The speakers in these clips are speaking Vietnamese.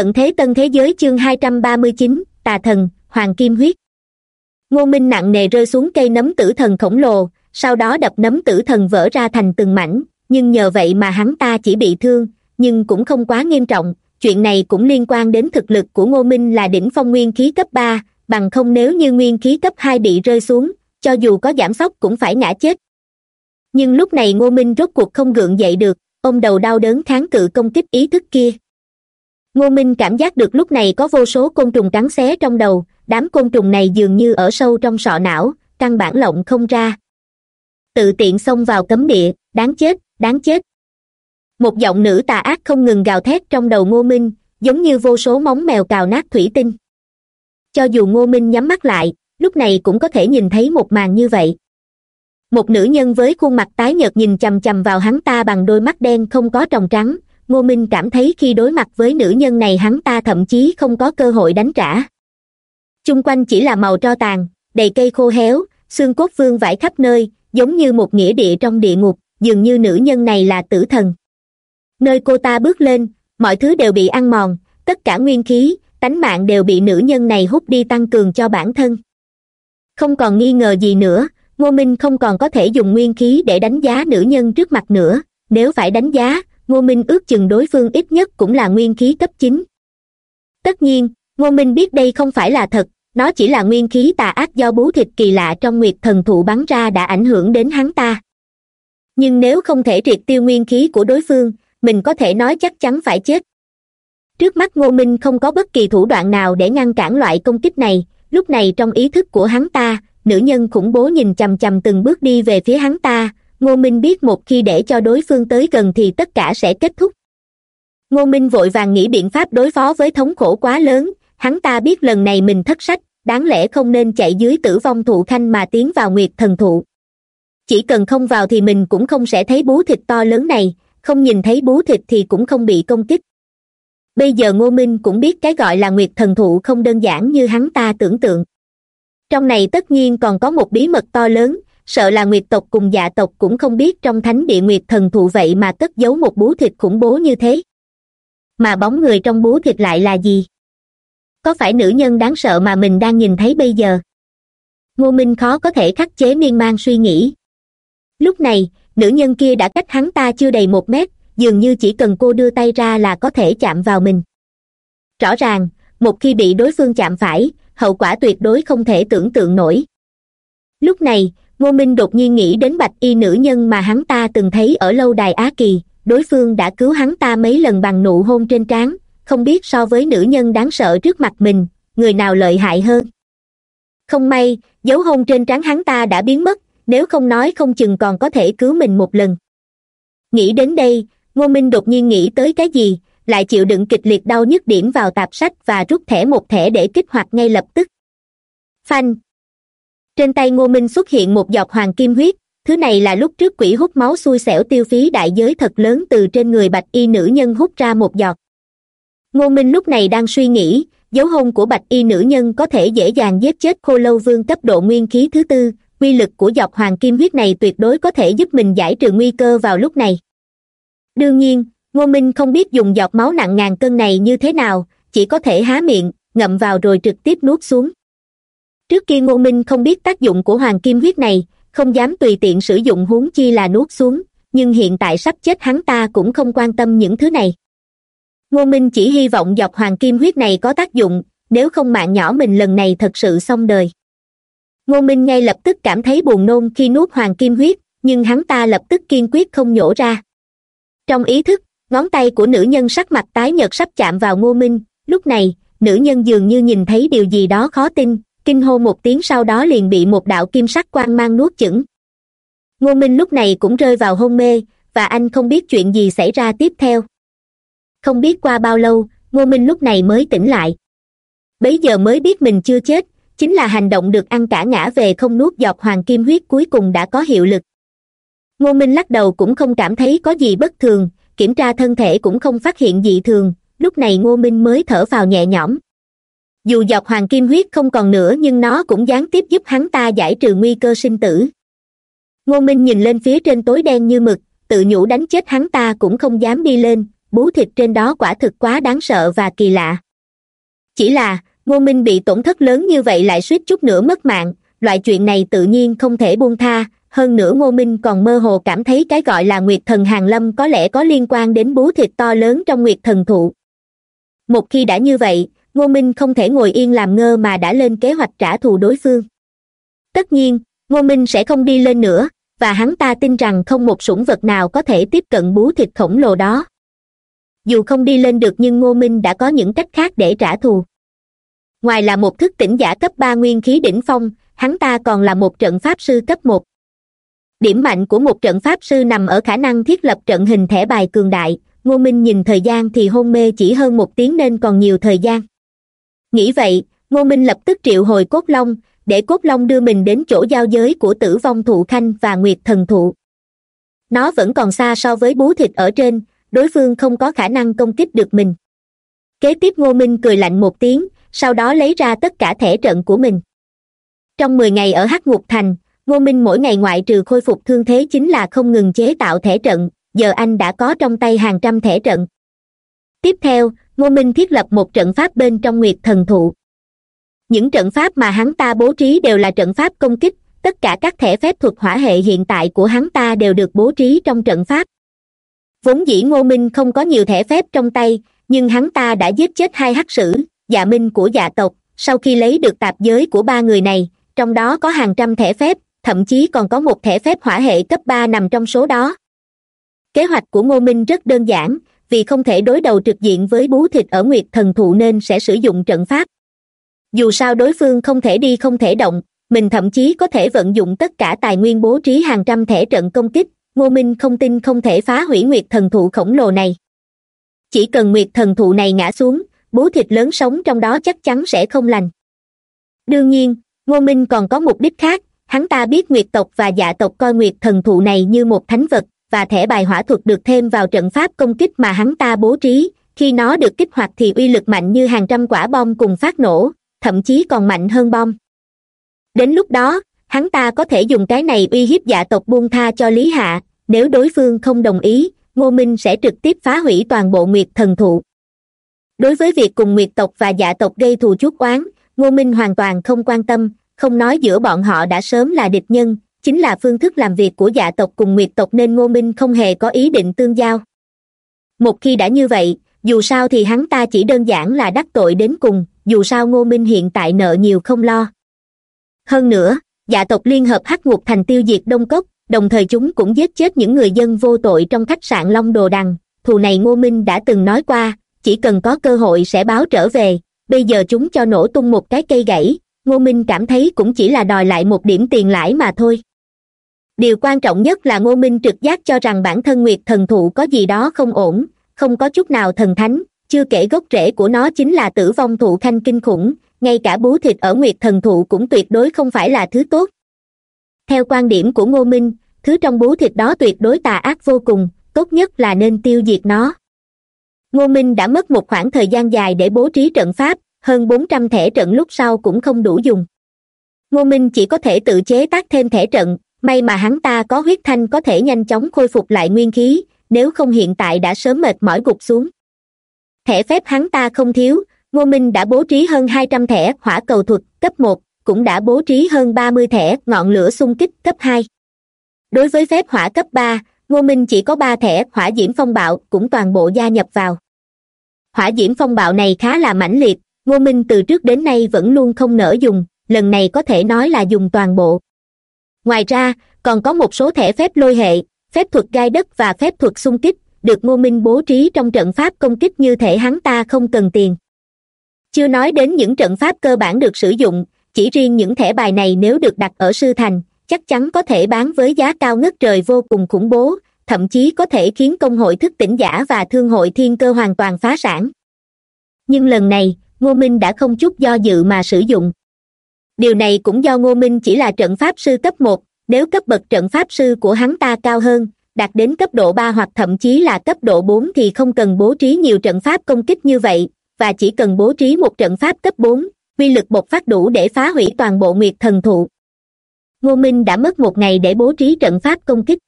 tận thế tân thế giới chương hai trăm ba mươi chín, tà thần, hoàng kim huyết. Ngô minh nặng nề rơi xuống cây nấm tử thần khổng lồ, sau đó đập nấm tử thần vỡ ra thành từng mảnh, nhưng nhờ vậy mà hắn ta chỉ bị thương, nhưng cũng không quá nghiêm trọng. Chuyện này cũng liên quan đến thực lực của ngô minh là đỉnh phong nguyên khí cấp ba, bằng không nếu như nguyên khí cấp hai bị rơi xuống, cho dù có giảm sốc cũng phải ngã chết. Nhưng lúc này ngô minh rốt cuộc không gượng dậy được, ông đầu đau đớn kháng cự công kích ý thức kia ngô minh cảm giác được lúc này có vô số côn trùng cắn xé trong đầu, đám côn trùng này dường như ở sâu trong sọ não, căn bản lộng không ra. Tự tiện xông vào cấm địa, đáng chết đáng chết. Một giọng nữ tà ác không ngừng gào thét trong đầu ngô minh, giống như vô số móng mèo cào nát thủy tinh. Cho dù ngô minh nhắm mắt lại, lúc này cũng có thể nhìn thấy một màn như vậy. Một nữ nhân với khuôn mặt tái nhợt nhìn chằm chằm vào hắn ta bằng đôi mắt đen không có tròng trắng ngô minh cảm thấy khi đối mặt với nữ nhân này hắn ta thậm chí không có cơ hội đánh trả. Chung quanh chỉ là màu tro tàn, đầy cây khô héo, xương cốt vương vãi khắp nơi, giống như một nghĩa địa trong địa ngục, dường như nữ nhân này là tử thần. Nơi cô ta bước lên, mọi thứ đều bị ăn mòn, tất cả nguyên khí, tánh mạng đều bị nữ nhân này hút đi tăng cường cho bản thân. Không còn nghi ngờ gì nữa, ngô minh không còn có thể dùng nguyên khí để đánh giá nữ nhân trước mặt nữa, nếu phải đánh giá ngô minh ước chừng đối phương ít nhất cũng là nguyên khí cấp chín. Tất nhiên, ngô minh biết đây không phải là thật, nó chỉ là nguyên khí tà ác do bú thịt kỳ lạ trong nguyệt thần thụ bắn ra đã ảnh hưởng đến hắn ta. Nhưng nếu không thể triệt tiêu nguyên khí của đối phương, mình có thể nói chắc chắn phải chết. Trước mắt ngô minh không có bất kỳ thủ đoạn nào để ngăn cản loại công kích này, lúc này trong ý thức của hắn ta, nữ nhân khủng bố nhìn chằm chằm từng bước đi về phía hắn ta ngô minh biết một khi để cho đối phương tới gần thì tất cả sẽ kết thúc. Ngô minh vội vàng nghĩ biện pháp đối phó với thống khổ quá lớn, hắn ta biết lần này mình thất sách, đáng lẽ không nên chạy dưới tử vong thụ khanh mà tiến vào nguyệt thần thụ. Chỉ cần không vào thì mình cũng không sẽ thấy bú thịt to lớn này, không nhìn thấy bú thịt thì cũng không bị công kích. Bây giờ ngô minh cũng biết cái gọi là nguyệt thần thụ không đơn giản như hắn ta tưởng tượng. Trong này tất nhiên còn có một bí mật to lớn sợ là nguyệt tộc cùng dạ tộc cũng không biết trong thánh địa nguyệt thần thụ vậy mà cất giấu một bú thịt khủng bố như thế. Mà bóng người trong bú thịt lại là gì? Có phải nữ nhân đáng sợ mà mình đang nhìn thấy bây giờ? Ngô minh khó có thể khắc chế miên man suy nghĩ. Lúc này, nữ nhân kia đã cách hắn ta chưa đầy một mét, dường như chỉ cần cô đưa tay ra là có thể chạm vào mình. Rõ ràng, một khi bị đối phương chạm phải, hậu quả tuyệt đối không thể tưởng tượng nổi. Lúc này ngô minh đột nhiên nghĩ đến bạch y nữ nhân mà hắn ta từng thấy ở lâu đài á kỳ, đối phương đã cứu hắn ta mấy lần bằng nụ hôn trên trán, không biết so với nữ nhân đáng sợ trước mặt mình, người nào lợi hại hơn. Không may, dấu hôn trên trán hắn ta đã biến mất, nếu không nói không chừng còn có thể cứu mình một lần. Nghĩ đến đây, ngô minh đột nhiên nghĩ tới cái gì, lại chịu đựng kịch liệt đau nhức điểm vào tạp sách và rút thẻ một thẻ để kích hoạt ngay lập tức. Phanh trên tay ngô minh xuất hiện một giọt hoàng kim huyết, thứ này là lúc trước quỷ hút máu xui xẻo tiêu phí đại giới thật lớn từ trên người bạch y nữ nhân hút ra một giọt. Ngô minh lúc này đang suy nghĩ, dấu hôn của bạch y nữ nhân có thể dễ dàng giết chết khô lâu vương cấp độ nguyên khí thứ tư, quy lực của giọt hoàng kim huyết này tuyệt đối có thể giúp mình giải trừ nguy cơ vào lúc này. Đương nhiên, ngô minh không biết dùng giọt máu nặng ngàn cân này như thế nào, chỉ có thể há miệng, ngậm vào rồi trực tiếp nuốt xuống trước kia ngô minh không biết tác dụng của hoàng kim huyết này, không dám tùy tiện sử dụng huống chi là nuốt xuống, nhưng hiện tại sắp chết hắn ta cũng không quan tâm những thứ này. Ngô minh chỉ hy vọng dọc hoàng kim huyết này có tác dụng, nếu không mạng nhỏ mình lần này thật sự xong đời. Ngô minh ngay lập tức cảm thấy buồn nôn khi nuốt hoàng kim huyết, nhưng hắn ta lập tức kiên quyết không nhổ ra. Trong ý thức, ngón tay của nữ nhân sắc mặt tái nhợt sắp chạm vào ngô minh, lúc này, nữ nhân dường như nhìn thấy điều gì đó khó tin kinh hô một tiếng sau đó liền bị một đạo kim sắc quang mang nuốt chửng. Ngô minh lúc này cũng rơi vào hôn mê, và anh không biết chuyện gì xảy ra tiếp theo. Không biết qua bao lâu, ngô minh lúc này mới tỉnh lại. Bấy giờ mới biết mình chưa chết, chính là hành động được ăn cả ngã về không nuốt giọt hoàng kim huyết cuối cùng đã có hiệu lực. Ngô minh lắc đầu cũng không cảm thấy có gì bất thường, kiểm tra thân thể cũng không phát hiện gì thường, lúc này ngô minh mới thở vào nhẹ nhõm dù dọc hoàng kim huyết không còn nữa nhưng nó cũng gián tiếp giúp hắn ta giải trừ nguy cơ sinh tử. Ngô minh nhìn lên phía trên tối đen như mực, tự nhủ đánh chết hắn ta cũng không dám đi lên, bú thịt trên đó quả thực quá đáng sợ và kỳ lạ. Chỉ là, ngô minh bị tổn thất lớn như vậy lại suýt chút nữa mất mạng, loại chuyện này tự nhiên không thể buông tha, hơn nữa ngô minh còn mơ hồ cảm thấy cái gọi là nguyệt thần hàng lâm có lẽ có liên quan đến bú thịt to lớn trong nguyệt thần thụ. Một khi đã như vậy ngô minh không thể ngồi yên làm ngơ mà đã lên kế hoạch trả thù đối phương. Tất nhiên, ngô minh sẽ không đi lên nữa, và hắn ta tin rằng không một sủng vật nào có thể tiếp cận bú thịt khổng lồ đó. Dù không đi lên được nhưng ngô minh đã có những cách khác để trả thù. Ngoài là một thức tỉnh giả cấp ba nguyên khí đỉnh phong, hắn ta còn là một trận pháp sư cấp một. Điểm mạnh của một trận pháp sư nằm ở khả năng thiết lập trận hình thẻ bài cường đại, ngô minh nhìn thời gian thì hôn mê chỉ hơn một tiếng nên còn nhiều thời gian nghĩ vậy, ngô minh lập tức triệu hồi cốt long, để cốt long đưa mình đến chỗ giao giới của tử vong thụ khanh và nguyệt thần thụ. Nó vẫn còn xa so với bú thịt ở trên, đối phương không có khả năng công kích được mình. Kế tiếp ngô minh cười lạnh một tiếng, sau đó lấy ra tất cả thẻ trận của mình. Trong mười ngày ở hắc ngục thành, ngô minh mỗi ngày ngoại trừ khôi phục thương thế chính là không ngừng chế tạo thẻ trận, giờ anh đã có trong tay hàng trăm thẻ trận. Tiếp theo ngô minh thiết lập một trận pháp bên trong nguyệt thần thụ. Những trận pháp mà hắn ta bố trí đều là trận pháp công kích, tất cả các thẻ phép thuật hỏa hệ hiện tại của hắn ta đều được bố trí trong trận pháp. Vốn dĩ ngô minh không có nhiều thẻ phép trong tay, nhưng hắn ta đã giết chết hai hắc sử dạ minh của dạ tộc, sau khi lấy được tạp giới của ba người này, trong đó có hàng trăm thẻ phép, thậm chí còn có một thẻ phép hỏa hệ cấp ba nằm trong số đó. Kế hoạch của ngô minh rất đơn giản vì không thể đối đầu trực diện với bú thịt ở nguyệt thần thụ nên sẽ sử dụng trận pháp. Dù sao đối phương không thể đi không thể động, mình thậm chí có thể vận dụng tất cả tài nguyên bố trí hàng trăm thẻ trận công kích, ngô minh không tin không thể phá hủy nguyệt thần thụ khổng lồ này. Chỉ cần nguyệt thần thụ này ngã xuống, bú thịt lớn sống trong đó chắc chắn sẽ không lành. Đương nhiên, ngô minh còn có mục đích khác, hắn ta biết nguyệt tộc và dạ tộc coi nguyệt thần thụ này như một thánh vật và thẻ bài hỏa thuật được thêm vào trận pháp công kích mà hắn ta bố trí. Khi nó được kích hoạt thì uy lực mạnh như hàng trăm quả bom cùng phát nổ, thậm chí còn mạnh hơn bom. Đến lúc đó, hắn ta có thể dùng cái này uy hiếp dạ tộc buông tha cho lý hạ. Nếu đối phương không đồng ý, ngô minh sẽ trực tiếp phá hủy toàn bộ nguyệt thần thụ. Đối với việc cùng nguyệt tộc và dạ tộc gây thù chuốc oán, ngô minh hoàn toàn không quan tâm, không nói giữa bọn họ đã sớm là địch nhân chính là phương thức làm việc của dạ tộc cùng nguyệt tộc nên ngô minh không hề có ý định tương giao. Một khi đã như vậy, dù sao thì hắn ta chỉ đơn giản là đắc tội đến cùng, dù sao ngô minh hiện tại nợ nhiều không lo. Hơn nữa dạ tộc liên hợp hắc ngục thành tiêu diệt đông cốc, đồng thời chúng cũng giết chết những người dân vô tội trong khách sạn long đồ đằng. Thù này ngô minh đã từng nói qua, chỉ cần có cơ hội sẽ báo trở về. Bây giờ chúng cho nổ tung một cái cây gãy, ngô minh cảm thấy cũng chỉ là đòi lại một điểm tiền lãi mà thôi điều quan trọng nhất là ngô minh trực giác cho rằng bản thân nguyệt thần thụ có gì đó không ổn, không có chút nào thần thánh, chưa kể gốc rễ của nó chính là tử vong thụ khanh kinh khủng, ngay cả bú thịt ở nguyệt thần thụ cũng tuyệt đối không phải là thứ tốt. Theo quan điểm của ngô minh, thứ trong bú thịt đó tuyệt đối tà ác vô cùng, tốt nhất là nên tiêu diệt nó. Ngô minh đã mất một khoảng thời gian dài để bố trí trận pháp, hơn bốn trăm thẻ trận lúc sau cũng không đủ dùng. Ngô minh chỉ có thể tự chế tác thêm thẻ trận may mà hắn ta có huyết thanh có thể nhanh chóng khôi phục lại nguyên khí, nếu không hiện tại đã sớm mệt mỏi gục xuống. Thẻ phép hắn ta không thiếu, ngô minh đã bố trí hơn hai trăm thẻ hỏa cầu thuật, cấp một, cũng đã bố trí hơn ba mươi thẻ ngọn lửa xung kích, cấp hai. Đối với phép hỏa cấp ba, ngô minh chỉ có ba thẻ hỏa diễm phong bạo cũng toàn bộ gia nhập vào. Hỏa diễm phong bạo này khá là mãnh liệt, ngô minh từ trước đến nay vẫn luôn không nỡ dùng, lần này có thể nói là dùng toàn bộ ngoài ra, còn có một số thẻ phép lôi hệ, phép thuật gai đất và phép thuật xung kích được ngô minh bố trí trong trận pháp công kích như thể hắn ta không cần tiền. Chưa nói đến những trận pháp cơ bản được sử dụng, chỉ riêng những thẻ bài này nếu được đặt ở sư thành, chắc chắn có thể bán với giá cao ngất trời vô cùng khủng bố, thậm chí có thể khiến công hội thức tỉnh giả và thương hội thiên cơ hoàn toàn phá sản. Nhưng lần này, ngô minh đã không chút do dự mà sử dụng điều này cũng do ngô minh chỉ là trận pháp sư cấp một, nếu cấp bậc trận pháp sư của hắn ta cao hơn, đạt đến cấp độ ba hoặc thậm chí là cấp độ bốn thì không cần bố trí nhiều trận pháp công kích như vậy, và chỉ cần bố trí một trận pháp cấp bốn uy lực bộc phát đủ để phá hủy toàn bộ nguyệt thần thụ. Ngô minh đã mất một ngày để bố trí trận pháp công kích.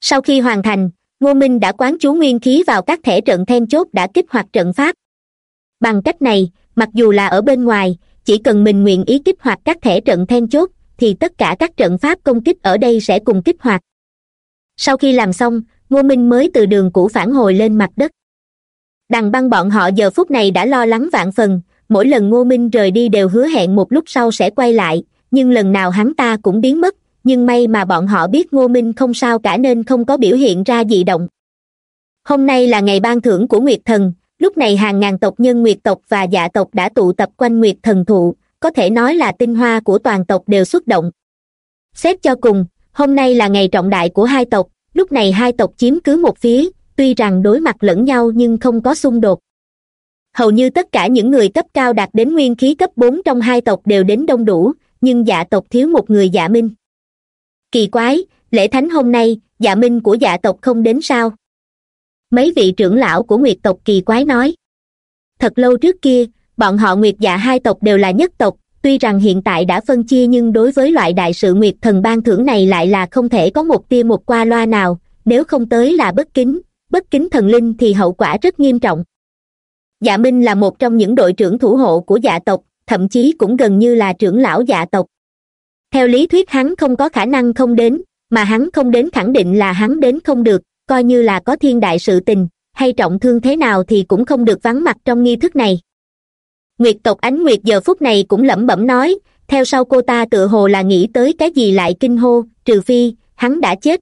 Sau khi hoàn thành, ngô minh đã quán chú nguyên khí vào các thể trận then chốt đã kích hoạt trận pháp. Bằng cách này, mặc dù là ở bên ngoài chỉ cần mình nguyện ý kích hoạt các thể trận then chốt, thì tất cả các trận pháp công kích ở đây sẽ cùng kích hoạt. Sau khi làm xong ngô minh mới từ đường cũ phản hồi lên mặt đất. Đằng băng bọn họ giờ phút này đã lo lắng vạn phần, mỗi lần ngô minh rời đi đều hứa hẹn một lúc sau sẽ quay lại, nhưng lần nào hắn ta cũng biến mất, nhưng may mà bọn họ biết ngô minh không sao cả nên không có biểu hiện ra dị động. Hôm nay là ngày ban thưởng của nguyệt thần lúc này hàng ngàn tộc nhân nguyệt tộc và dạ tộc đã tụ tập quanh nguyệt thần thụ, có thể nói là tinh hoa của toàn tộc đều xuất động. Xét cho cùng, hôm nay là ngày trọng đại của hai tộc, lúc này hai tộc chiếm cứ một phía, tuy rằng đối mặt lẫn nhau nhưng không có xung đột. Hầu như tất cả những người cấp cao đạt đến nguyên khí cấp bốn trong hai tộc đều đến đông đủ, nhưng dạ tộc thiếu một người dạ minh. Kỳ quái, lễ thánh hôm nay dạ minh của dạ tộc không đến sao? Mấy vị trưởng lão của nguyệt tộc kỳ quái nói. Thật lâu trước kia, bọn họ nguyệt dạ hai tộc đều là nhất tộc, tuy rằng hiện tại đã phân chia nhưng đối với loại đại sự nguyệt thần ban thưởng này lại là không thể có một tia một qua loa nào, nếu không tới là bất kính bất kính thần linh thì hậu quả rất nghiêm trọng. Dạ minh là một trong những đội trưởng thủ hộ của dạ tộc, thậm chí cũng gần như là trưởng lão dạ tộc. Theo lý thuyết hắn không có khả năng không đến, mà hắn không đến khẳng định là hắn đến không được coi như là có thiên đại sự tình, hay trọng thương thế nào thì cũng không được vắng mặt trong nghi thức này. Nguyệt tộc ánh nguyệt giờ phút này cũng lẩm bẩm nói, theo sau cô ta tự hồ là nghĩ tới cái gì lại kinh hô, trừ phi, hắn đã chết.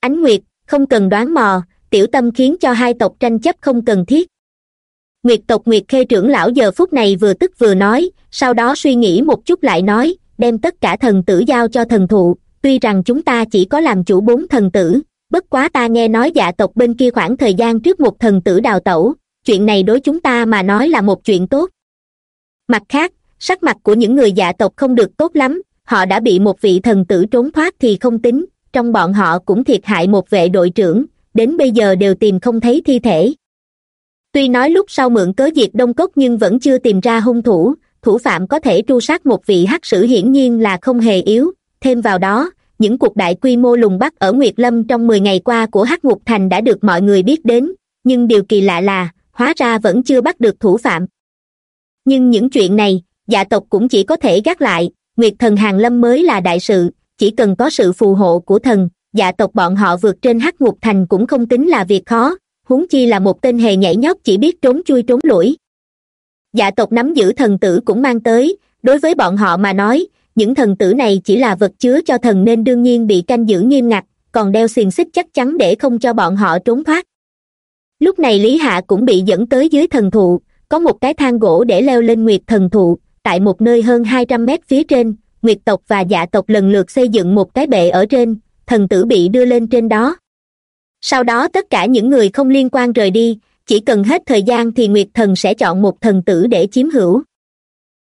Ánh nguyệt, không cần đoán mò, tiểu tâm khiến cho hai tộc tranh chấp không cần thiết. Nguyệt tộc nguyệt khê trưởng lão giờ phút này vừa tức vừa nói, sau đó suy nghĩ một chút lại nói, đem tất cả thần tử giao cho thần thụ, tuy rằng chúng ta chỉ có làm chủ bốn thần tử bất quá ta nghe nói dạ tộc bên kia khoảng thời gian trước một thần tử đào tẩu, chuyện này đối chúng ta mà nói là một chuyện tốt. Mặt khác, sắc mặt của những người dạ tộc không được tốt lắm, họ đã bị một vị thần tử trốn thoát thì không tính, trong bọn họ cũng thiệt hại một vệ đội trưởng, đến bây giờ đều tìm không thấy thi thể. Tuy nói lúc sau mượn cớ diệt đông cốc nhưng vẫn chưa tìm ra hung thủ thủ phạm có thể tru sát một vị hắc sử hiển nhiên là không hề yếu, thêm vào đó những cuộc đại quy mô lùng bắt ở nguyệt lâm trong mười ngày qua của hắc ngục thành đã được mọi người biết đến, nhưng điều kỳ lạ là, hóa ra vẫn chưa bắt được thủ phạm. Nhưng những chuyện này dạ tộc cũng chỉ có thể gác lại, nguyệt thần hàng lâm mới là đại sự, chỉ cần có sự phù hộ của thần dạ tộc bọn họ vượt trên hắc ngục thành cũng không tính là việc khó, huống chi là một tên hề nhảy nhót chỉ biết trốn chui trốn lủi. Dạ tộc nắm giữ thần tử cũng mang tới, đối với bọn họ mà nói những thần tử này chỉ là vật chứa cho thần nên đương nhiên bị canh giữ nghiêm ngặt, còn đeo xiềng xích chắc chắn để không cho bọn họ trốn thoát. Lúc này lý hạ cũng bị dẫn tới dưới thần thụ, có một cái thang gỗ để leo lên nguyệt thần thụ, tại một nơi hơn hai trăm mét phía trên, nguyệt tộc và dạ tộc lần lượt xây dựng một cái bệ ở trên, thần tử bị đưa lên trên đó. Sau đó tất cả những người không liên quan rời đi, chỉ cần hết thời gian thì nguyệt thần sẽ chọn một thần tử để chiếm hữu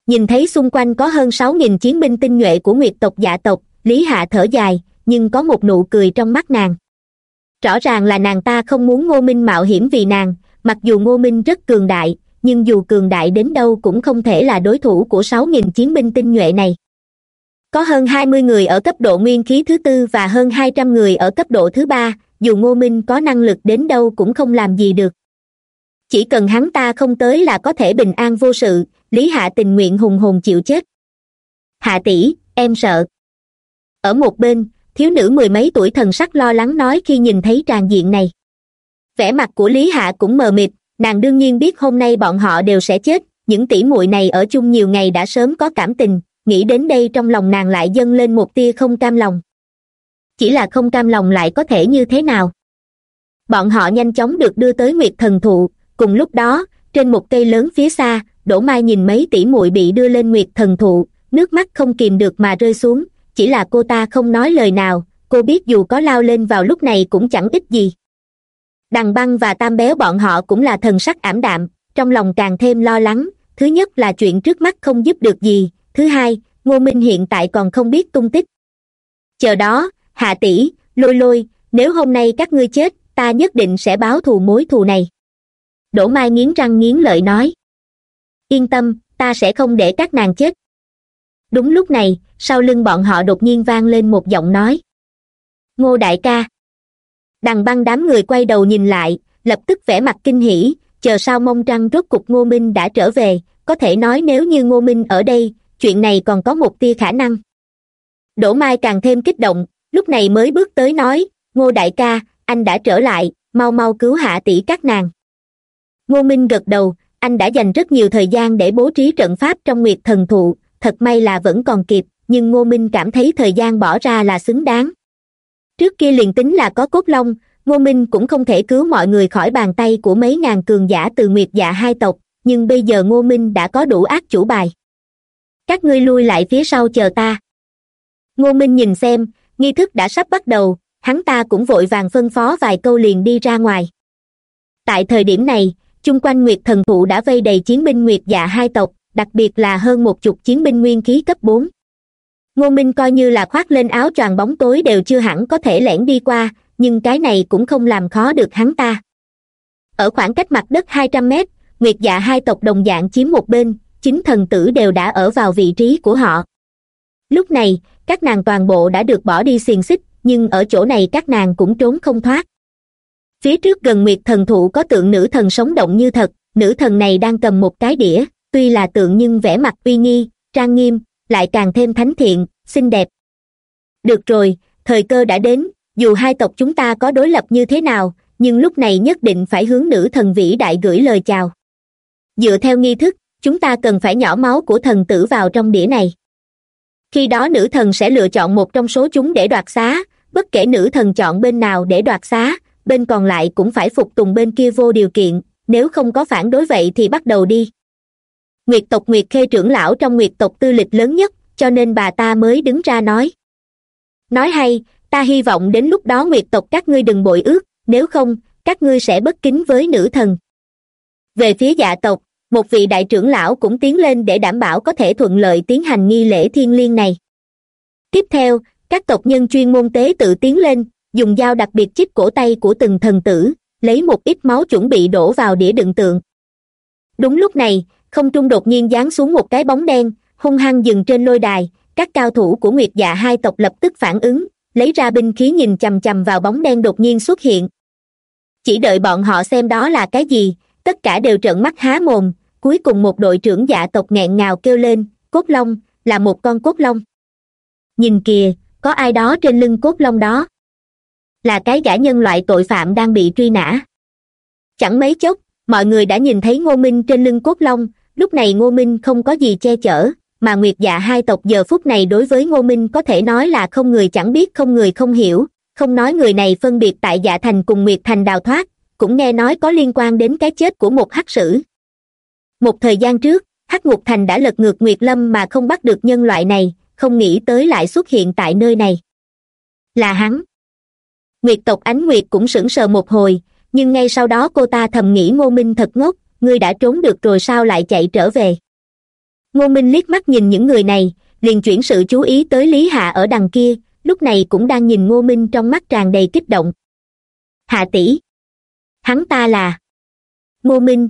nhìn thấy xung quanh có hơn sáu nghìn chiến binh tinh nhuệ của nguyệt tộc dạ tộc, lý hạ thở dài, nhưng có một nụ cười trong mắt nàng. Rõ ràng là nàng ta không muốn ngô minh mạo hiểm vì nàng, mặc dù ngô minh rất cường đại, nhưng dù cường đại đến đâu cũng không thể là đối thủ của sáu nghìn chiến binh tinh nhuệ này. Có hơn hai mươi người ở cấp độ nguyên khí thứ tư và hơn hai trăm người ở cấp độ thứ ba, dù ngô minh có năng lực đến đâu cũng không làm gì được. Chỉ cần hắn ta không tới là có thể bình an vô sự lý hạ tình nguyện hùng hồn chịu chết. Hạ tỷ, em sợ. Ở một bên, thiếu nữ mười mấy tuổi thần sắc lo lắng nói khi nhìn thấy tràn diện này. Vẻ mặt của lý hạ cũng mờ mịt, nàng đương nhiên biết hôm nay bọn họ đều sẽ chết, những tỷ muội này ở chung nhiều ngày đã sớm có cảm tình, nghĩ đến đây trong lòng nàng lại dâng lên một tia không cam lòng. Chỉ là không cam lòng lại có thể như thế nào? Bọn họ nhanh chóng được đưa tới nguyệt thần thụ, cùng lúc đó, trên một cây lớn phía xa đỗ mai nhìn mấy tỷ muội bị đưa lên nguyệt thần thụ, nước mắt không kìm được mà rơi xuống, chỉ là cô ta không nói lời nào, cô biết dù có lao lên vào lúc này cũng chẳng ích gì. Đằng băng và tam béo bọn họ cũng là thần sắc ảm đạm, trong lòng càng thêm lo lắng, thứ nhất là chuyện trước mắt không giúp được gì, thứ hai, ngô minh hiện tại còn không biết tung tích. Chờ đó, hạ tỷ, lôi lôi, nếu hôm nay các ngươi chết, ta nhất định sẽ báo thù mối thù này. Đỗ mai nghiến răng nghiến lợi nói yên tâm, ta sẽ không để các nàng chết. Đúng lúc này, sau lưng bọn họ đột nhiên vang lên một giọng nói. Ngô đại ca. Đằng băng đám người quay đầu nhìn lại, lập tức vẻ mặt kinh hỉ, chờ sao mong trăng rốt cục ngô minh đã trở về, có thể nói nếu như ngô minh ở đây, chuyện này còn có một tia khả năng. Đỗ mai càng thêm kích động, lúc này mới bước tới nói, ngô đại ca, anh đã trở lại, mau mau cứu hạ tỷ các nàng. Ngô minh gật đầu anh đã dành rất nhiều thời gian để bố trí trận pháp trong nguyệt thần thụ, thật may là vẫn còn kịp, nhưng ngô minh cảm thấy thời gian bỏ ra là xứng đáng. Trước kia liền tính là có cốt long, ngô minh cũng không thể cứu mọi người khỏi bàn tay của mấy ngàn cường giả từ nguyệt dạ hai tộc, nhưng bây giờ ngô minh đã có đủ ác chủ bài. Các ngươi lui lại phía sau chờ ta. Ngô minh nhìn xem, nghi thức đã sắp bắt đầu, hắn ta cũng vội vàng phân phó vài câu liền đi ra ngoài. Tại thời điểm này chung quanh nguyệt thần thụ đã vây đầy chiến binh nguyệt dạ hai tộc, đặc biệt là hơn một chục chiến binh nguyên khí cấp bốn. Ngô minh coi như là khoác lên áo choàng bóng tối đều chưa hẳn có thể lẻn đi qua, nhưng cái này cũng không làm khó được hắn ta. Ở khoảng cách mặt đất hai trăm mét, nguyệt dạ hai tộc đồng dạng chiếm một bên, chính thần tử đều đã ở vào vị trí của họ. Lúc này, các nàng toàn bộ đã được bỏ đi xiềng xích, nhưng ở chỗ này các nàng cũng trốn không thoát phía trước gần nguyệt thần thụ có tượng nữ thần sống động như thật, nữ thần này đang cầm một cái đĩa, tuy là tượng nhưng vẻ mặt uy nghi, trang nghiêm, lại càng thêm thánh thiện, xinh đẹp. Được rồi, thời cơ đã đến, dù hai tộc chúng ta có đối lập như thế nào, nhưng lúc này nhất định phải hướng nữ thần vĩ đại gửi lời chào. Dựa theo nghi thức, chúng ta cần phải nhỏ máu của thần tử vào trong đĩa này. Khi đó nữ thần sẽ lựa chọn một trong số chúng để đoạt xá, bất kể nữ thần chọn bên nào để đoạt xá bên còn lại cũng phải phục tùng bên kia vô điều kiện, nếu không có phản đối vậy thì bắt đầu đi. Nguyệt tộc nguyệt khê trưởng lão trong nguyệt tộc tư lịch lớn nhất, cho nên bà ta mới đứng ra nói. Nói hay, ta hy vọng đến lúc đó nguyệt tộc các ngươi đừng bội ước, nếu không, các ngươi sẽ bất kính với nữ thần. Về phía dạ tộc, một vị đại trưởng lão cũng tiến lên để đảm bảo có thể thuận lợi tiến hành nghi lễ thiên liêng này. Tiếp theo, các tộc nhân chuyên môn tế tự tiến lên dùng dao đặc biệt chích cổ tay của từng thần tử, lấy một ít máu chuẩn bị đổ vào đĩa đựng tượng. Đúng lúc này, không trung đột nhiên giáng xuống một cái bóng đen, hung hăng dừng trên lôi đài, các cao thủ của nguyệt dạ hai tộc lập tức phản ứng, lấy ra binh khí nhìn chằm chằm vào bóng đen đột nhiên xuất hiện. Chỉ đợi bọn họ xem đó là cái gì, tất cả đều trợn mắt há mồm, cuối cùng một đội trưởng dạ tộc nghẹn ngào kêu lên, cốt long, là một con cốt long. Nhìn kìa, có ai đó trên lưng cốt long đó? Là cái gã nhân loại tội phạm đang bị truy nã. Chẳng mấy chốc, mọi người đã nhìn thấy ngô minh trên lưng cốt long, lúc này ngô minh không có gì che chở, mà nguyệt dạ hai tộc giờ phút này đối với ngô minh có thể nói là không người chẳng biết, không người không hiểu, không nói người này phân biệt tại dạ thành cùng nguyệt thành đào thoát, cũng nghe nói có liên quan đến cái chết của một hắc sử. Một thời gian trước, hắc ngục thành đã lật ngược nguyệt lâm mà không bắt được nhân loại này, không nghĩ tới lại xuất hiện tại nơi này. Là hắn nguyệt tộc ánh nguyệt cũng sững sờ một hồi, nhưng ngay sau đó cô ta thầm nghĩ ngô minh thật ngốc, ngươi đã trốn được rồi sao lại chạy trở về? Ngô minh liếc mắt nhìn những người này, liền chuyển sự chú ý tới lý hạ ở đằng kia, lúc này cũng đang nhìn ngô minh trong mắt tràn đầy kích động. Hạ tỷ, hắn ta là ngô minh.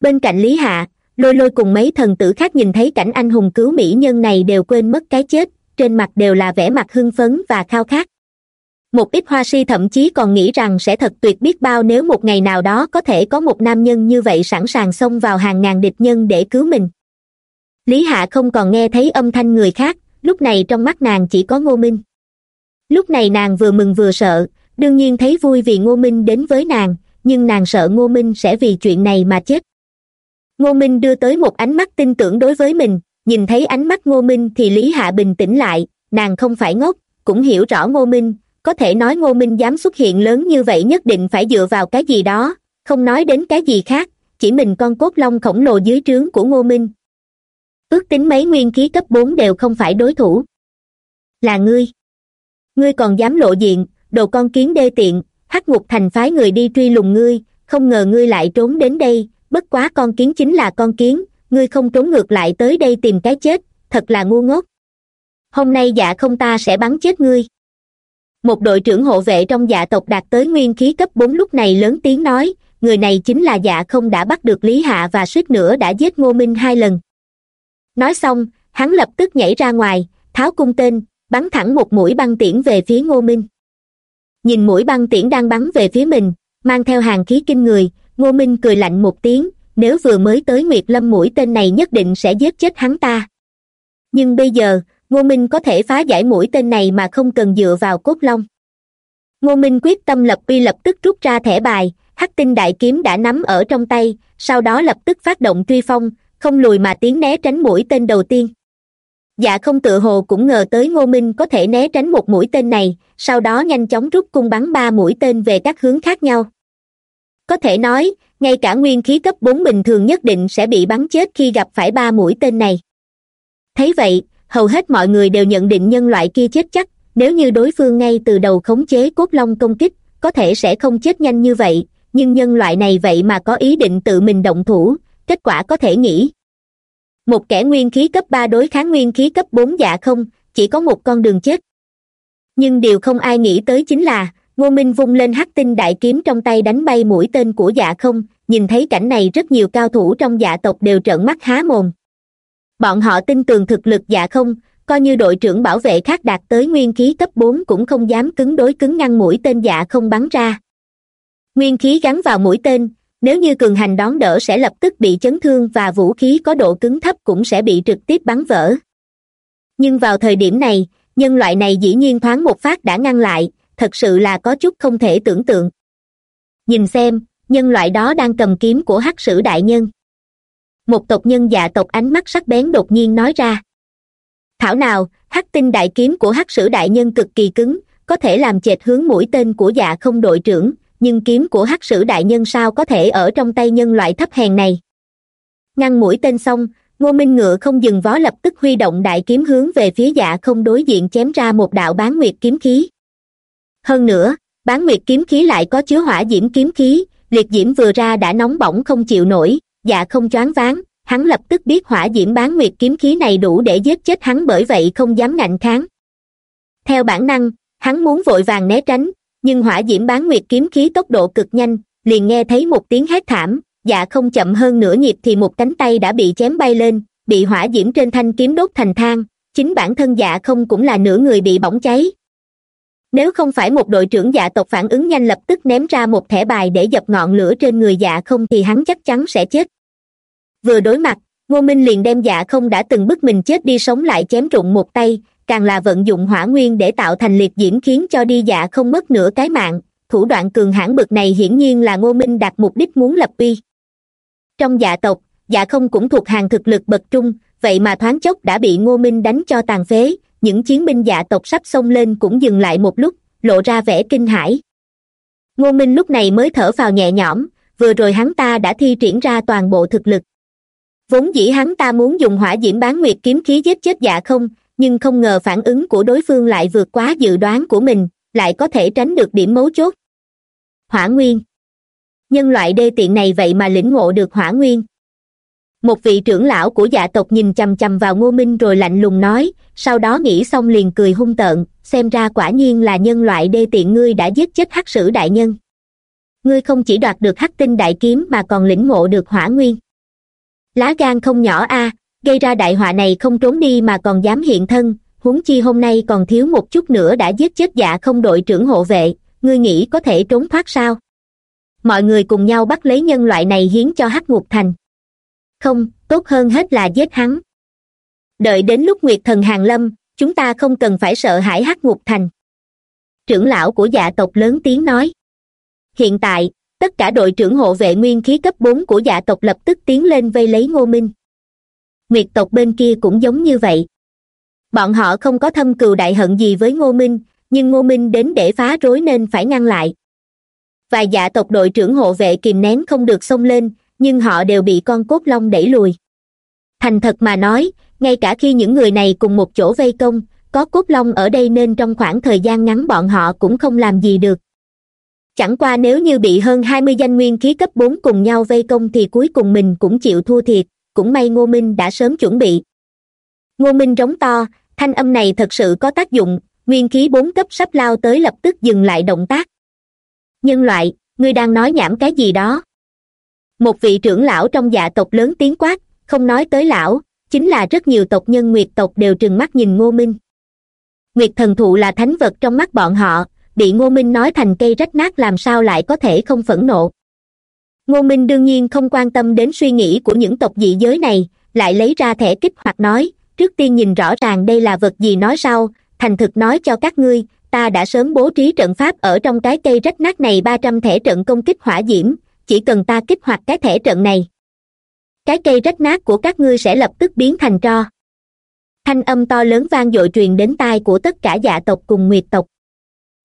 Bên cạnh lý hạ, lôi lôi cùng mấy thần tử khác nhìn thấy cảnh anh hùng cứu mỹ nhân này đều quên mất cái chết, trên mặt đều là vẻ mặt hưng phấn và khao khát một ít hoa si thậm chí còn nghĩ rằng sẽ thật tuyệt biết bao nếu một ngày nào đó có thể có một nam nhân như vậy sẵn sàng xông vào hàng ngàn địch nhân để cứu mình. Lý hạ không còn nghe thấy âm thanh người khác, lúc này trong mắt nàng chỉ có ngô minh. Lúc này nàng vừa mừng vừa sợ, đương nhiên thấy vui vì ngô minh đến với nàng, nhưng nàng sợ ngô minh sẽ vì chuyện này mà chết. Ngô minh đưa tới một ánh mắt tin tưởng đối với mình, nhìn thấy ánh mắt ngô minh thì lý hạ bình tĩnh lại, nàng không phải ngốc, cũng hiểu rõ ngô minh có thể nói ngô minh dám xuất hiện lớn như vậy nhất định phải dựa vào cái gì đó. Không nói đến cái gì khác, chỉ mình con cốt long khổng lồ dưới trướng của ngô minh. Ước tính mấy nguyên khí cấp bốn đều không phải đối thủ. Là ngươi. Ngươi còn dám lộ diện, đồ con kiến đê tiện, hắc ngục thành phái người đi truy lùng ngươi, không ngờ ngươi lại trốn đến đây, bất quá con kiến chính là con kiến, ngươi không trốn ngược lại tới đây tìm cái chết, thật là ngu ngốc. Hôm nay dạ không ta sẽ bắn chết ngươi một đội trưởng hộ vệ trong dạ tộc đạt tới nguyên khí cấp bốn lúc này lớn tiếng nói, người này chính là dạ không đã bắt được lý hạ và suýt nữa đã giết ngô minh hai lần. Nói xong, hắn lập tức nhảy ra ngoài, tháo cung tên, bắn thẳng một mũi băng tiễn về phía ngô minh. Nhìn mũi băng tiễn đang bắn về phía mình, mang theo hàng khí kinh người, ngô minh cười lạnh một tiếng, nếu vừa mới tới nguyệt lâm mũi tên này nhất định sẽ giết chết hắn ta. Nhưng bây giờ ngô minh có thể phá giải mũi tên này mà không cần dựa vào cốt long. Ngô minh quyết tâm lập uy lập tức rút ra thẻ bài, hắc tinh đại kiếm đã nắm ở trong tay, sau đó lập tức phát động truy phong, không lùi mà tiến né tránh mũi tên đầu tiên. Dạ không tự hồ cũng ngờ tới ngô minh có thể né tránh một mũi tên này, sau đó nhanh chóng rút cung bắn ba mũi tên về các hướng khác nhau. Có thể nói, ngay cả nguyên khí cấp bốn bình thường nhất định sẽ bị bắn chết khi gặp phải ba mũi tên này. Thấy vậy hầu hết mọi người đều nhận định nhân loại kia chết chắc, nếu như đối phương ngay từ đầu khống chế cốt long công kích, có thể sẽ không chết nhanh như vậy, nhưng nhân loại này vậy mà có ý định tự mình động thủ, kết quả có thể nghĩ. Một kẻ nguyên khí cấp ba đối kháng nguyên khí cấp bốn dạ không, chỉ có một con đường chết. Nhưng điều không ai nghĩ tới chính là, ngô minh vung lên hắc tinh đại kiếm trong tay đánh bay mũi tên của dạ không, nhìn thấy cảnh này rất nhiều cao thủ trong dạ tộc đều trợn mắt há mồm bọn họ tin tường thực lực dạ không, coi như đội trưởng bảo vệ khác đạt tới nguyên khí cấp bốn cũng không dám cứng đối cứng ngăn mũi tên dạ không bắn ra. Nguyên khí gắn vào mũi tên, nếu như cường hành đón đỡ sẽ lập tức bị chấn thương và vũ khí có độ cứng thấp cũng sẽ bị trực tiếp bắn vỡ. Nhưng vào thời điểm này, nhân loại này dĩ nhiên thoáng một phát đã ngăn lại, thật sự là có chút không thể tưởng tượng. Nhìn xem, nhân loại đó đang cầm kiếm của hắc sử đại nhân một tộc nhân dạ tộc ánh mắt sắc bén đột nhiên nói ra. Thảo nào, hắc tinh đại kiếm của hắc sử đại nhân cực kỳ cứng, có thể làm chệch hướng mũi tên của dạ không đội trưởng, nhưng kiếm của hắc sử đại nhân sao có thể ở trong tay nhân loại thấp hèn này? Ngăn mũi tên xong, ngô minh ngựa không dừng vó lập tức huy động đại kiếm hướng về phía dạ không đối diện chém ra một đạo bán nguyệt kiếm khí. Hơn nữa, bán nguyệt kiếm khí lại có chứa hỏa diễm kiếm khí, liệt diễm vừa ra đã nóng bỏng không chịu nổi dạ không choáng váng, hắn lập tức biết hỏa diễm bán nguyệt kiếm khí này đủ để giết chết hắn bởi vậy không dám ngạnh kháng. Theo bản năng, hắn muốn vội vàng né tránh, nhưng hỏa diễm bán nguyệt kiếm khí tốc độ cực nhanh, liền nghe thấy một tiếng hét thảm dạ không chậm hơn nửa nhịp thì một cánh tay đã bị chém bay lên, bị hỏa diễm trên thanh kiếm đốt thành thang chính bản thân dạ không cũng là nửa người bị bỏng cháy nếu không phải một đội trưởng dạ tộc phản ứng nhanh lập tức ném ra một thẻ bài để dập ngọn lửa trên người dạ không thì hắn chắc chắn sẽ chết. Vừa đối mặt, ngô minh liền đem dạ không đã từng bức mình chết đi sống lại chém trụng một tay, càng là vận dụng hỏa nguyên để tạo thành liệt diễm khiến cho đi dạ không mất nửa cái mạng. Thủ đoạn cường hãn bực này hiển nhiên là ngô minh đạt mục đích muốn lập uy. Trong dạ tộc dạ không cũng thuộc hàng thực lực bậc trung, vậy mà thoáng chốc đã bị ngô minh đánh cho tàn phế những chiến binh dạ tộc sắp xông lên cũng dừng lại một lúc, lộ ra vẻ kinh hãi. Ngô minh lúc này mới thở vào nhẹ nhõm, vừa rồi hắn ta đã thi triển ra toàn bộ thực lực. Vốn dĩ hắn ta muốn dùng hỏa diễm bán nguyệt kiếm khí giết chết dạ không, nhưng không ngờ phản ứng của đối phương lại vượt quá dự đoán của mình, lại có thể tránh được điểm mấu chốt. Hỏa nguyên. Nhân loại đê tiện này vậy mà lĩnh ngộ được hỏa nguyên một vị trưởng lão của dạ tộc nhìn chằm chằm vào ngô minh rồi lạnh lùng nói, sau đó nghĩ xong liền cười hung tợn, xem ra quả nhiên là nhân loại đê tiện ngươi đã giết chết hắc sử đại nhân. Ngươi không chỉ đoạt được hắc tinh đại kiếm mà còn lĩnh ngộ được hỏa nguyên. Lá gan không nhỏ a, gây ra đại họa này không trốn đi mà còn dám hiện thân, huống chi hôm nay còn thiếu một chút nữa đã giết chết dạ không đội trưởng hộ vệ, ngươi nghĩ có thể trốn thoát sao? Mọi người cùng nhau bắt lấy nhân loại này hiến cho hắc ngục thành không, tốt hơn hết là giết hắn. Đợi đến lúc nguyệt thần hàng lâm, chúng ta không cần phải sợ hãi hắc ngục thành. Trưởng lão của dạ tộc lớn tiếng nói. Hiện tại, tất cả đội trưởng hộ vệ nguyên khí cấp bốn của dạ tộc lập tức tiến lên vây lấy ngô minh. Nguyệt tộc bên kia cũng giống như vậy. Bọn họ không có thâm cừu đại hận gì với ngô minh, nhưng ngô minh đến để phá rối nên phải ngăn lại. Vài dạ tộc đội trưởng hộ vệ kìm nén không được xông lên nhưng họ đều bị con cốt long đẩy lùi. Thành thật mà nói, ngay cả khi những người này cùng một chỗ vây công, có cốt long ở đây nên trong khoảng thời gian ngắn bọn họ cũng không làm gì được. Chẳng qua nếu như bị hơn hai mươi danh nguyên khí cấp bốn cùng nhau vây công thì cuối cùng mình cũng chịu thua thiệt, cũng may ngô minh đã sớm chuẩn bị. Ngô minh rống to, thanh âm này thật sự có tác dụng, nguyên khí bốn cấp sắp lao tới lập tức dừng lại động tác. Nhân loại, ngươi đang nói nhảm cái gì đó? Một vị trưởng lão trong dạ tộc lớn tiếng quát, không nói tới lão, chính là rất nhiều tộc nhân nguyệt tộc đều trừng mắt nhìn ngô minh. Nguyệt thần thụ là thánh vật trong mắt bọn họ, bị ngô minh nói thành cây rách nát làm sao lại có thể không phẫn nộ. Ngô minh đương nhiên không quan tâm đến suy nghĩ của những tộc dị giới này, lại lấy ra thẻ kích hoạt nói, trước tiên nhìn rõ ràng đây là vật gì nói sau, thành thực nói cho các ngươi, ta đã sớm bố trí trận pháp ở trong cái cây rách nát này ba trăm thẻ trận công kích hỏa diễm chỉ cần ta kích hoạt cái thẻ trận này, cái cây rách nát của các ngươi sẽ lập tức biến thành tro. Thanh âm to lớn vang dội truyền đến tai của tất cả dạ tộc cùng nguyệt tộc.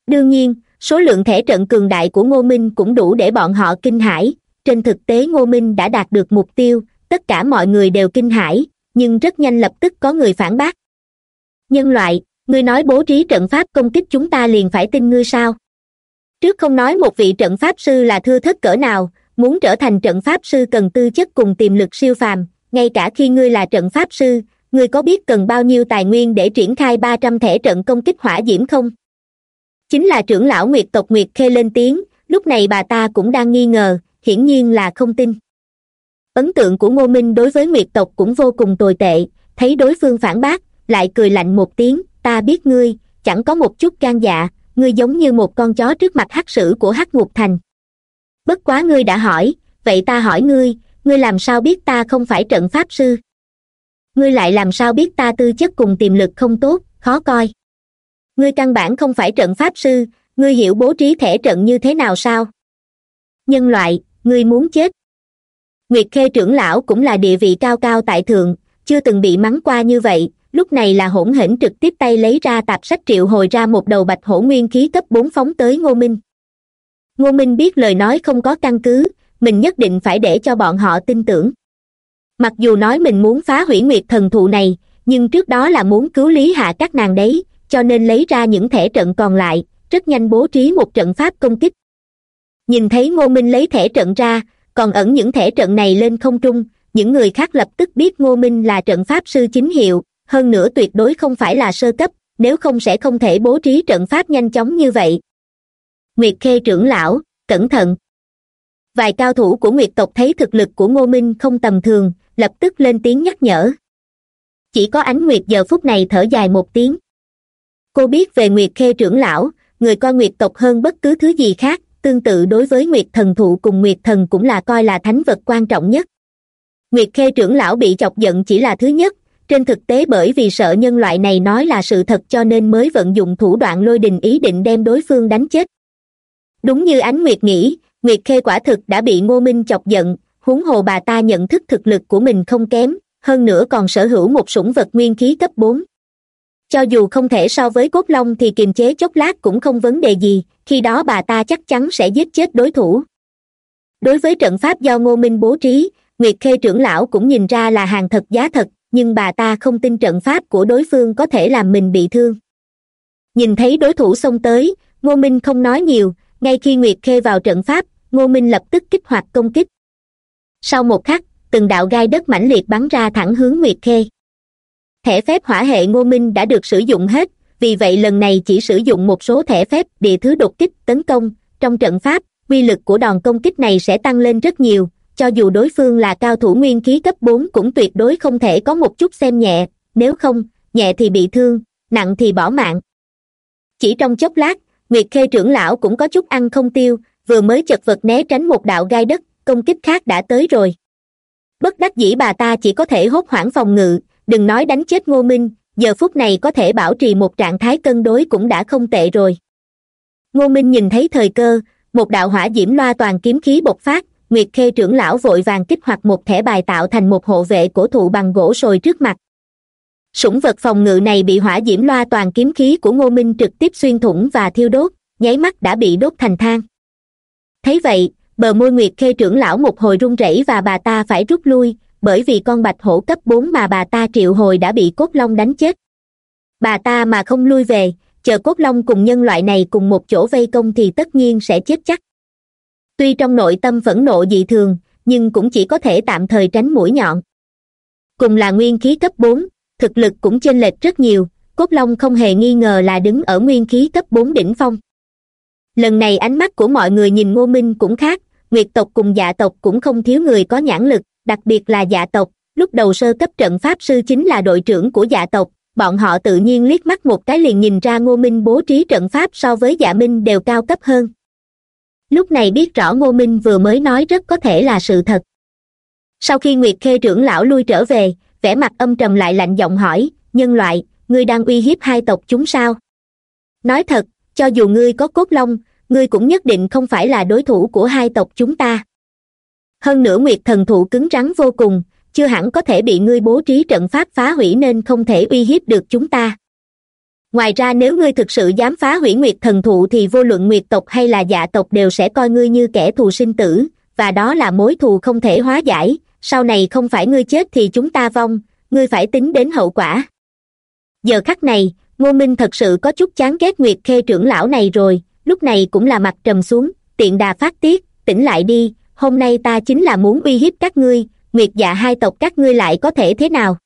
Đương nhiên, số lượng thẻ trận cường đại của ngô minh cũng đủ để bọn họ kinh hãi. Trên thực tế ngô minh đã đạt được mục tiêu, tất cả mọi người đều kinh hãi, nhưng rất nhanh lập tức có người phản bác. Nhân loại, ngươi nói bố trí trận pháp công kích chúng ta liền phải tin ngươi sao? Trước không nói một vị trận pháp sư là thưa thất cỡ nào, muốn trở thành trận pháp sư cần tư chất cùng tiềm lực siêu phàm, ngay cả khi ngươi là trận pháp sư, ngươi có biết cần bao nhiêu tài nguyên để triển khai ba trăm thẻ trận công kích hỏa diễm không? Chính là trưởng lão nguyệt tộc nguyệt khê lên tiếng, lúc này bà ta cũng đang nghi ngờ, hiển nhiên là không tin. Ấn tượng của ngô minh đối với nguyệt tộc cũng vô cùng tồi tệ, thấy đối phương phản bác, lại cười lạnh một tiếng, ta biết ngươi, chẳng có một chút gan dạ ngươi giống như một con chó trước mặt hắc sử của hắc ngục thành. Bất quá ngươi đã hỏi, vậy ta hỏi ngươi ngươi làm sao biết ta không phải trận pháp sư? Ngươi lại làm sao biết ta tư chất cùng tiềm lực không tốt, khó coi? Ngươi căn bản không phải trận pháp sư, ngươi hiểu bố trí thể trận như thế nào sao? Nhân loại, ngươi muốn chết. Nguyệt khê trưởng lão cũng là địa vị cao cao tại thượng, chưa từng bị mắng qua như vậy lúc này là hỗn hển trực tiếp tay lấy ra tạp sách triệu hồi ra một đầu bạch hổ nguyên khí cấp bốn phóng tới ngô minh. Ngô minh biết lời nói không có căn cứ, mình nhất định phải để cho bọn họ tin tưởng. Mặc dù nói mình muốn phá hủy nguyệt thần thụ này, nhưng trước đó là muốn cứu lý hạ các nàng đấy, cho nên lấy ra những thẻ trận còn lại, rất nhanh bố trí một trận pháp công kích. Nhìn thấy ngô minh lấy thẻ trận ra, còn ẩn những thẻ trận này lên không trung, những người khác lập tức biết ngô minh là trận pháp sư chính hiệu hơn nữa tuyệt đối không phải là sơ cấp, nếu không sẽ không thể bố trí trận pháp nhanh chóng như vậy. Nguyệt khê trưởng lão, cẩn thận. Vài cao thủ của nguyệt tộc thấy thực lực của ngô minh không tầm thường, lập tức lên tiếng nhắc nhở. Chỉ có ánh nguyệt giờ phút này thở dài một tiếng. Cô biết về nguyệt khê trưởng lão, người coi nguyệt tộc hơn bất cứ thứ gì khác, tương tự đối với nguyệt thần thụ cùng nguyệt thần cũng là coi là thánh vật quan trọng nhất. Nguyệt khê trưởng lão bị chọc giận chỉ là thứ nhất trên thực tế bởi vì sợ nhân loại này nói là sự thật cho nên mới vận dụng thủ đoạn lôi đình ý định đem đối phương đánh chết. Đúng như ánh nguyệt nghĩ, nguyệt khê quả thực đã bị ngô minh chọc giận, huống hồ bà ta nhận thức thực lực của mình không kém, hơn nữa còn sở hữu một sủng vật nguyên khí cấp bốn. Cho dù không thể so với cốt long thì kiềm chế chốc lát cũng không vấn đề gì, khi đó bà ta chắc chắn sẽ giết chết đối thủ. Đối với trận pháp do ngô minh bố trí, nguyệt khê trưởng lão cũng nhìn ra là hàng thật giá thật nhưng bà ta không tin trận pháp của đối phương có thể làm mình bị thương. Nhìn thấy đối thủ xông tới, ngô minh không nói nhiều, ngay khi nguyệt khê vào trận pháp, ngô minh lập tức kích hoạt công kích. Sau một khắc, từng đạo gai đất mãnh liệt bắn ra thẳng hướng nguyệt khê. Thẻ phép hỏa hệ ngô minh đã được sử dụng hết, vì vậy lần này chỉ sử dụng một số thẻ phép địa thứ đột kích tấn công. Trong trận pháp, quy lực của đòn công kích này sẽ tăng lên rất nhiều cho dù đối phương là cao thủ nguyên khí cấp bốn cũng tuyệt đối không thể có một chút xem nhẹ, nếu không, nhẹ thì bị thương, nặng thì bỏ mạng. Chỉ trong chốc lát, nguyệt khê trưởng lão cũng có chút ăn không tiêu, vừa mới chật vật né tránh một đạo gai đất, công kích khác đã tới rồi. Bất đắc dĩ bà ta chỉ có thể hốt hoảng phòng ngự, đừng nói đánh chết ngô minh, giờ phút này có thể bảo trì một trạng thái cân đối cũng đã không tệ rồi. Ngô minh nhìn thấy thời cơ, một đạo hỏa diễm loa toàn kiếm khí bộc phát nguyệt khê trưởng lão vội vàng kích hoạt một thẻ bài tạo thành một hộ vệ cổ thụ bằng gỗ sồi trước mặt. Sủng vật phòng ngự này bị hỏa diễm loa toàn kiếm khí của ngô minh trực tiếp xuyên thủng và thiêu đốt, nháy mắt đã bị đốt thành than. Thấy vậy, bờ môi nguyệt khê trưởng lão một hồi run rẩy và bà ta phải rút lui, bởi vì con bạch hổ cấp bốn mà bà ta triệu hồi đã bị cốt long đánh chết. Bà ta mà không lui về, chờ cốt long cùng nhân loại này cùng một chỗ vây công thì tất nhiên sẽ chết chắc tuy trong nội tâm phẫn nộ dị thường, nhưng cũng chỉ có thể tạm thời tránh mũi nhọn. Cùng là nguyên khí cấp bốn, thực lực cũng chênh lệch rất nhiều, cốt long không hề nghi ngờ là đứng ở nguyên khí cấp bốn đỉnh phong. Lần này ánh mắt của mọi người nhìn ngô minh cũng khác, nguyệt tộc cùng dạ tộc cũng không thiếu người có nhãn lực, đặc biệt là dạ tộc. Lúc đầu sơ cấp trận pháp sư chính là đội trưởng của dạ tộc, bọn họ tự nhiên liếc mắt một cái liền nhìn ra ngô minh bố trí trận pháp so với dạ minh đều cao cấp hơn lúc này biết rõ ngô minh vừa mới nói rất có thể là sự thật. Sau khi nguyệt khê trưởng lão lui trở về, vẻ mặt âm trầm lại lạnh giọng hỏi, nhân loại, ngươi đang uy hiếp hai tộc chúng sao? Nói thật, cho dù ngươi có cốt long, ngươi cũng nhất định không phải là đối thủ của hai tộc chúng ta. Hơn nữa nguyệt thần thụ cứng rắn vô cùng, chưa hẳn có thể bị ngươi bố trí trận pháp phá hủy nên không thể uy hiếp được chúng ta ngoài ra nếu ngươi thực sự dám phá hủy nguyệt thần thụ thì vô luận nguyệt tộc hay là dạ tộc đều sẽ coi ngươi như kẻ thù sinh tử, và đó là mối thù không thể hóa giải. Sau này không phải ngươi chết thì chúng ta vong, ngươi phải tính đến hậu quả. Giờ khắc này, ngô minh thật sự có chút chán ghét nguyệt khê trưởng lão này rồi, lúc này cũng là mặt trầm xuống, tiện đà phát tiết, tỉnh lại đi, hôm nay ta chính là muốn uy hiếp các ngươi, nguyệt dạ hai tộc các ngươi lại có thể thế nào?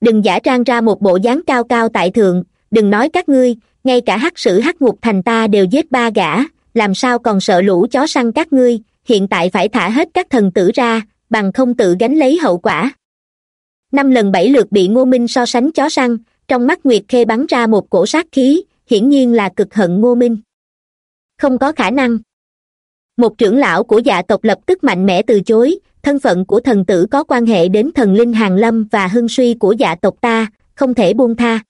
Đừng giả trang ra một bộ dáng cao cao tại thượng đừng nói các ngươi, ngay cả hắc sử hắc ngục thành ta đều giết ba gã, làm sao còn sợ lũ chó săn các ngươi, hiện tại phải thả hết các thần tử ra, bằng không tự gánh lấy hậu quả. Năm lần bảy lượt bị ngô minh so sánh chó săn, trong mắt nguyệt khê bắn ra một cổ sát khí, hiển nhiên là cực hận ngô minh. Không có khả năng. Một trưởng lão của dạ tộc lập tức mạnh mẽ từ chối, thân phận của thần tử có quan hệ đến thần linh hàng lâm và hưng suy của dạ tộc ta, không thể buông tha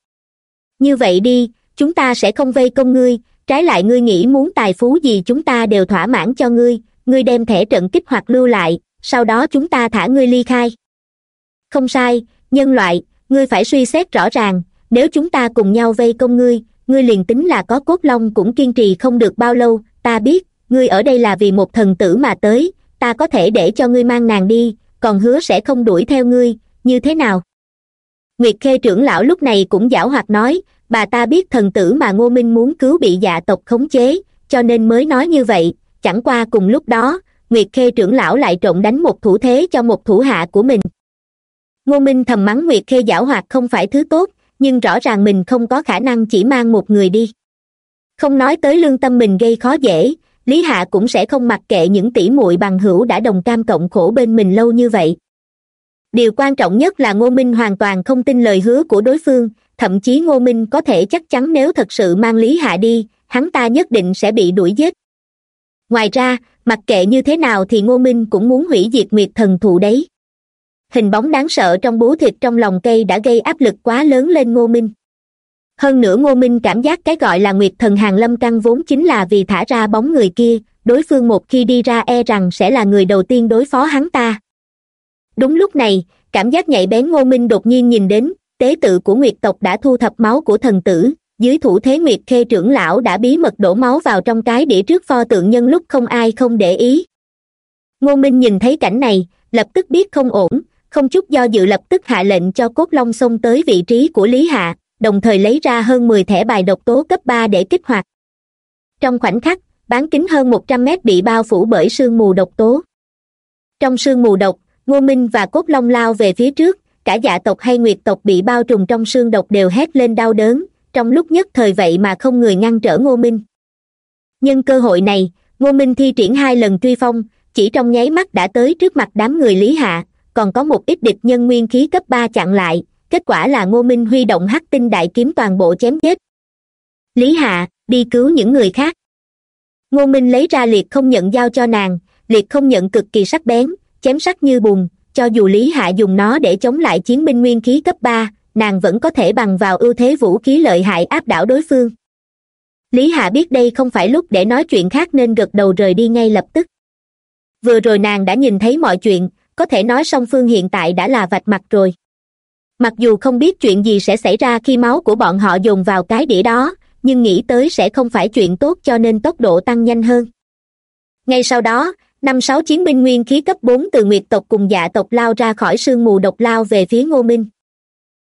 như vậy đi, chúng ta sẽ không vây công ngươi, trái lại ngươi nghĩ muốn tài phú gì chúng ta đều thỏa mãn cho ngươi ngươi đem thẻ trận kích hoạt lưu lại, sau đó chúng ta thả ngươi ly khai. Không sai, nhân loại, ngươi phải suy xét rõ ràng, nếu chúng ta cùng nhau vây công ngươi ngươi liền tính là có cốt long cũng kiên trì không được bao lâu, ta biết, ngươi ở đây là vì một thần tử mà tới, ta có thể để cho ngươi mang nàng đi, còn hứa sẽ không đuổi theo ngươi, như thế nào? Nguyệt khê trưởng lão lúc này cũng giảo hoạt nói, bà ta biết thần tử mà ngô minh muốn cứu bị dạ tộc khống chế, cho nên mới nói như vậy. Chẳng qua cùng lúc đó, nguyệt khê trưởng lão lại trộn đánh một thủ thế cho một thủ hạ của mình. Ngô minh thầm mắng nguyệt khê giảo hoạt không phải thứ tốt, nhưng rõ ràng mình không có khả năng chỉ mang một người đi. Không nói tới lương tâm mình gây khó dễ, lý hạ cũng sẽ không mặc kệ những tỷ muội bằng hữu đã đồng cam cộng khổ bên mình lâu như vậy điều quan trọng nhất là ngô minh hoàn toàn không tin lời hứa của đối phương, thậm chí ngô minh có thể chắc chắn nếu thật sự mang lý hạ đi, hắn ta nhất định sẽ bị đuổi giết. Ngoài ra, mặc kệ như thế nào thì ngô minh cũng muốn hủy diệt nguyệt thần thụ đấy. Hình bóng đáng sợ trong bú thịt trong lòng cây đã gây áp lực quá lớn lên ngô minh. Hơn nữa ngô minh cảm giác cái gọi là nguyệt thần hàng lâm căn vốn chính là vì thả ra bóng người kia, đối phương một khi đi ra e rằng sẽ là người đầu tiên đối phó hắn ta đúng lúc này, cảm giác nhạy bén ngô minh đột nhiên nhìn đến, tế tự của nguyệt tộc đã thu thập máu của thần tử, dưới thủ thế nguyệt khê trưởng lão đã bí mật đổ máu vào trong cái đĩa trước pho tượng nhân lúc không ai không để ý. Ngô minh nhìn thấy cảnh này, lập tức biết không ổn, không chút do dự lập tức hạ lệnh cho cốt long xông tới vị trí của lý hạ, đồng thời lấy ra hơn mười thẻ bài độc tố cấp ba để kích hoạt. Trong khoảnh khắc, bán kính hơn một trăm mét bị bao phủ bởi sương mù độc tố. Trong sương mù độc ngô minh và cốt long lao về phía trước, cả dạ tộc hay nguyệt tộc bị bao trùm trong sương độc đều hét lên đau đớn, trong lúc nhất thời vậy mà không người ngăn trở ngô minh. Nhân cơ hội này, ngô minh thi triển hai lần truy phong, chỉ trong nháy mắt đã tới trước mặt đám người lý hạ, còn có một ít địch nhân nguyên khí cấp ba chặn lại, kết quả là ngô minh huy động hắc tinh đại kiếm toàn bộ chém chết lý hạ, đi cứu những người khác. Ngô minh lấy ra liệt không nhận giao cho nàng, liệt không nhận cực kỳ sắc bén chém sắc như bùn, cho dù lý hạ dùng nó để chống lại chiến binh nguyên khí cấp ba, nàng vẫn có thể bằng vào ưu thế vũ khí lợi hại áp đảo đối phương. Lý hạ biết đây không phải lúc để nói chuyện khác nên gật đầu rời đi ngay lập tức. Vừa rồi nàng đã nhìn thấy mọi chuyện, có thể nói song phương hiện tại đã là vạch mặt rồi. Mặc dù không biết chuyện gì sẽ xảy ra khi máu của bọn họ dồn vào cái đĩa đó, nhưng nghĩ tới sẽ không phải chuyện tốt cho nên tốc độ tăng nhanh hơn. Ngay sau đó năm sáu chiến binh nguyên khí cấp bốn từ nguyệt tộc cùng dạ tộc lao ra khỏi sương mù độc lao về phía ngô minh.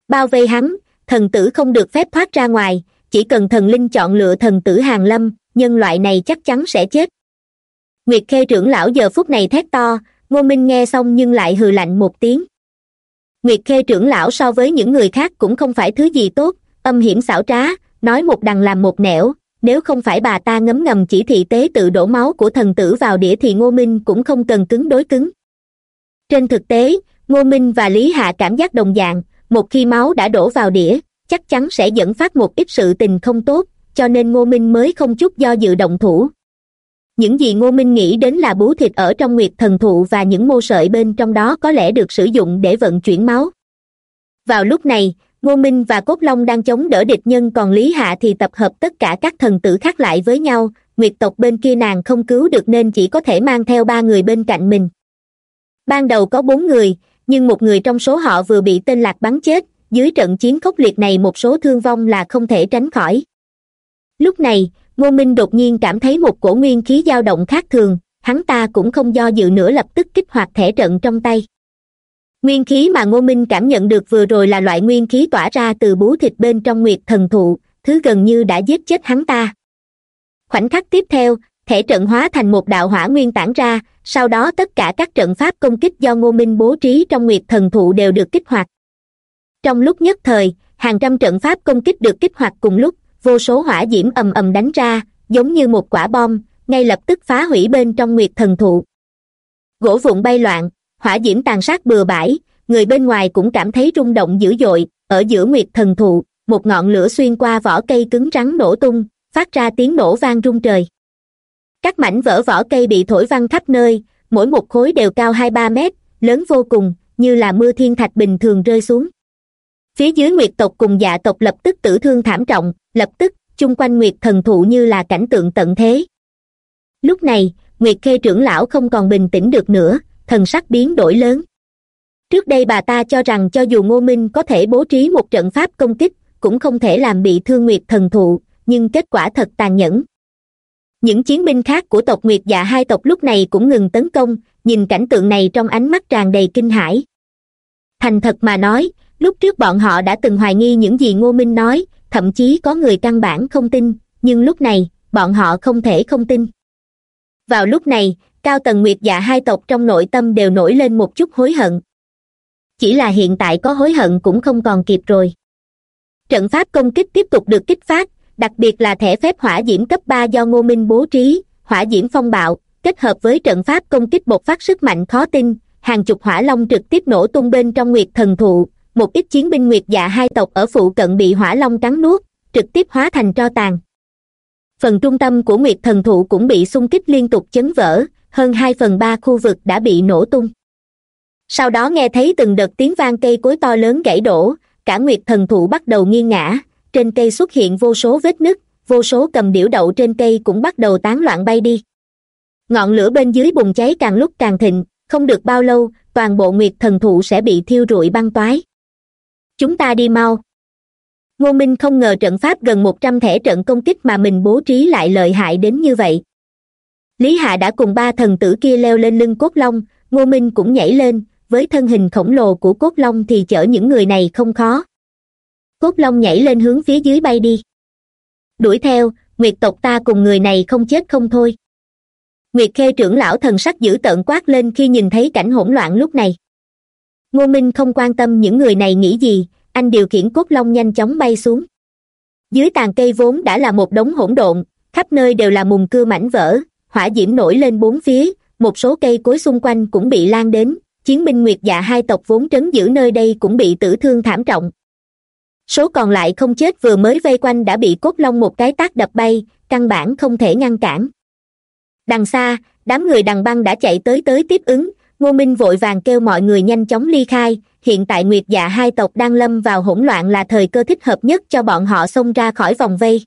Bao vây hắn, thần tử không được phép thoát ra ngoài, chỉ cần thần linh chọn lựa thần tử hàng lâm, nhân loại này chắc chắn sẽ chết. Nguyệt khê trưởng lão giờ phút này thét to, ngô minh nghe xong nhưng lại hừ lạnh một tiếng. Nguyệt khê trưởng lão so với những người khác cũng không phải thứ gì tốt, âm hiểm xảo trá, nói một đằng làm một nẻo nếu không phải bà ta ngấm ngầm chỉ thị tế tự đổ máu của thần tử vào đĩa thì ngô minh cũng không cần cứng đối cứng. Trên thực tế, ngô minh và lý hạ cảm giác đồng dạng, một khi máu đã đổ vào đĩa, chắc chắn sẽ dẫn phát một ít sự tình không tốt, cho nên ngô minh mới không chút do dự động thủ. Những gì ngô minh nghĩ đến là bú thịt ở trong nguyệt thần thụ và những mô sợi bên trong đó có lẽ được sử dụng để vận chuyển máu. Vào lúc này ngô minh và cốt long đang chống đỡ địch nhân, còn lý hạ thì tập hợp tất cả các thần tử khác lại với nhau. Nguyệt tộc bên kia nàng không cứu được nên chỉ có thể mang theo ba người bên cạnh mình. Ban đầu có bốn người, nhưng một người trong số họ vừa bị tên lạc bắn chết. Dưới trận chiến khốc liệt này một số thương vong là không thể tránh khỏi. Lúc này, ngô minh đột nhiên cảm thấy một cổ nguyên khí dao động khác thường. Hắn ta cũng không do dự nữa lập tức kích hoạt thẻ trận trong tay nguyên khí mà ngô minh cảm nhận được vừa rồi là loại nguyên khí tỏa ra từ bú thịt bên trong nguyệt thần thụ, thứ gần như đã giết chết hắn ta. Khoảnh khắc tiếp theo, thể trận hóa thành một đạo hỏa nguyên tản ra, sau đó tất cả các trận pháp công kích do ngô minh bố trí trong nguyệt thần thụ đều được kích hoạt. Trong lúc nhất thời, hàng trăm trận pháp công kích được kích hoạt cùng lúc, vô số hỏa diễm ầm ầm đánh ra, giống như một quả bom, ngay lập tức phá hủy bên trong nguyệt thần thụ. Gỗ vụn bay loạn hỏa diễm tàn sát bừa bãi, người bên ngoài cũng cảm thấy rung động dữ dội. Ở giữa nguyệt thần thụ, một ngọn lửa xuyên qua vỏ cây cứng rắn nổ tung, phát ra tiếng nổ vang rung trời. Các mảnh vỡ vỏ cây bị thổi văng khắp nơi, mỗi một khối đều cao hai ba mét, lớn vô cùng, như là mưa thiên thạch bình thường rơi xuống. Phía dưới nguyệt tộc cùng dạ tộc lập tức tử thương thảm trọng, lập tức, chung quanh nguyệt thần thụ như là cảnh tượng tận thế. Lúc này, nguyệt khê trưởng lão không còn bình tĩnh được nữa thần sắc biến đổi lớn. Trước đây bà ta cho rằng cho dù ngô minh có thể bố trí một trận pháp công kích, cũng không thể làm bị thương nguyệt thần thụ, nhưng kết quả thật tàn nhẫn. Những chiến binh khác của tộc nguyệt dạ hai tộc lúc này cũng ngừng tấn công, nhìn cảnh tượng này trong ánh mắt tràn đầy kinh hãi. Thành thật mà nói, lúc trước bọn họ đã từng hoài nghi những gì ngô minh nói, thậm chí có người căn bản không tin, nhưng lúc này, bọn họ không thể không tin. Vào lúc này cao tần nguyệt dạ hai tộc trong nội tâm đều nổi lên một chút hối hận. Chỉ là hiện tại có hối hận cũng không còn kịp rồi. Trận pháp công kích tiếp tục được kích phát, đặc biệt là thẻ phép hỏa diễm cấp ba do ngô minh bố trí, hỏa diễm phong bạo, kết hợp với trận pháp công kích bộc phát sức mạnh khó tin, hàng chục hỏa long trực tiếp nổ tung bên trong nguyệt thần thụ, một ít chiến binh nguyệt dạ hai tộc ở phụ cận bị hỏa long cắn nuốt, trực tiếp hóa thành tro tàn. Phần trung tâm của nguyệt thần thụ cũng bị xung kích liên tục chấn vỡ hơn hai phần ba khu vực đã bị nổ tung. Sau đó nghe thấy từng đợt tiếng vang cây cối to lớn gãy đổ, cả nguyệt thần thụ bắt đầu nghiêng ngã trên cây xuất hiện vô số vết nứt, vô số cầm điểu đậu trên cây cũng bắt đầu tán loạn bay đi. Ngọn lửa bên dưới bùng cháy càng lúc càng thịnh, không được bao lâu, toàn bộ nguyệt thần thụ sẽ bị thiêu rụi băng toái. Chúng ta đi mau. Ngô minh không ngờ trận pháp gần một trăm thẻ trận công kích mà mình bố trí lại lợi hại đến như vậy lý hạ đã cùng ba thần tử kia leo lên lưng cốt long, ngô minh cũng nhảy lên, với thân hình khổng lồ của cốt long thì chở những người này không khó. Cốt long nhảy lên hướng phía dưới bay đi. Đuổi theo, nguyệt tộc ta cùng người này không chết không thôi. Nguyệt khê trưởng lão thần sắc dữ tợn quát lên khi nhìn thấy cảnh hỗn loạn lúc này. Ngô minh không quan tâm những người này nghĩ gì, anh điều khiển cốt long nhanh chóng bay xuống. Dưới tàn cây vốn đã là một đống hỗn độn, khắp nơi đều là mùng cưa mảnh vỡ hỏa diễm nổi lên bốn phía, một số cây cối xung quanh cũng bị lan đến, chiến binh nguyệt dạ hai tộc vốn trấn giữ nơi đây cũng bị tử thương thảm trọng. Số còn lại không chết vừa mới vây quanh đã bị cốt long một cái tác đập bay, căn bản không thể ngăn cản. Đằng xa, đám người đằng băng đã chạy tới tới tiếp ứng, ngô minh vội vàng kêu mọi người nhanh chóng ly khai, hiện tại nguyệt dạ hai tộc đang lâm vào hỗn loạn là thời cơ thích hợp nhất cho bọn họ xông ra khỏi vòng vây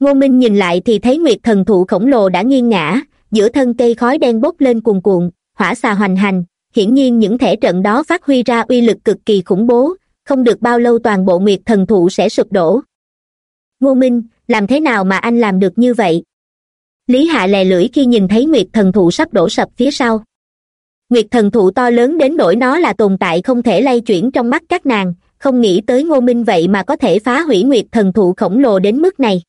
ngô minh nhìn lại thì thấy nguyệt thần thụ khổng lồ đã nghiêng ngã giữa thân cây khói đen bốc lên cuồn cuộn, hỏa xà hoành hành. Hiển nhiên những thể trận đó phát huy ra uy lực cực kỳ khủng bố, không được bao lâu toàn bộ nguyệt thần thụ sẽ sụp đổ. Ngô minh, làm thế nào mà anh làm được như vậy? Lý hạ lè lưỡi khi nhìn thấy nguyệt thần thụ sắp đổ sập phía sau. Nguyệt thần thụ to lớn đến nỗi nó là tồn tại không thể lay chuyển trong mắt các nàng, không nghĩ tới ngô minh vậy mà có thể phá hủy nguyệt thần thụ khổng lồ đến mức này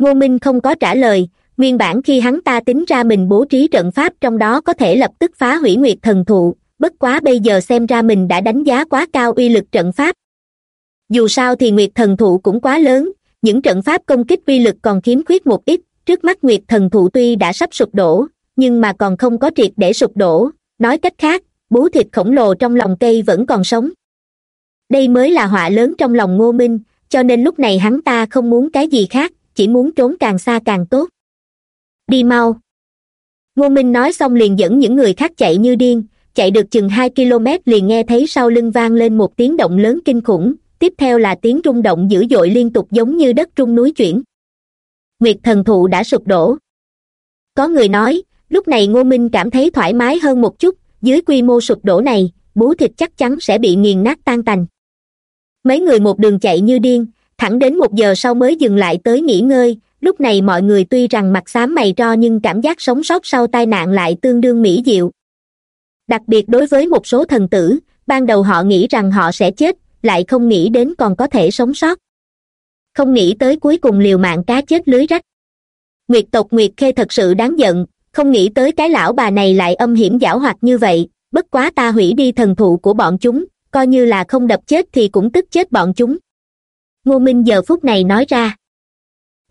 ngô minh không có trả lời. Nguyên bản khi hắn ta tính ra mình bố trí trận pháp trong đó có thể lập tức phá hủy nguyệt thần thụ, bất quá bây giờ xem ra mình đã đánh giá quá cao uy lực trận pháp. Dù sao thì nguyệt thần thụ cũng quá lớn, những trận pháp công kích uy lực còn khiếm khuyết một ít, trước mắt nguyệt thần thụ tuy đã sắp sụp đổ, nhưng mà còn không có triệt để sụp đổ. Nói cách khác bú thịt khổng lồ trong lòng cây vẫn còn sống. Đây mới là họa lớn trong lòng ngô minh, cho nên lúc này hắn ta không muốn cái gì khác chỉ muốn trốn càng xa càng tốt. Đi mau. Ngô minh nói xong liền dẫn những người khác chạy như điên, chạy được chừng hai km liền nghe thấy sau lưng vang lên một tiếng động lớn kinh khủng, tiếp theo là tiếng rung động dữ dội liên tục giống như đất trung núi chuyển. Nguyệt thần thụ đã sụp đổ. Có người nói, lúc này ngô minh cảm thấy thoải mái hơn một chút, dưới quy mô sụp đổ này bú thịt chắc chắn sẽ bị nghiền nát tan tành. Mấy người một đường chạy như điên thẳng đến một giờ sau mới dừng lại tới nghỉ ngơi, lúc này mọi người tuy rằng mặt xám mày ro nhưng cảm giác sống sót sau tai nạn lại tương đương mỹ diệu. Đặc biệt đối với một số thần tử, ban đầu họ nghĩ rằng họ sẽ chết, lại không nghĩ đến còn có thể sống sót. Không nghĩ tới cuối cùng liều mạng cá chết lưới rách. Nguyệt tộc nguyệt khê thật sự đáng giận, không nghĩ tới cái lão bà này lại âm hiểm giảo hoạt như vậy, bất quá ta hủy đi thần thụ của bọn chúng, coi như là không đập chết thì cũng tức chết bọn chúng ngô minh giờ phút này nói ra.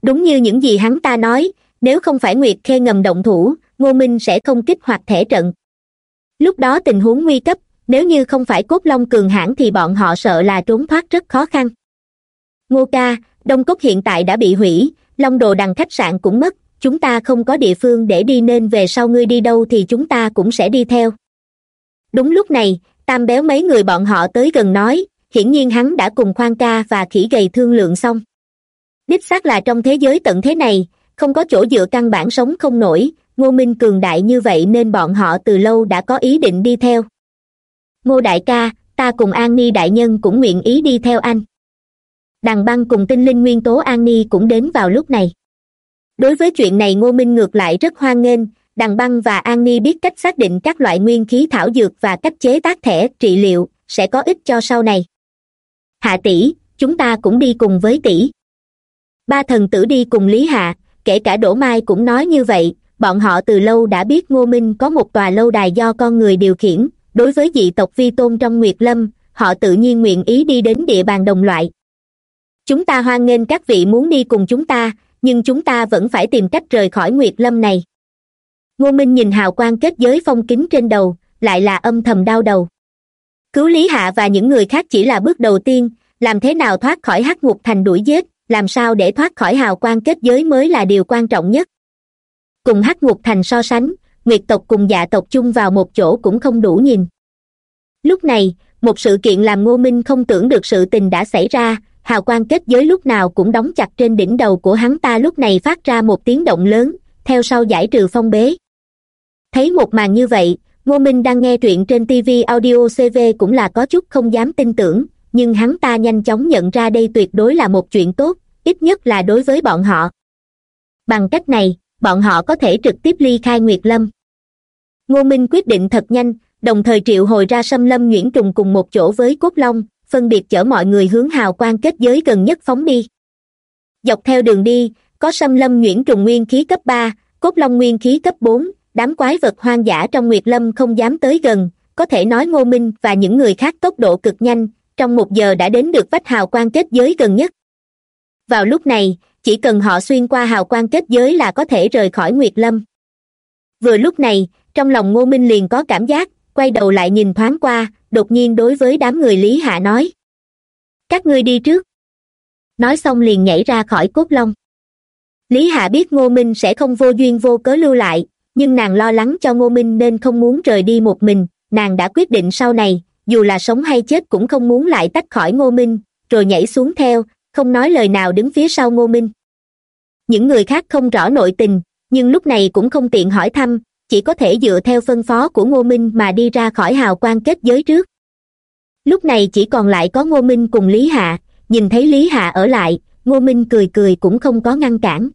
Đúng như những gì hắn ta nói, nếu không phải nguyệt khê ngầm động thủ, ngô minh sẽ không kích hoạt thể trận. Lúc đó tình huống nguy cấp, nếu như không phải cốt long cường hãn thì bọn họ sợ là trốn thoát rất khó khăn. Ngô ca, đông cốc hiện tại đã bị hủy, long đồ đằng khách sạn cũng mất, chúng ta không có địa phương để đi nên về sau ngươi đi đâu thì chúng ta cũng sẽ đi theo. Đúng lúc này, tam béo mấy người bọn họ tới gần nói hiển nhiên hắn đã cùng khoan ca và khỉ gầy thương lượng xong. Đích xác là trong thế giới tận thế này, không có chỗ dựa căn bản sống không nổi, ngô minh cường đại như vậy nên bọn họ từ lâu đã có ý định đi theo. Ngô đại ca, ta cùng an ni đại nhân cũng nguyện ý đi theo anh. Đằng băng cùng tinh linh nguyên tố an ni cũng đến vào lúc này. Đối với chuyện này ngô minh ngược lại rất hoan nghênh, đằng băng và an ni biết cách xác định các loại nguyên khí thảo dược và cách chế tác thẻ trị liệu sẽ có ích cho sau này hạ tỷ, chúng ta cũng đi cùng với tỷ. Ba thần tử đi cùng lý hạ, kể cả đỗ mai cũng nói như vậy, bọn họ từ lâu đã biết ngô minh có một tòa lâu đài do con người điều khiển, đối với dị tộc vi tôn trong nguyệt lâm, họ tự nhiên nguyện ý đi đến địa bàn đồng loại. Chúng ta hoan nghênh các vị muốn đi cùng chúng ta, nhưng chúng ta vẫn phải tìm cách rời khỏi nguyệt lâm này. Ngô minh nhìn hào quang kết giới phong kính trên đầu, lại là âm thầm đau đầu cứu lý hạ và những người khác chỉ là bước đầu tiên, làm thế nào thoát khỏi hắc ngục thành đuổi giết, làm sao để thoát khỏi hào quang kết giới mới là điều quan trọng nhất. Cùng hắc ngục thành so sánh, nguyệt tộc cùng dạ tộc chung vào một chỗ cũng không đủ nhìn. Lúc này, một sự kiện làm ngô minh không tưởng được sự tình đã xảy ra, hào quang kết giới lúc nào cũng đóng chặt trên đỉnh đầu của hắn ta lúc này phát ra một tiếng động lớn, theo sau giải trừ phong bế. Thấy một màn như vậy ngô minh đang nghe truyện trên tv audio cv cũng là có chút không dám tin tưởng, nhưng hắn ta nhanh chóng nhận ra đây tuyệt đối là một chuyện tốt, ít nhất là đối với bọn họ. Bằng cách này, bọn họ có thể trực tiếp ly khai nguyệt lâm. Ngô minh quyết định thật nhanh, đồng thời triệu hồi ra xâm lâm nhuyễn trùng cùng một chỗ với cốt long, phân biệt chở mọi người hướng hào quang kết giới gần nhất phóng đi. Dọc theo đường đi, có xâm lâm nhuyễn trùng nguyên khí cấp ba, cốt long nguyên khí cấp bốn đám quái vật hoang dã trong nguyệt lâm không dám tới gần, có thể nói ngô minh và những người khác tốc độ cực nhanh, trong một giờ đã đến được vách hào quang kết giới gần nhất. Vào lúc này, chỉ cần họ xuyên qua hào quang kết giới là có thể rời khỏi nguyệt lâm. Vừa lúc này, trong lòng ngô minh liền có cảm giác, quay đầu lại nhìn thoáng qua, đột nhiên đối với đám người lý hạ nói. Các ngươi đi trước. Nói xong liền nhảy ra khỏi cốt long. Lý hạ biết ngô minh sẽ không vô duyên vô cớ lưu lại nhưng nàng lo lắng cho ngô minh nên không muốn rời đi một mình, nàng đã quyết định sau này, dù là sống hay chết cũng không muốn lại tách khỏi ngô minh, rồi nhảy xuống theo, không nói lời nào đứng phía sau ngô minh. Những người khác không rõ nội tình, nhưng lúc này cũng không tiện hỏi thăm, chỉ có thể dựa theo phân phó của ngô minh mà đi ra khỏi hào quan kết giới trước. Lúc này chỉ còn lại có ngô minh cùng lý hạ, nhìn thấy lý hạ ở lại, ngô minh cười cười cũng không có ngăn cản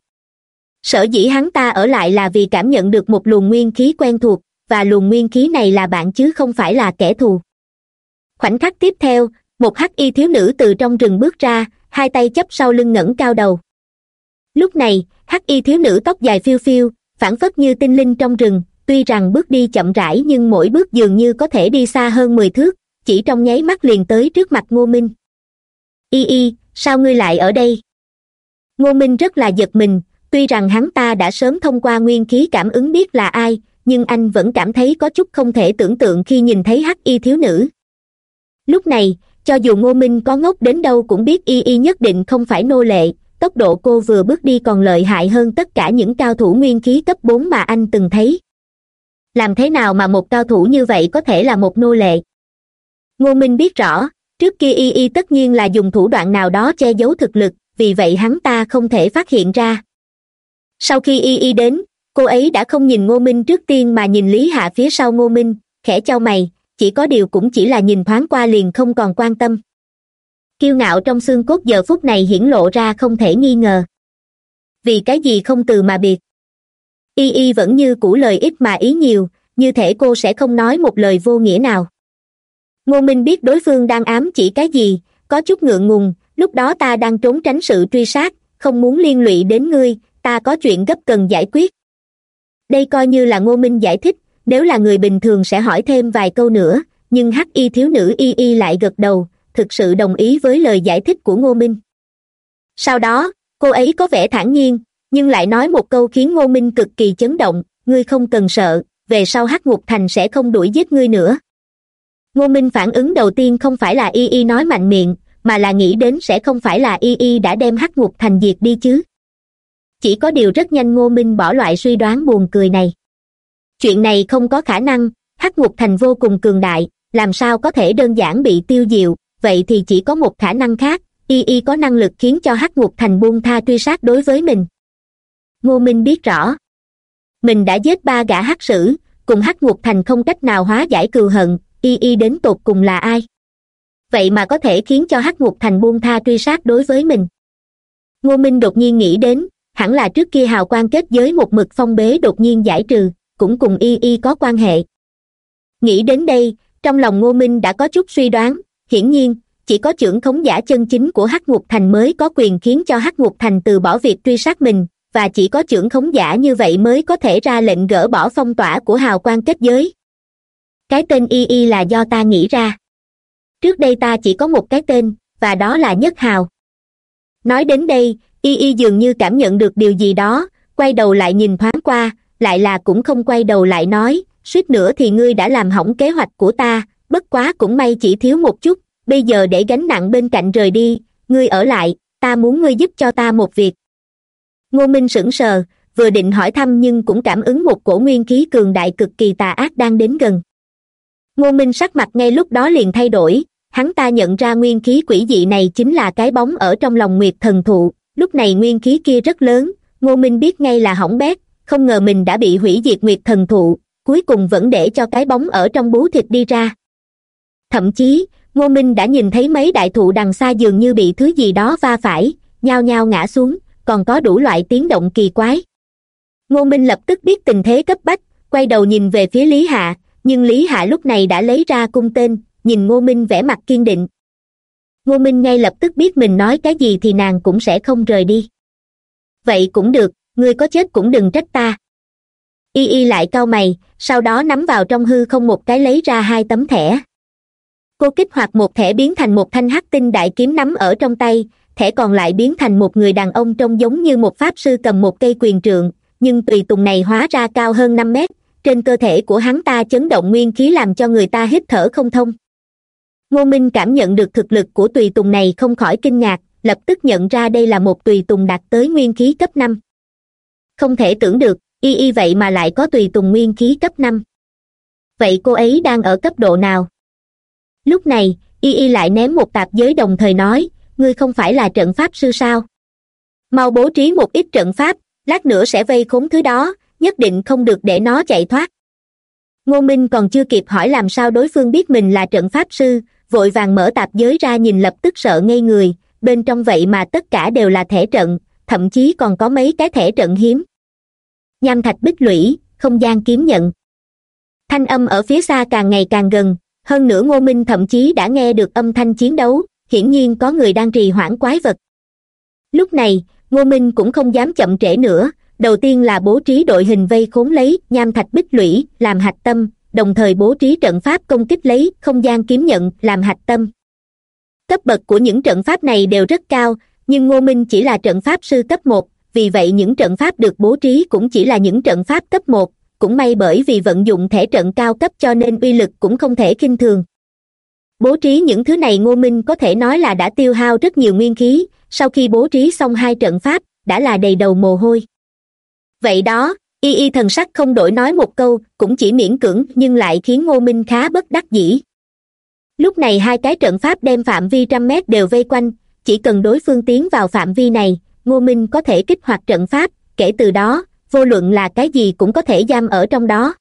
sở dĩ hắn ta ở lại là vì cảm nhận được một luồng nguyên khí quen thuộc, và luồng nguyên khí này là bạn chứ không phải là kẻ thù. Khoảnh khắc tiếp theo, một hắc y thiếu nữ từ trong rừng bước ra, hai tay chấp sau lưng ngẩng cao đầu. Lúc này, hắc y thiếu nữ tóc dài phiêu phiêu phản phất như tinh linh trong rừng, tuy rằng bước đi chậm rãi nhưng mỗi bước dường như có thể đi xa hơn mười thước, chỉ trong nháy mắt liền tới trước mặt ngô minh. Y y, sao ngươi lại ở đây? Ngô minh rất là giật mình tuy rằng hắn ta đã sớm thông qua nguyên khí cảm ứng biết là ai, nhưng anh vẫn cảm thấy có chút không thể tưởng tượng khi nhìn thấy hắc y thiếu nữ. Lúc này, cho dù ngô minh có ngốc đến đâu cũng biết y y nhất định không phải nô lệ, tốc độ cô vừa bước đi còn lợi hại hơn tất cả những cao thủ nguyên khí cấp bốn mà anh từng thấy. Làm thế nào mà một cao thủ như vậy có thể là một nô lệ? Ngô minh biết rõ, trước kia y y tất nhiên là dùng thủ đoạn nào đó che giấu thực lực, vì vậy hắn ta không thể phát hiện ra sau khi y y đến, cô ấy đã không nhìn ngô minh trước tiên mà nhìn lý hạ phía sau ngô minh, khẽ chau mày, chỉ có điều cũng chỉ là nhìn thoáng qua liền không còn quan tâm. Kiêu ngạo trong xương cốt giờ phút này hiển lộ ra không thể nghi ngờ. Vì cái gì không từ mà biệt? Y y vẫn như cũ lời ít mà ý nhiều, như thể cô sẽ không nói một lời vô nghĩa nào. Ngô minh biết đối phương đang ám chỉ cái gì, có chút ngượng ngùng, lúc đó ta đang trốn tránh sự truy sát, không muốn liên lụy đến ngươi ta có chuyện gấp cần giải quyết. Đây coi như là ngô minh giải thích, nếu là người bình thường sẽ hỏi thêm vài câu nữa, nhưng hắc y thiếu nữ y y lại gật đầu, thực sự đồng ý với lời giải thích của ngô minh. Sau đó, cô ấy có vẻ thản nhiên, nhưng lại nói một câu khiến ngô minh cực kỳ chấn động, ngươi không cần sợ, về sau hắc ngục thành sẽ không đuổi giết ngươi nữa. Ngô minh phản ứng đầu tiên không phải là y y nói mạnh miệng, mà là nghĩ đến sẽ không phải là y y đã đem hắc ngục thành diệt đi chứ chỉ có điều rất nhanh ngô minh bỏ loại suy đoán buồn cười này. Chuyện này không có khả năng, hắc ngục thành vô cùng cường đại, làm sao có thể đơn giản bị tiêu diệu, vậy thì chỉ có một khả năng khác, y y có năng lực khiến cho hắc ngục thành buông tha truy sát đối với mình. Ngô minh biết rõ. Mình đã giết ba gã hắc sử, cùng hắc ngục thành không cách nào hóa giải cừu hận, y y đến tột cùng là ai? Vậy mà có thể khiến cho hắc ngục thành buông tha truy sát đối với mình. Ngô minh đột nhiên nghĩ đến hẳn là trước kia hào quang kết giới một mực phong bế đột nhiên giải trừ, cũng cùng y y có quan hệ. Nghĩ đến đây, trong lòng ngô minh đã có chút suy đoán, hiển nhiên, chỉ có trưởng khống giả chân chính của hắc ngục thành mới có quyền khiến cho hắc ngục thành từ bỏ việc truy sát mình, và chỉ có trưởng khống giả như vậy mới có thể ra lệnh gỡ bỏ phong tỏa của hào quang kết giới. Cái tên y y là do ta nghĩ ra. Trước đây ta chỉ có một cái tên, và đó là nhất hào. Nói đến đây y y dường như cảm nhận được điều gì đó, quay đầu lại nhìn thoáng qua, lại là cũng không quay đầu lại nói, suýt nữa thì ngươi đã làm hỏng kế hoạch của ta, bất quá cũng may chỉ thiếu một chút, bây giờ để gánh nặng bên cạnh rời đi, ngươi ở lại, ta muốn ngươi giúp cho ta một việc. Ngô minh sững sờ, vừa định hỏi thăm nhưng cũng cảm ứng một cổ nguyên khí cường đại cực kỳ tà ác đang đến gần. Ngô minh sắc mặt ngay lúc đó liền thay đổi, hắn ta nhận ra nguyên khí quỷ dị này chính là cái bóng ở trong lòng nguyệt thần thụ lúc này nguyên khí kia rất lớn, ngô minh biết ngay là hỏng bét, không ngờ mình đã bị hủy diệt nguyệt thần thụ, cuối cùng vẫn để cho cái bóng ở trong bú thịt đi ra. Thậm chí, ngô minh đã nhìn thấy mấy đại thụ đằng xa dường như bị thứ gì đó va phải, nhao nhao ngã xuống, còn có đủ loại tiếng động kỳ quái. Ngô minh lập tức biết tình thế cấp bách, quay đầu nhìn về phía lý hạ, nhưng lý hạ lúc này đã lấy ra cung tên, nhìn ngô minh vẻ mặt kiên định ngô minh ngay lập tức biết mình nói cái gì thì nàng cũng sẽ không rời đi. Vậy cũng được, ngươi có chết cũng đừng trách ta. Y y lại cau mày, sau đó nắm vào trong hư không một cái lấy ra hai tấm thẻ. Cô kích hoạt một thẻ biến thành một thanh hắc tinh đại kiếm nắm ở trong tay, thẻ còn lại biến thành một người đàn ông trông giống như một pháp sư cầm một cây quyền trượng, nhưng tùy tùng này hóa ra cao hơn năm mét, trên cơ thể của hắn ta chấn động nguyên khí làm cho người ta hít thở không thông ngô minh cảm nhận được thực lực của tùy tùng này không khỏi kinh ngạc, lập tức nhận ra đây là một tùy tùng đạt tới nguyên khí cấp năm. Không thể tưởng được, y y vậy mà lại có tùy tùng nguyên khí cấp năm. Vậy cô ấy đang ở cấp độ nào? Lúc này, y y lại ném một tạp giới đồng thời nói, ngươi không phải là trận pháp sư sao? Mau bố trí một ít trận pháp, lát nữa sẽ vây khốn thứ đó, nhất định không được để nó chạy thoát. Ngô minh còn chưa kịp hỏi làm sao đối phương biết mình là trận pháp sư vội vàng mở tạp giới ra nhìn lập tức sợ ngây người, bên trong vậy mà tất cả đều là thẻ trận, thậm chí còn có mấy cái thẻ trận hiếm. Nham thạch bích lũy, không gian kiếm nhận. Thanh âm ở phía xa càng ngày càng gần, hơn nữa ngô minh thậm chí đã nghe được âm thanh chiến đấu, hiển nhiên có người đang trì hoãn quái vật. Lúc này, ngô minh cũng không dám chậm trễ nữa, đầu tiên là bố trí đội hình vây khốn lấy nham thạch bích lũy, làm hạch tâm đồng thời bố trí trận pháp công kích lấy không gian kiếm nhận làm hạch tâm. Cấp bậc của những trận pháp này đều rất cao, nhưng ngô minh chỉ là trận pháp sư cấp một, vì vậy những trận pháp được bố trí cũng chỉ là những trận pháp cấp một, cũng may bởi vì vận dụng thể trận cao cấp cho nên uy lực cũng không thể k i n h thường. Bố trí những thứ này ngô minh có thể nói là đã tiêu hao rất nhiều nguyên khí, sau khi bố trí xong hai trận pháp, đã là đầy đầu mồ hôi. Vậy đó y y thần sắc không đổi nói một câu, cũng chỉ miễn cưỡng, nhưng lại khiến ngô minh khá bất đắc dĩ. Lúc này hai cái trận pháp đem phạm vi trăm mét đều vây quanh, chỉ cần đối phương tiến vào phạm vi này, ngô minh có thể kích hoạt trận pháp, kể từ đó, vô luận là cái gì cũng có thể giam ở trong đó.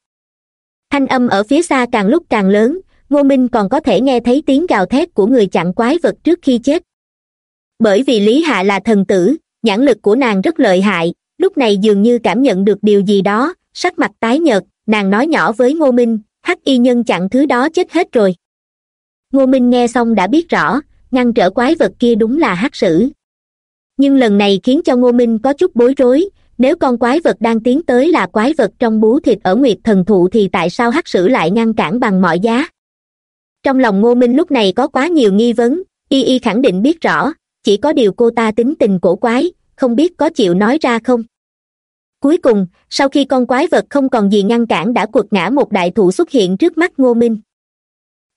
Thanh âm ở phía xa càng lúc càng lớn, ngô minh còn có thể nghe thấy tiếng gào thét của người chặn quái vật trước khi chết. Bởi vì lý hạ là thần tử, nhãn lực của nàng rất lợi hại lúc này dường như cảm nhận được điều gì đó, sắc mặt tái nhợt, nàng nói nhỏ với ngô minh, hắc y nhân chặn thứ đó chết hết rồi. Ngô minh nghe xong đã biết rõ, ngăn trở quái vật kia đúng là hắc sử. Nhưng lần này khiến cho ngô minh có chút bối rối, nếu con quái vật đang tiến tới là quái vật trong bú thịt ở nguyệt thần thụ thì tại sao hắc sử lại ngăn cản bằng mọi giá? Trong lòng ngô minh lúc này có quá nhiều nghi vấn, y y khẳng định biết rõ, chỉ có điều cô ta tính tình cổ quái không biết có chịu nói ra không? Cuối cùng, sau khi con quái vật không còn gì ngăn cản đã quật ngã một đại thụ xuất hiện trước mắt ngô minh.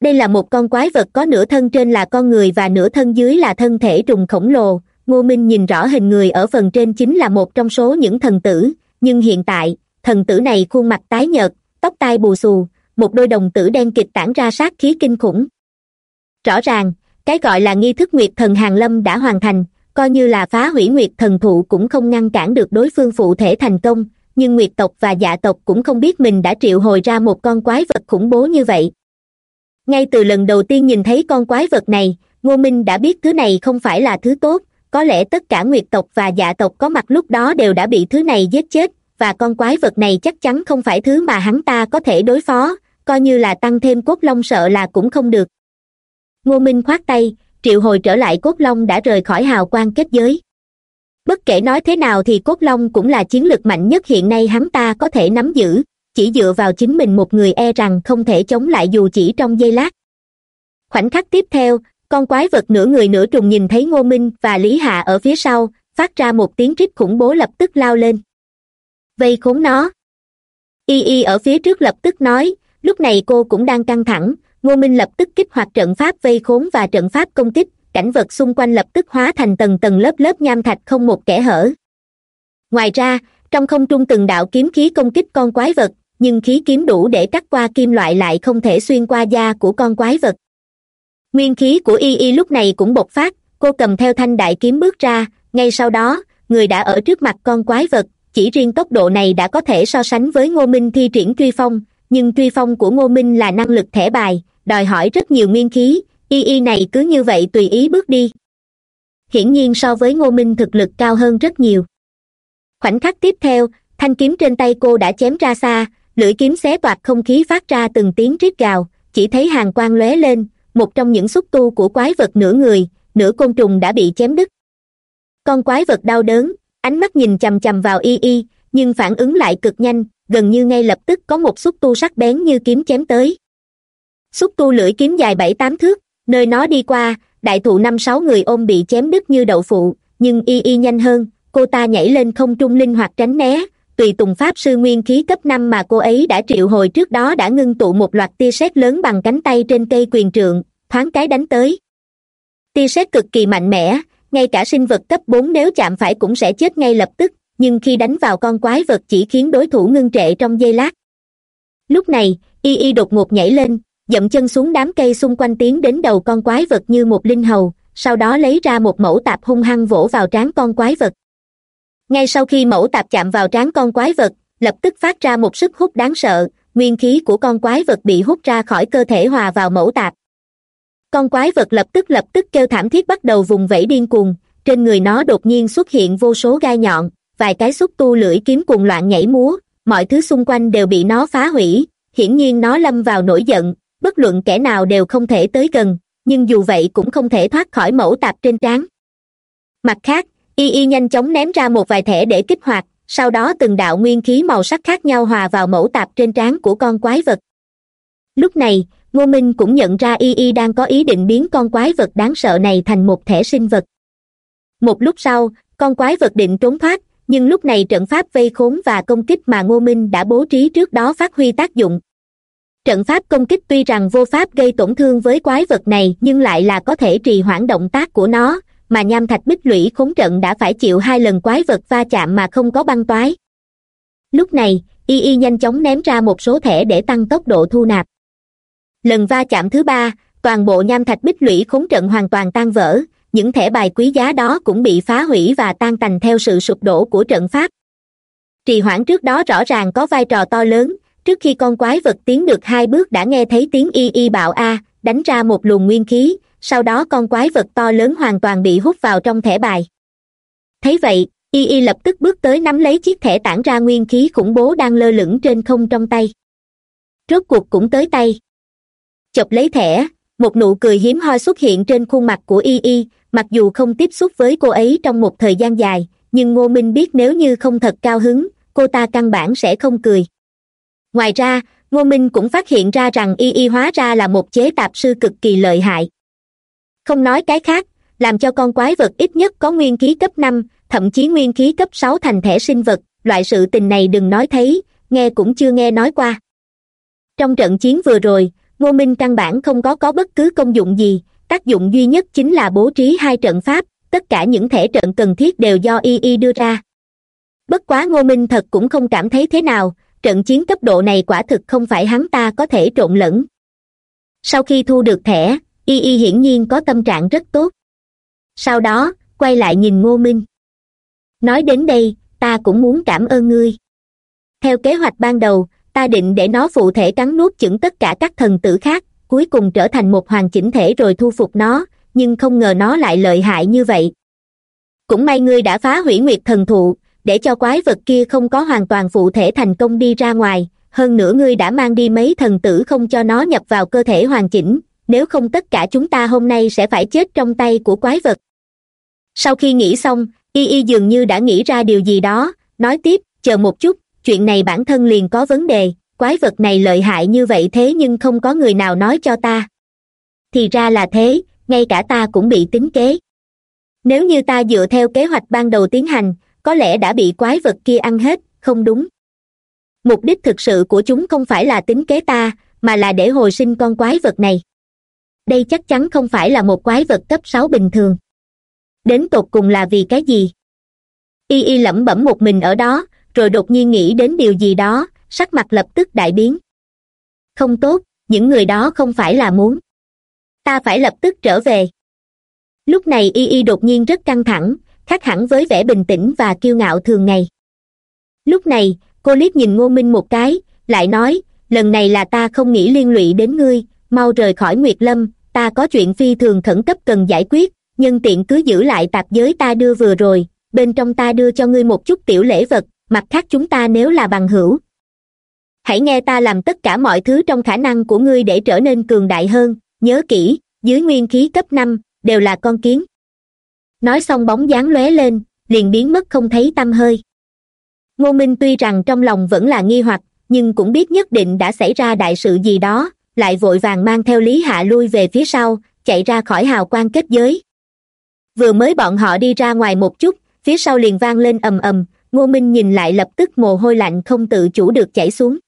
Đây là một con quái vật có nửa thân trên là con người và nửa thân dưới là thân thể trùng khổng lồ. Ngô minh nhìn rõ hình người ở phần trên chính là một trong số những thần tử, nhưng hiện tại, thần tử này khuôn mặt tái nhợt, tóc tai bù xù, một đôi đồng tử đen kịch tản ra sát khí kinh khủng. Rõ ràng, cái gọi là nghi thức nguyệt thần hàng lâm đã hoàn thành coi như là phá hủy nguyệt thần thụ cũng không ngăn cản được đối phương phụ thể thành công, nhưng nguyệt tộc và dạ tộc cũng không biết mình đã triệu hồi ra một con quái vật khủng bố như vậy. Ngay từ lần đầu tiên nhìn thấy con quái vật này, ngô minh đã biết thứ này không phải là thứ tốt, có lẽ tất cả nguyệt tộc và dạ tộc có mặt lúc đó đều đã bị thứ này giết chết, và con quái vật này chắc chắn không phải thứ mà hắn ta có thể đối phó, coi như là tăng thêm cốt long sợ là cũng không được. Ngô minh khoát tay triệu hồi trở lại cốt long đã rời khỏi hào quang kết giới. Bất kể nói thế nào thì cốt long cũng là chiến lược mạnh nhất hiện nay hắn ta có thể nắm giữ, chỉ dựa vào chính mình một người e rằng không thể chống lại dù chỉ trong giây lát. Khoảnh khắc tiếp theo, con quái vật nửa người nửa trùng nhìn thấy ngô minh và lý hạ ở phía sau, phát ra một tiếng rít khủng bố lập tức lao lên. Vây khốn nó! Y y ở phía trước lập tức nói, lúc này cô cũng đang căng thẳng ngô minh lập tức kích hoạt trận pháp vây khốn và trận pháp công kích, cảnh vật xung quanh lập tức hóa thành tầng tầng lớp lớp nham thạch không một kẽ hở. Ngoài ra, trong không trung từng đạo kiếm khí công kích con quái vật, nhưng khí kiếm đủ để cắt qua kim loại lại không thể xuyên qua da của con quái vật. Nguyên khí của y y lúc này cũng bộc phát, cô cầm theo thanh đại kiếm bước ra, ngay sau đó, người đã ở trước mặt con quái vật, chỉ riêng tốc độ này đã có thể so sánh với ngô minh thi triển truy phong, nhưng truy phong của ngô minh là năng lực thẻ bài đòi hỏi rất nhiều nguyên khí, y y này cứ như vậy tùy ý bước đi. Hiển nhiên so với ngô minh thực lực cao hơn rất nhiều. Khoảnh khắc tiếp theo, thanh kiếm trên tay cô đã chém ra xa, lưỡi kiếm xé toạc không khí phát ra từng tiếng rít gào, chỉ thấy hàng quang lóe lên, một trong những xúc tu của quái vật nửa người, nửa côn trùng đã bị chém đứt. Con quái vật đau đớn, ánh mắt nhìn chằm chằm vào y y, nhưng phản ứng lại cực nhanh, gần như ngay lập tức có một xúc tu sắc bén như kiếm chém tới xúc tu lưỡi kiếm dài bảy tám thước, nơi nó đi qua, đại thụ năm sáu người ôm bị chém đứt như đậu phụ, nhưng y y nhanh hơn, cô ta nhảy lên không trung linh hoạt tránh né, tùy tùng pháp sư nguyên khí cấp năm mà cô ấy đã triệu hồi trước đó đã ngưng tụ một loạt tia sét lớn bằng cánh tay trên cây quyền trượng, thoáng cái đánh tới. Tia sét cực kỳ mạnh mẽ, ngay cả sinh vật cấp bốn nếu chạm phải cũng sẽ chết ngay lập tức, nhưng khi đánh vào con quái vật chỉ khiến đối thủ ngưng trệ trong giây lát. Lúc này, y y đột ngột nhảy lên dậm chân xuống đám cây xung quanh tiến đến đầu con quái vật như một linh hầu, sau đó lấy ra một mẫu tạp hung hăng vỗ vào trán con quái vật. Ngay sau khi mẫu tạp chạm vào trán con quái vật, lập tức phát ra một sức hút đáng sợ, nguyên khí của con quái vật bị hút ra khỏi cơ thể hòa vào mẫu tạp. Con quái vật lập tức lập tức kêu thảm thiết bắt đầu vùng vẫy điên cuồng, trên người nó đột nhiên xuất hiện vô số gai nhọn, vài cái xúc tu lưỡi kiếm cuồng loạn nhảy múa, mọi thứ xung quanh đều bị nó phá hủy, hiển nhiên nó lâm vào nổi giận bất luận kẻ nào đều không thể tới gần, nhưng dù vậy cũng không thể thoát khỏi mẫu tạp trên trán. Mặt khác, y y nhanh chóng ném ra một vài thẻ để kích hoạt, sau đó từng đạo nguyên khí màu sắc khác nhau hòa vào mẫu tạp trên trán của con quái vật. Lúc này, ngô minh cũng nhận ra y y đang có ý định biến con quái vật đáng sợ này thành một thẻ sinh vật. Một lúc sau, con quái vật định trốn thoát, nhưng lúc này trận pháp vây khốn và công kích mà ngô minh đã bố trí trước đó phát huy tác dụng trận pháp công kích tuy rằng vô pháp gây tổn thương với quái vật này, nhưng lại là có thể trì hoãn động tác của nó, mà nham thạch bích lũy khốn trận đã phải chịu hai lần quái vật va chạm mà không có băng toái. Lúc này, y y nhanh chóng ném ra một số thẻ để tăng tốc độ thu nạp. Lần va chạm thứ ba, toàn bộ nham thạch bích lũy khốn trận hoàn toàn tan vỡ, những thẻ bài quý giá đó cũng bị phá hủy và tan tành theo sự sụp đổ của trận pháp. Trì hoãn trước đó rõ ràng có vai trò to lớn trước khi con quái vật tiến được hai bước đã nghe thấy tiếng y y bạo a, đánh ra một luồng nguyên khí, sau đó con quái vật to lớn hoàn toàn bị hút vào trong thẻ bài. Thấy vậy, y y lập tức bước tới nắm lấy chiếc thẻ tản ra nguyên khí khủng bố đang lơ lửng trên không trong tay. Rốt cuộc cũng tới tay. Chộp lấy thẻ, một nụ cười hiếm hoi xuất hiện trên khuôn mặt của y y, mặc dù không tiếp xúc với cô ấy trong một thời gian dài, nhưng ngô minh biết nếu như không thật cao hứng, cô ta căn bản sẽ không cười ngoài ra, ngô minh cũng phát hiện ra rằng y y hóa ra là một chế tạp sư cực kỳ lợi hại. Không nói cái khác, làm cho con quái vật ít nhất có nguyên khí cấp năm, thậm chí nguyên khí cấp sáu thành thể sinh vật, loại sự tình này đừng nói thấy, nghe cũng chưa nghe nói qua. Trong trận chiến vừa rồi, ngô minh căn bản không có có bất cứ công dụng gì, tác dụng duy nhất chính là bố trí hai trận pháp, tất cả những thể trận cần thiết đều do y y đưa ra. Bất quá ngô minh thật cũng không cảm thấy thế nào trận chiến cấp độ này quả thực không phải hắn ta có thể trộn lẫn. Sau khi thu được thẻ, y y hiển nhiên có tâm trạng rất tốt. Sau đó, quay lại nhìn ngô minh. Nói đến đây, ta cũng muốn cảm ơn ngươi. Theo kế hoạch ban đầu, ta định để nó phụ thể cắn nuốt chửng tất cả các thần tử khác, cuối cùng trở thành một hoàn chỉnh thể rồi thu phục nó, nhưng không ngờ nó lại lợi hại như vậy. Cũng may ngươi đã phá hủy nguyệt thần thụ để cho quái vật kia không có hoàn toàn phụ thể thành công đi ra ngoài, hơn nữa ngươi đã mang đi mấy thần tử không cho nó nhập vào cơ thể hoàn chỉnh, nếu không tất cả chúng ta hôm nay sẽ phải chết trong tay của quái vật. Sau khi nghĩ xong, y y dường như đã nghĩ ra điều gì đó, nói tiếp, chờ một chút, chuyện này bản thân liền có vấn đề, quái vật này lợi hại như vậy thế nhưng không có người nào nói cho ta. Thì ra là thế, ngay cả ta cũng bị tính kế. Nếu như ta dựa theo kế hoạch ban đầu tiến hành có lẽ đã bị quái vật kia ăn hết, không đúng. Mục đích thực sự của chúng không phải là tính kế ta, mà là để hồi sinh con quái vật này. Đây chắc chắn không phải là một quái vật cấp sáu bình thường. Đến tột cùng là vì cái gì? Y y lẩm bẩm một mình ở đó, rồi đột nhiên nghĩ đến điều gì đó, sắc mặt lập tức đại biến. Không tốt, những người đó không phải là muốn. Ta phải lập tức trở về. Lúc này y y đột nhiên rất căng thẳng khác hẳn với vẻ bình tĩnh và kiêu ngạo thường ngày. Lúc này, cô liếc nhìn ngô minh một cái, lại nói, lần này là ta không nghĩ liên lụy đến ngươi, mau rời khỏi nguyệt lâm, ta có chuyện phi thường khẩn cấp cần giải quyết nhân tiện cứ giữ lại tạp giới ta đưa vừa rồi, bên trong ta đưa cho ngươi một chút tiểu lễ vật, mặt khác chúng ta nếu là bằng hữu. Hãy nghe ta làm tất cả mọi thứ trong khả năng của ngươi để trở nên cường đại hơn, nhớ kỹ, dưới nguyên khí cấp năm, đều là con kiến nói xong bóng dáng lóe lên, liền biến mất không thấy tăm hơi. Ngô minh tuy rằng trong lòng vẫn là nghi hoặc, nhưng cũng biết nhất định đã xảy ra đại sự gì đó, lại vội vàng mang theo lý hạ lui về phía sau, chạy ra khỏi hào quang kết giới. Vừa mới bọn họ đi ra ngoài một chút, phía sau liền vang lên ầm ầm, ngô minh nhìn lại lập tức mồ hôi lạnh không tự chủ được chảy xuống.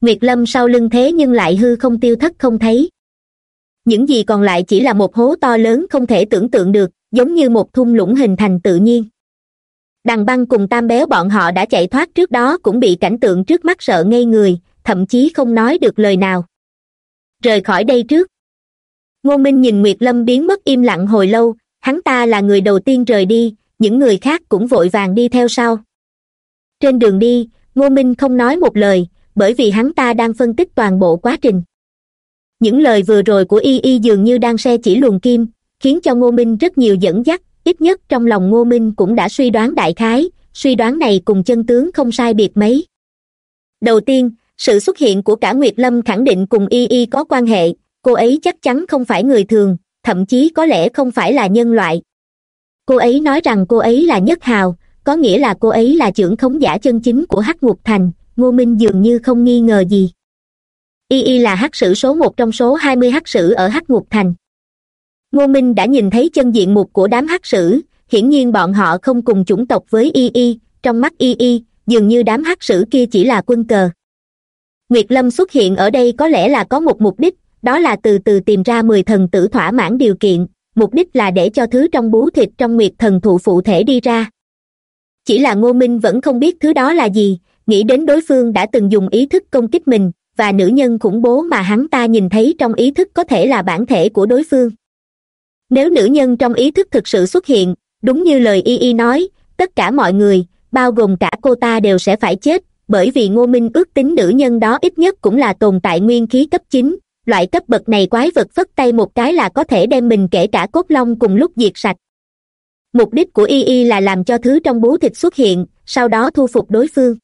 Nguyệt lâm sau lưng thế nhưng lại hư không tiêu thất không thấy. Những gì còn lại chỉ là một hố to lớn không thể tưởng tượng được giống như một thung lũng hình thành tự nhiên. Đằng băng cùng tam béo bọn họ đã chạy thoát trước đó cũng bị cảnh tượng trước mắt sợ ngây người, thậm chí không nói được lời nào. Rời khỏi đây trước. Ngô minh nhìn nguyệt lâm biến mất im lặng hồi lâu, hắn ta là người đầu tiên rời đi, những người khác cũng vội vàng đi theo sau. Trên đường đi, ngô minh không nói một lời, bởi vì hắn ta đang phân tích toàn bộ quá trình. Những lời vừa rồi của y y dường như đang xe chỉ luồng kim khiến cho ngô minh rất nhiều dẫn dắt, ít nhất trong lòng ngô minh cũng đã suy đoán đại khái, suy đoán này cùng chân tướng không sai biệt mấy. Đầu tiên, sự xuất hiện của cả nguyệt lâm khẳng định cùng y y có quan hệ, cô ấy chắc chắn không phải người thường, thậm chí có lẽ không phải là nhân loại. Cô ấy nói rằng cô ấy là nhất hào, có nghĩa là cô ấy là trưởng khống giả chân chính của hắc ngục thành, ngô minh dường như không nghi ngờ gì. Y y là hắc sử số một trong số hai mươi hắc sử ở hắc ngục thành ngô minh đã nhìn thấy chân diện mục của đám hắc sử, hiển nhiên bọn họ không cùng chủng tộc với y y, trong mắt y y, dường như đám hắc sử kia chỉ là quân cờ. Nguyệt lâm xuất hiện ở đây có lẽ là có một mục đích, đó là từ từ tìm ra mười thần tử thỏa mãn điều kiện, mục đích là để cho thứ trong bú thịt trong nguyệt thần thụ phụ thể đi ra. Chỉ là ngô minh vẫn không biết thứ đó là gì, nghĩ đến đối phương đã từng dùng ý thức công kích mình, và nữ nhân khủng bố mà hắn ta nhìn thấy trong ý thức có thể là bản thể của đối phương nếu nữ nhân trong ý thức thực sự xuất hiện, đúng như lời y y nói, tất cả mọi người, bao gồm cả cô ta đều sẽ phải chết, bởi vì ngô minh ước tính nữ nhân đó ít nhất cũng là tồn tại nguyên khí cấp chín. Loại cấp bậc này quái vật phất tay một cái là có thể đem mình kể cả cốt long cùng lúc diệt sạch. Mục đích của y y là làm cho thứ trong bú thịt xuất hiện, sau đó thu phục đối phương.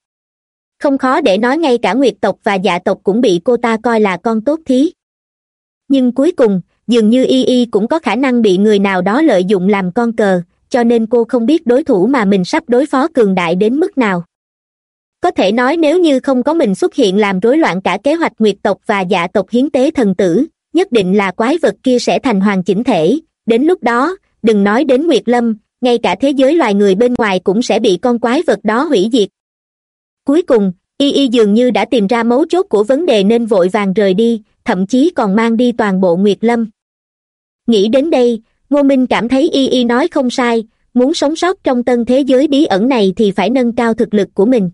Không khó để nói ngay cả nguyệt tộc và dạ tộc cũng bị cô ta coi là con tốt thí. Nhưng cuối cùng dường như y y cũng có khả năng bị người nào đó lợi dụng làm con cờ, cho nên cô không biết đối thủ mà mình sắp đối phó cường đại đến mức nào. Có thể nói nếu như không có mình xuất hiện làm rối loạn cả kế hoạch nguyệt tộc và dạ tộc hiến tế thần tử, nhất định là quái vật kia sẽ thành hoàn chỉnh thể. Đến lúc đó, đừng nói đến nguyệt lâm, ngay cả thế giới loài người bên ngoài cũng sẽ bị con quái vật đó hủy diệt. Cuối cùng, y y dường như đã tìm ra mấu chốt của vấn đề nên vội vàng rời đi, thậm chí còn mang đi toàn bộ nguyệt lâm nghĩ đến đây, ngô minh cảm thấy y y nói không sai, muốn sống sót trong tân thế giới bí ẩn này thì phải nâng cao thực lực của mình.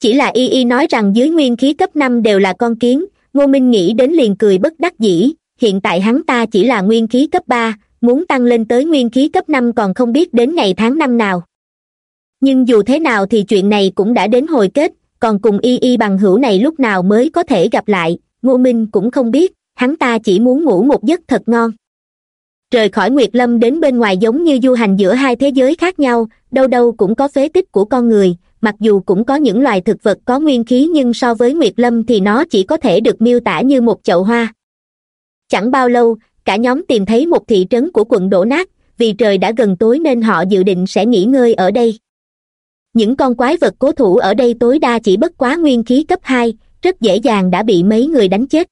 Chỉ là y y nói rằng dưới nguyên khí cấp năm đều là con kiến, ngô minh nghĩ đến liền cười bất đắc dĩ, hiện tại hắn ta chỉ là nguyên khí cấp ba, muốn tăng lên tới nguyên khí cấp năm còn không biết đến ngày tháng năm nào. Nhưng dù thế nào thì chuyện này cũng đã đến hồi kết, còn cùng y y bằng hữu này lúc nào mới có thể gặp lại, ngô minh cũng không biết, hắn ta chỉ muốn ngủ một giấc thật ngon rời khỏi nguyệt lâm đến bên ngoài giống như du hành giữa hai thế giới khác nhau, đâu đâu cũng có phế tích của con người, mặc dù cũng có những loài thực vật có nguyên khí nhưng so với nguyệt lâm thì nó chỉ có thể được miêu tả như một chậu hoa. Chẳng bao lâu, cả nhóm tìm thấy một thị trấn của quận đổ nát, vì trời đã gần tối nên họ dự định sẽ nghỉ ngơi ở đây. Những con quái vật cố thủ ở đây tối đa chỉ bất quá nguyên khí cấp hai, rất dễ dàng đã bị mấy người đánh chết.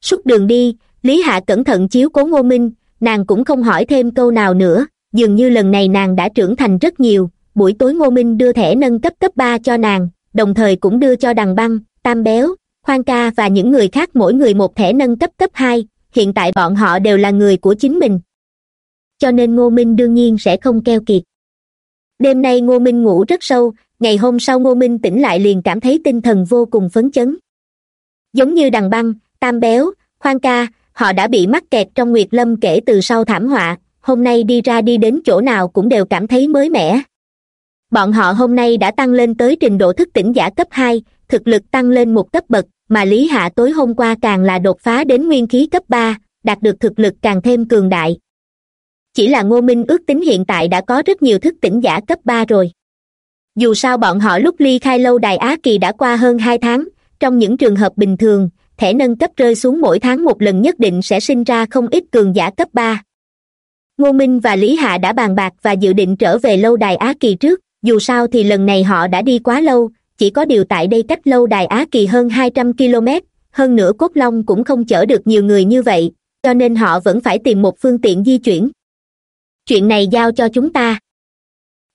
Suốt đường đi, lý hạ cẩn thận chiếu cố ngô minh nàng cũng không hỏi thêm câu nào nữa, dường như lần này nàng đã trưởng thành rất nhiều, buổi tối ngô minh đưa thẻ nâng cấp cấp ba cho nàng, đồng thời cũng đưa cho đằng băng, tam béo khoan ca và những người khác mỗi người một thẻ nâng cấp cấp hai, hiện tại bọn họ đều là người của chính mình. Cho nên ngô minh đương nhiên sẽ không keo kiệt. Đêm nay ngô minh ngủ rất sâu, ngày hôm sau ngô minh tỉnh lại liền cảm thấy tinh thần vô cùng phấn chấn. Giống như đằng băng, tam béo khoan ca họ đã bị mắc kẹt trong nguyệt lâm kể từ sau thảm họa. Hôm nay đi ra đi đến chỗ nào cũng đều cảm thấy mới mẻ. Bọn họ hôm nay đã tăng lên tới trình độ thức tỉnh giả cấp hai, thực lực tăng lên một cấp bậc, mà lý hạ tối hôm qua càng là đột phá đến nguyên khí cấp ba, đạt được thực lực càng thêm cường đại. Chỉ là ngô minh ước tính hiện tại đã có rất nhiều thức tỉnh giả cấp ba rồi. Dù sao bọn họ lúc ly khai lâu đài á kỳ đã qua hơn hai tháng, trong những trường hợp bình thường thẻ nâng cấp rơi xuống mỗi tháng một lần nhất định sẽ sinh ra không ít cường giả cấp ba. Ngô minh và lý hạ đã bàn bạc và dự định trở về lâu đài á kỳ trước, dù sao thì lần này họ đã đi quá lâu, chỉ có điều tại đây cách lâu đài á kỳ hơn hai trăm km hơn nữa cốt long cũng không chở được nhiều người như vậy, cho nên họ vẫn phải tìm một phương tiện di chuyển. Chuyện này giao cho chúng ta.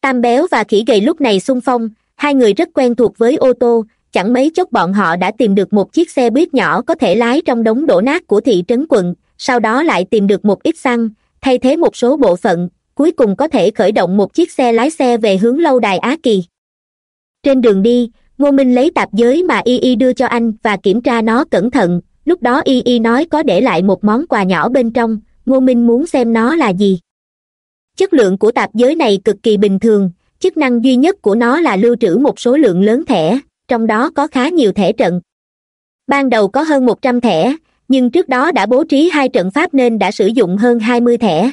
Tam béo và khỉ gầy lúc này xung phong, hai người rất quen thuộc với ô tô chẳng mấy chốc bọn họ đã tìm được một chiếc xe buýt nhỏ có thể lái trong đống đổ nát của thị trấn quận, sau đó lại tìm được một ít xăng, thay thế một số bộ phận, cuối cùng có thể khởi động một chiếc xe lái xe về hướng lâu đài á kỳ. Trên đường đi, ngô minh lấy tạp giới mà y y đưa cho anh và kiểm tra nó cẩn thận, lúc đó y y nói có để lại một món quà nhỏ bên trong, ngô minh muốn xem nó là gì. Chất lượng của tạp giới này cực kỳ bình thường, chức năng duy nhất của nó là lưu trữ một số lượng lớn thẻ trong đó có khá nhiều thẻ trận. Ban đầu có hơn một trăm thẻ, nhưng trước đó đã bố trí hai trận pháp nên đã sử dụng hơn hai mươi thẻ.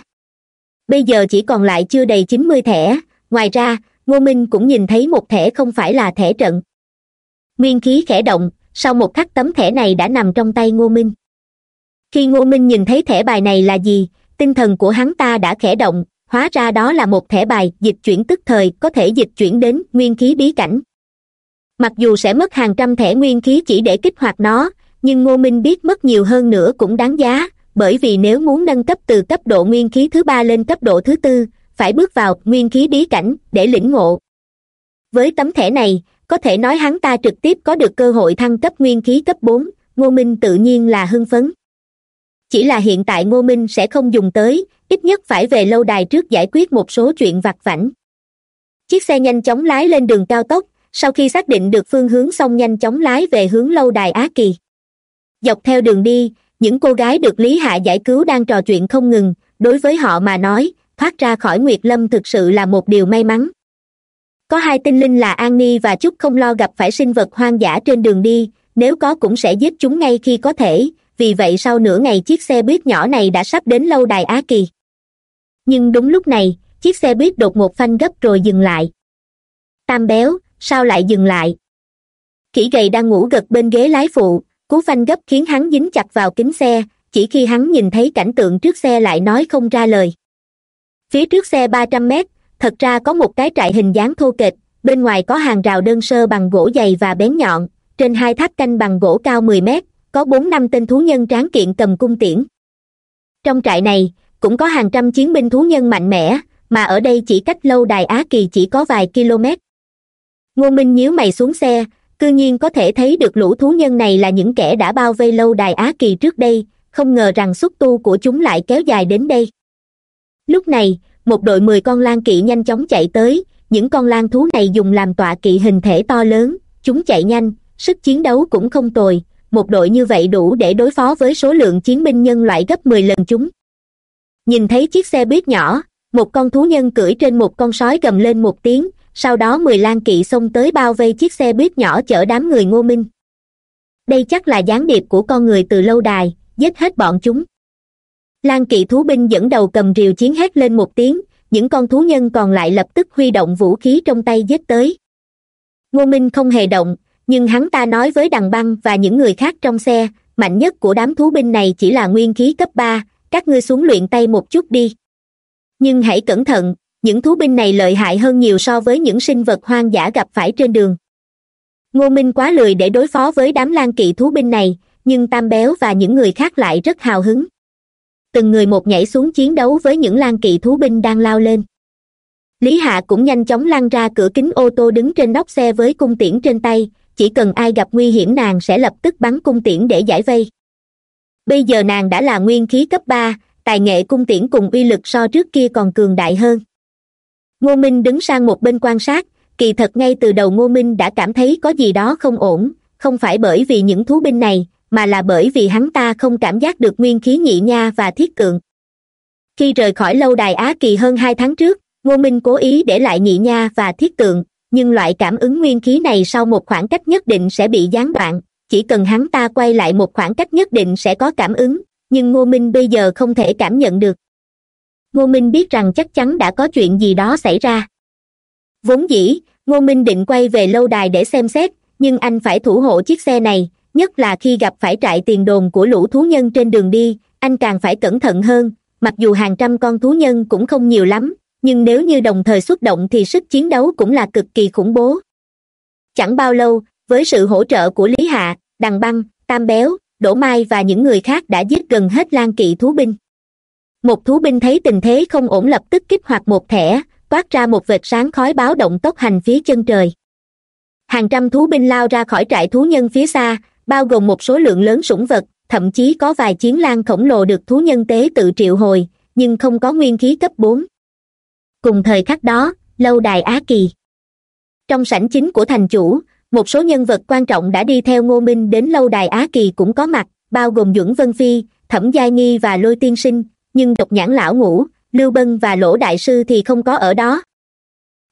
Bây giờ chỉ còn lại chưa đầy chín mươi thẻ. Ngoài ra, ngô minh cũng nhìn thấy một thẻ không phải là thẻ trận. Nguyên khí khẽ động, sau một khắc tấm thẻ này đã nằm trong tay ngô minh. Khi ngô minh nhìn thấy thẻ bài này là gì, tinh thần của hắn ta đã khẽ động, hóa ra đó là một thẻ bài dịch chuyển tức thời, có thể dịch chuyển đến nguyên khí bí cảnh mặc dù sẽ mất hàng trăm thẻ nguyên khí chỉ để kích hoạt nó, nhưng ngô minh biết mất nhiều hơn nữa cũng đáng giá, bởi vì nếu muốn nâng cấp từ cấp độ nguyên khí thứ ba lên cấp độ thứ tư, phải bước vào nguyên khí bí cảnh để lĩnh ngộ. Với tấm thẻ này, có thể nói hắn ta trực tiếp có được cơ hội thăng cấp nguyên khí cấp bốn, ngô minh tự nhiên là hưng phấn. Chỉ là hiện tại ngô minh sẽ không dùng tới, ít nhất phải về lâu đài trước giải quyết một số chuyện vặt vảnh chiếc xe nhanh chóng lái lên đường cao tốc sau khi xác định được phương hướng xong nhanh chóng lái về hướng lâu đài á kỳ. Dọc theo đường đi, những cô gái được lý hạ giải cứu đang trò chuyện không ngừng, đối với họ mà nói, thoát ra khỏi nguyệt lâm thực sự là một điều may mắn. Có hai tinh linh là an ni và chúc không lo gặp phải sinh vật hoang dã trên đường đi, nếu có cũng sẽ giết chúng ngay khi có thể, vì vậy sau nửa ngày chiếc xe buýt nhỏ này đã sắp đến lâu đài á kỳ. Nhưng đúng lúc này, chiếc xe buýt đột ngột phanh gấp rồi dừng lại. Tam béo sao lại dừng lại? Kỹ gầy đang ngủ gật bên ghế lái phụ, cú phanh gấp khiến hắn dính chặt vào kính xe, chỉ khi hắn nhìn thấy cảnh tượng trước xe lại nói không ra lời. Phía trước xe ba trăm mét, thật ra có một cái trại hình dáng thô kệch, bên ngoài có hàng rào đơn sơ bằng gỗ dày và bén nhọn, trên hai tháp canh bằng gỗ cao mười mét, có bốn năm tên thú nhân tráng kiện cầm cung tiễn. Trong trại này, cũng có hàng trăm chiến binh thú nhân mạnh mẽ, mà ở đây chỉ cách lâu đài á kỳ chỉ có vài km ngô minh nhíu mày xuống xe, cư nhiên có thể thấy được lũ thú nhân này là những kẻ đã bao vây lâu đài á kỳ trước đây, không ngờ rằng xúc tu của chúng lại kéo dài đến đây. Lúc này, một đội mười con lan kỵ nhanh chóng chạy tới, những con lan thú này dùng làm tọa kỵ hình thể to lớn, chúng chạy nhanh, sức chiến đấu cũng không tồi, một đội như vậy đủ để đối phó với số lượng chiến binh nhân loại gấp mười lần chúng. Nhìn thấy chiếc xe buýt nhỏ, một con thú nhân cưỡi trên một con sói gầm lên một tiếng sau đó mười lan kỵ xông tới bao vây chiếc xe buýt nhỏ chở đám người ngô minh. Đây chắc là gián điệp của con người từ lâu đài, giết hết bọn chúng. Lan kỵ thú binh dẫn đầu cầm rìu chiến hét lên một tiếng, những con thú nhân còn lại lập tức huy động vũ khí trong tay giết tới. Ngô minh không hề động, nhưng hắn ta nói với đằng băng và những người khác trong xe, mạnh nhất của đám thú binh này chỉ là nguyên khí cấp ba, các ngươi xuống luyện tay một chút đi. Nhưng hãy cẩn thận những thú binh này lợi hại hơn nhiều so với những sinh vật hoang dã gặp phải trên đường. Ngô minh quá lười để đối phó với đám lan kỵ thú binh này, nhưng tam béo và những người khác lại rất hào hứng. Từng người một nhảy xuống chiến đấu với những lan kỵ thú binh đang lao lên. Lý hạ cũng nhanh chóng lăn ra cửa kính ô tô đứng trên nóc xe với cung tiễn trên tay, chỉ cần ai gặp nguy hiểm nàng sẽ lập tức bắn cung tiễn để giải vây. Bây giờ nàng đã là nguyên khí cấp ba, tài nghệ cung tiễn cùng uy lực so trước kia còn cường đại hơn ngô minh đứng sang một bên quan sát, kỳ thật ngay từ đầu ngô minh đã cảm thấy có gì đó không ổn, không phải bởi vì những thú binh này, mà là bởi vì hắn ta không cảm giác được nguyên khí nhị nha và thiết cường. Khi rời khỏi lâu đài á kỳ hơn hai tháng trước, ngô minh cố ý để lại nhị nha và thiết tượng nhưng loại cảm ứng nguyên khí này sau một khoảng cách nhất định sẽ bị gián đoạn, chỉ cần hắn ta quay lại một khoảng cách nhất định sẽ có cảm ứng, nhưng ngô minh bây giờ không thể cảm nhận được ngô minh biết rằng chắc chắn đã có chuyện gì đó xảy ra. Vốn dĩ, ngô minh định quay về lâu đài để xem xét, nhưng anh phải thủ hộ chiếc xe này, nhất là khi gặp phải trại tiền đồn của lũ thú nhân trên đường đi, anh càng phải cẩn thận hơn. Mặc dù hàng trăm con thú nhân cũng không nhiều lắm, nhưng nếu như đồng thời xuất động thì sức chiến đấu cũng là cực kỳ khủng bố. Chẳng bao lâu, với sự hỗ trợ của lý hạ, đằng băng, tam béo, đỗ mai và những người khác đã giết gần hết lan kỵ thú binh một thú binh thấy tình thế không ổn lập tức kích hoạt một thẻ, toát ra một vệt sáng khói báo động tốc hành phía chân trời. Hàng trăm thú binh lao ra khỏi trại thú nhân phía xa, bao gồm một số lượng lớn sủng vật, thậm chí có vài chiến lan khổng lồ được thú nhân tế tự triệu hồi, nhưng không có nguyên khí cấp bốn. Cùng thời khắc đó, lâu đài á kỳ. Trong sảnh chính của thành chủ, một số nhân vật quan trọng đã đi theo ngô minh đến lâu đài á kỳ cũng có mặt, bao gồm duẩn vân phi, thẩm giai nghi và lôi tiên sinh nhưng độc nhãn lão ngũ, lưu bân và lỗ đại sư thì không có ở đó.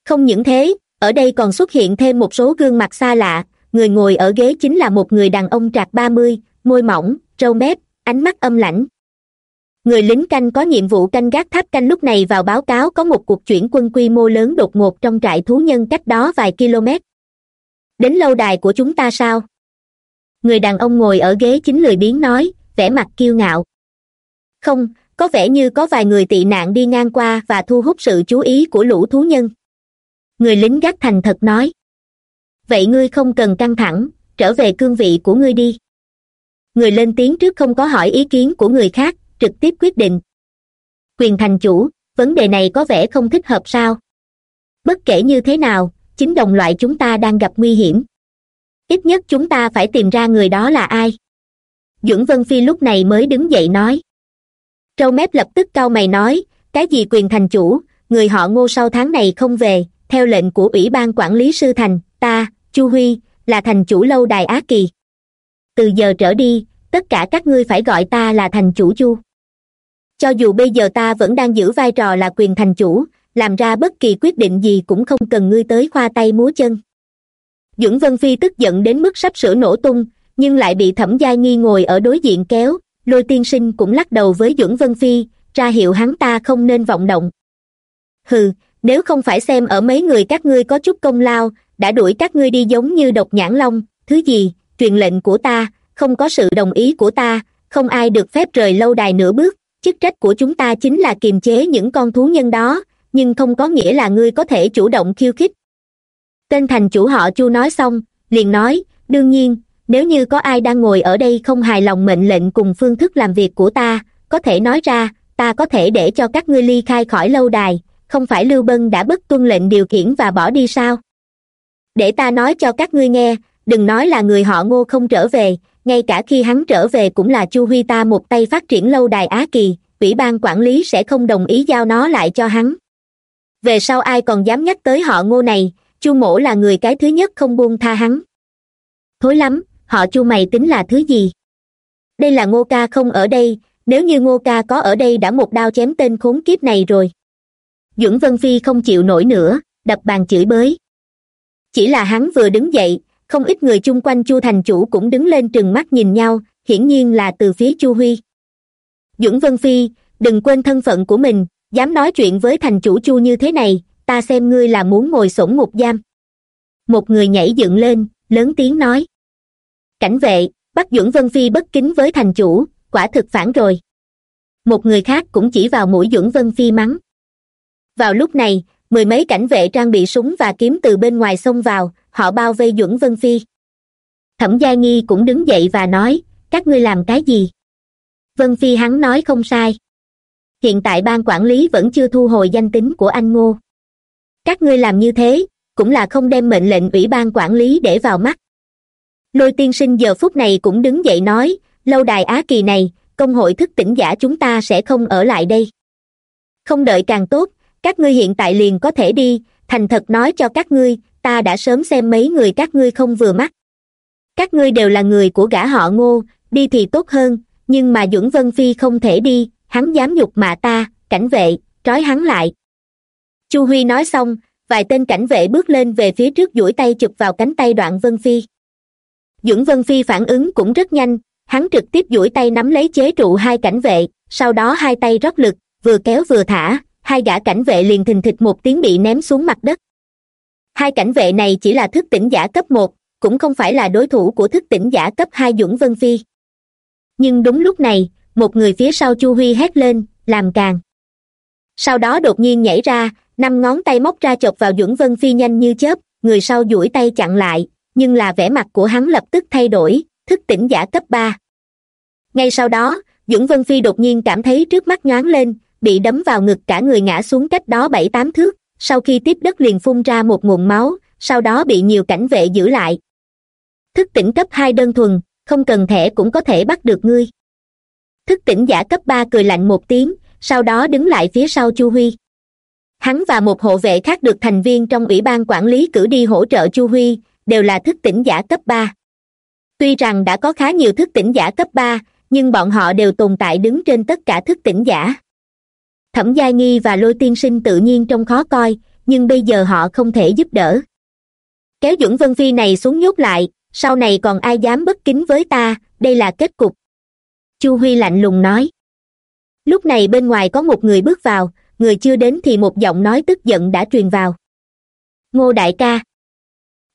Không những thế, ở đây còn xuất hiện thêm một số gương mặt xa lạ, người ngồi ở ghế chính là một người đàn ông trạc ba mươi, môi mỏng râu mép, ánh mắt âm lãnh. Người lính canh có nhiệm vụ canh gác tháp canh lúc này vào báo cáo có một cuộc chuyển quân quy mô lớn đột ngột trong trại thú nhân cách đó vài km. Đến lâu đài của chúng ta sao? Người đàn ông ngồi ở ghế chính lười biếng nói, vẻ mặt kiêu ngạo. Không có vẻ như có vài người tị nạn đi ngang qua và thu hút sự chú ý của lũ thú nhân. Người lính gác thành thật nói. Vậy ngươi không cần căng thẳng, trở về cương vị của ngươi đi. Người lên tiếng trước không có hỏi ý kiến của người khác, trực tiếp quyết định. Quyền thành chủ, vấn đề này có vẻ không thích hợp sao? Bất kể như thế nào, chính đồng loại chúng ta đang gặp nguy hiểm. Ít nhất chúng ta phải tìm ra người đó là ai. Dưỡng vân phi lúc này mới đứng dậy nói trâu mép lập tức cau mày nói, cái gì quyền thành chủ? Người họ ngô sau tháng này không về, theo lệnh của ủy ban quản lý sư thành, ta, chu huy, là thành chủ lâu đài á kỳ. Từ giờ trở đi, tất cả các ngươi phải gọi ta là thành chủ chu. Cho dù bây giờ ta vẫn đang giữ vai trò là quyền thành chủ, làm ra bất kỳ quyết định gì cũng không cần ngươi tới khoa tay múa chân. Dưỡng vân phi tức giận đến mức sắp sửa nổ tung, nhưng lại bị thẩm giai nghi ngồi ở đối diện kéo lôi tiên sinh cũng lắc đầu với dưỡng vân phi, ra hiệu hắn ta không nên vọng động. Hừ, nếu không phải xem ở mấy người các ngươi có chút công lao, đã đuổi các ngươi đi giống như độc nhãn long, thứ gì, truyền lệnh của ta, không có sự đồng ý của ta, không ai được phép rời lâu đài nửa bước, chức trách của chúng ta chính là kiềm chế những con thú nhân đó, nhưng không có nghĩa là ngươi có thể chủ động khiêu khích. Tên thành chủ họ chu nói xong, liền nói, đương nhiên nếu như có ai đang ngồi ở đây không hài lòng mệnh lệnh cùng phương thức làm việc của ta, có thể nói ra, ta có thể để cho các ngươi ly khai khỏi lâu đài, không phải lưu bân đã bất tuân lệnh điều khiển và bỏ đi sao? Để ta nói cho các ngươi nghe, đừng nói là người họ ngô không trở về, ngay cả khi hắn trở về cũng là chu huy ta một tay phát triển lâu đài á kỳ, ủy ban quản lý sẽ không đồng ý giao nó lại cho hắn. Về sau ai còn dám nhắc tới họ ngô này, chu mổ là người cái thứ nhất không buông tha hắn. Thối lắm họ chu mày tính là thứ gì? Đây là ngô ca không ở đây, nếu như ngô ca có ở đây đã một đao chém tên khốn kiếp này rồi. Dưỡng vân phi không chịu nổi nữa, đập bàn chửi bới. Chỉ là hắn vừa đứng dậy, không ít người chung quanh chu thành chủ cũng đứng lên trừng mắt nhìn nhau, hiển nhiên là từ phía chu huy. Dưỡng vân phi, đừng quên thân phận của mình, dám nói chuyện với thành chủ chu như thế này, ta xem ngươi là muốn ngồi sổn ngục giam. Một người nhảy dựng lên, lớn tiếng nói cảnh vệ, bắt dưỡng vân phi bất kính với thành chủ, quả thực phản rồi. Một người khác cũng chỉ vào mũi dưỡng vân phi mắng. Vào lúc này, mười mấy cảnh vệ trang bị súng và kiếm từ bên ngoài xông vào, họ bao vây dưỡng vân phi. Thẩm gia nghi cũng đứng dậy và nói, các ngươi làm cái gì? Vân phi hắn nói không sai. Hiện tại ban quản lý vẫn chưa thu hồi danh tính của anh ngô. Các ngươi làm như thế, cũng là không đem mệnh lệnh ủy ban quản lý để vào mắt lôi tiên sinh giờ phút này cũng đứng dậy nói, lâu đài á kỳ này, công hội thức tỉnh giả chúng ta sẽ không ở lại đây. Không đợi càng tốt, các ngươi hiện tại liền có thể đi, thành thật nói cho các ngươi, ta đã sớm xem mấy người các ngươi không vừa mắt. Các ngươi đều là người của gã họ ngô, đi thì tốt hơn, nhưng mà dưỡng vân phi không thể đi, hắn dám nhục mạ ta, cảnh vệ, trói hắn lại. Chu huy nói xong, vài tên cảnh vệ bước lên về phía trước duỗi tay chụp vào cánh tay đoạn vân phi dưỡng vân phi phản ứng cũng rất nhanh. Hắn trực tiếp duỗi tay nắm lấy chế trụ hai cảnh vệ, sau đó hai tay rót lực, vừa kéo vừa thả, hai gã cảnh vệ liền thình thịch một tiếng bị ném xuống mặt đất. Hai cảnh vệ này chỉ là thức tỉnh giả cấp một, cũng không phải là đối thủ của thức tỉnh giả cấp hai dũng vân phi. Nhưng đúng lúc này, một người phía sau chu huy hét lên, làm càng. Sau đó đột nhiên nhảy ra, năm ngón tay móc ra chọc vào dũng vân phi nhanh như chớp, người sau duỗi tay chặn lại nhưng là vẻ mặt của hắn lập tức thay đổi, thức tỉnh giả cấp ba. Ngay sau đó, dũng vân phi đột nhiên cảm thấy trước mắt nhoáng lên, bị đấm vào ngực cả người ngã xuống cách đó bảy tám thước. Sau khi tiếp đất liền phun ra một nguồn máu, sau đó bị nhiều cảnh vệ giữ lại. Thức tỉnh cấp hai đơn thuần, không cần thẻ cũng có thể bắt được ngươi. Thức tỉnh giả cấp ba cười lạnh một tiếng, sau đó đứng lại phía sau chu huy. Hắn và một hộ vệ khác được thành viên trong ủy ban quản lý cử đi hỗ trợ chu huy đều là thức tỉnh giả cấp ba. Tuy rằng đã có khá nhiều thức tỉnh giả cấp ba, nhưng bọn họ đều tồn tại đứng trên tất cả thức tỉnh giả. Thẩm gia nghi và lôi tiên sinh tự nhiên trông khó coi, nhưng bây giờ họ không thể giúp đỡ. Kéo duẩn vân phi này xuống nhốt lại, sau này còn ai dám bất kính với ta, đây là kết cục. Chu huy lạnh lùng nói. Lúc này bên ngoài có một người bước vào, người chưa đến thì một giọng nói tức giận đã truyền vào. Ngô đại ca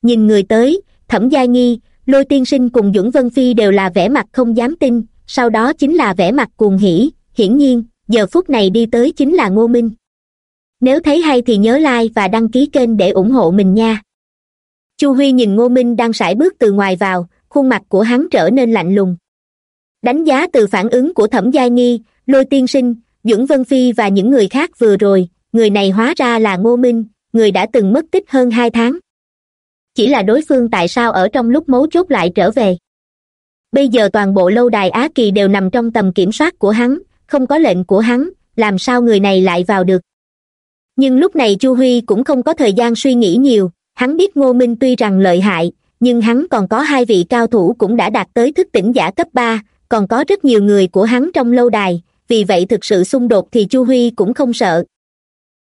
nhìn người tới, thẩm gia nghi, lôi tiên sinh cùng duẩn vân phi đều là vẻ mặt không dám tin, sau đó chính là vẻ mặt cuồng hỉ, hiển nhiên, giờ phút này đi tới chính là ngô minh. Nếu thấy hay thì nhớ like và đăng ký kênh để ủng hộ mình nha. Chu huy nhìn ngô minh đang sải bước từ ngoài vào, khuôn mặt của hắn trở nên lạnh lùng. Đánh giá từ phản ứng của thẩm giai nghi, lôi tiên sinh dưỡng vân phi và những người khác vừa rồi, người này hóa ra là ngô minh, người đã từng mất tích hơn hai tháng chỉ là đối phương tại sao ở trong lúc mấu chốt lại trở về. Bây giờ toàn bộ lâu đài á kỳ đều nằm trong tầm kiểm soát của hắn, không có lệnh của hắn, làm sao người này lại vào được. Nhưng lúc này chu huy cũng không có thời gian suy nghĩ nhiều, hắn biết ngô minh tuy rằng lợi hại, nhưng hắn còn có hai vị cao thủ cũng đã đạt tới thức tỉnh giả cấp ba, còn có rất nhiều người của hắn trong lâu đài, vì vậy thực sự xung đột thì chu huy cũng không sợ.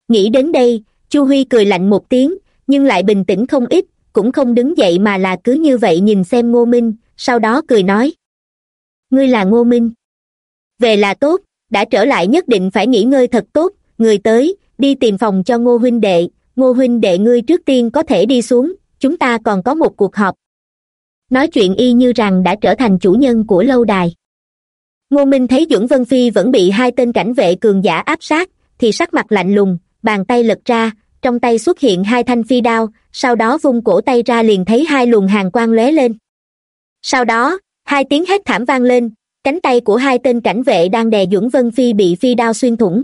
Nghĩ đến đây, chu huy cười lạnh một tiếng, nhưng lại bình tĩnh không ít cũng không đứng dậy mà là cứ như vậy nhìn xem ngô minh, sau đó cười nói. Ngươi là ngô minh. Về là tốt, đã trở lại nhất định phải nghỉ ngơi thật tốt, người tới, đi tìm phòng cho ngô huynh đệ, ngô huynh đệ ngươi trước tiên có thể đi xuống, chúng ta còn có một cuộc họp. Nói chuyện y như rằng đã trở thành chủ nhân của lâu đài. Ngô minh thấy duẩn vân phi vẫn bị hai tên cảnh vệ cường giả áp sát, thì sắc mặt lạnh lùng, bàn tay lật ra trong tay xuất hiện hai thanh phi đao, sau đó vung cổ tay ra liền thấy hai luồng hàng quang lóe lên. Sau đó, hai tiếng hét thảm vang lên, cánh tay của hai tên cảnh vệ đang đè dưỡng vân phi bị phi đao xuyên thủng.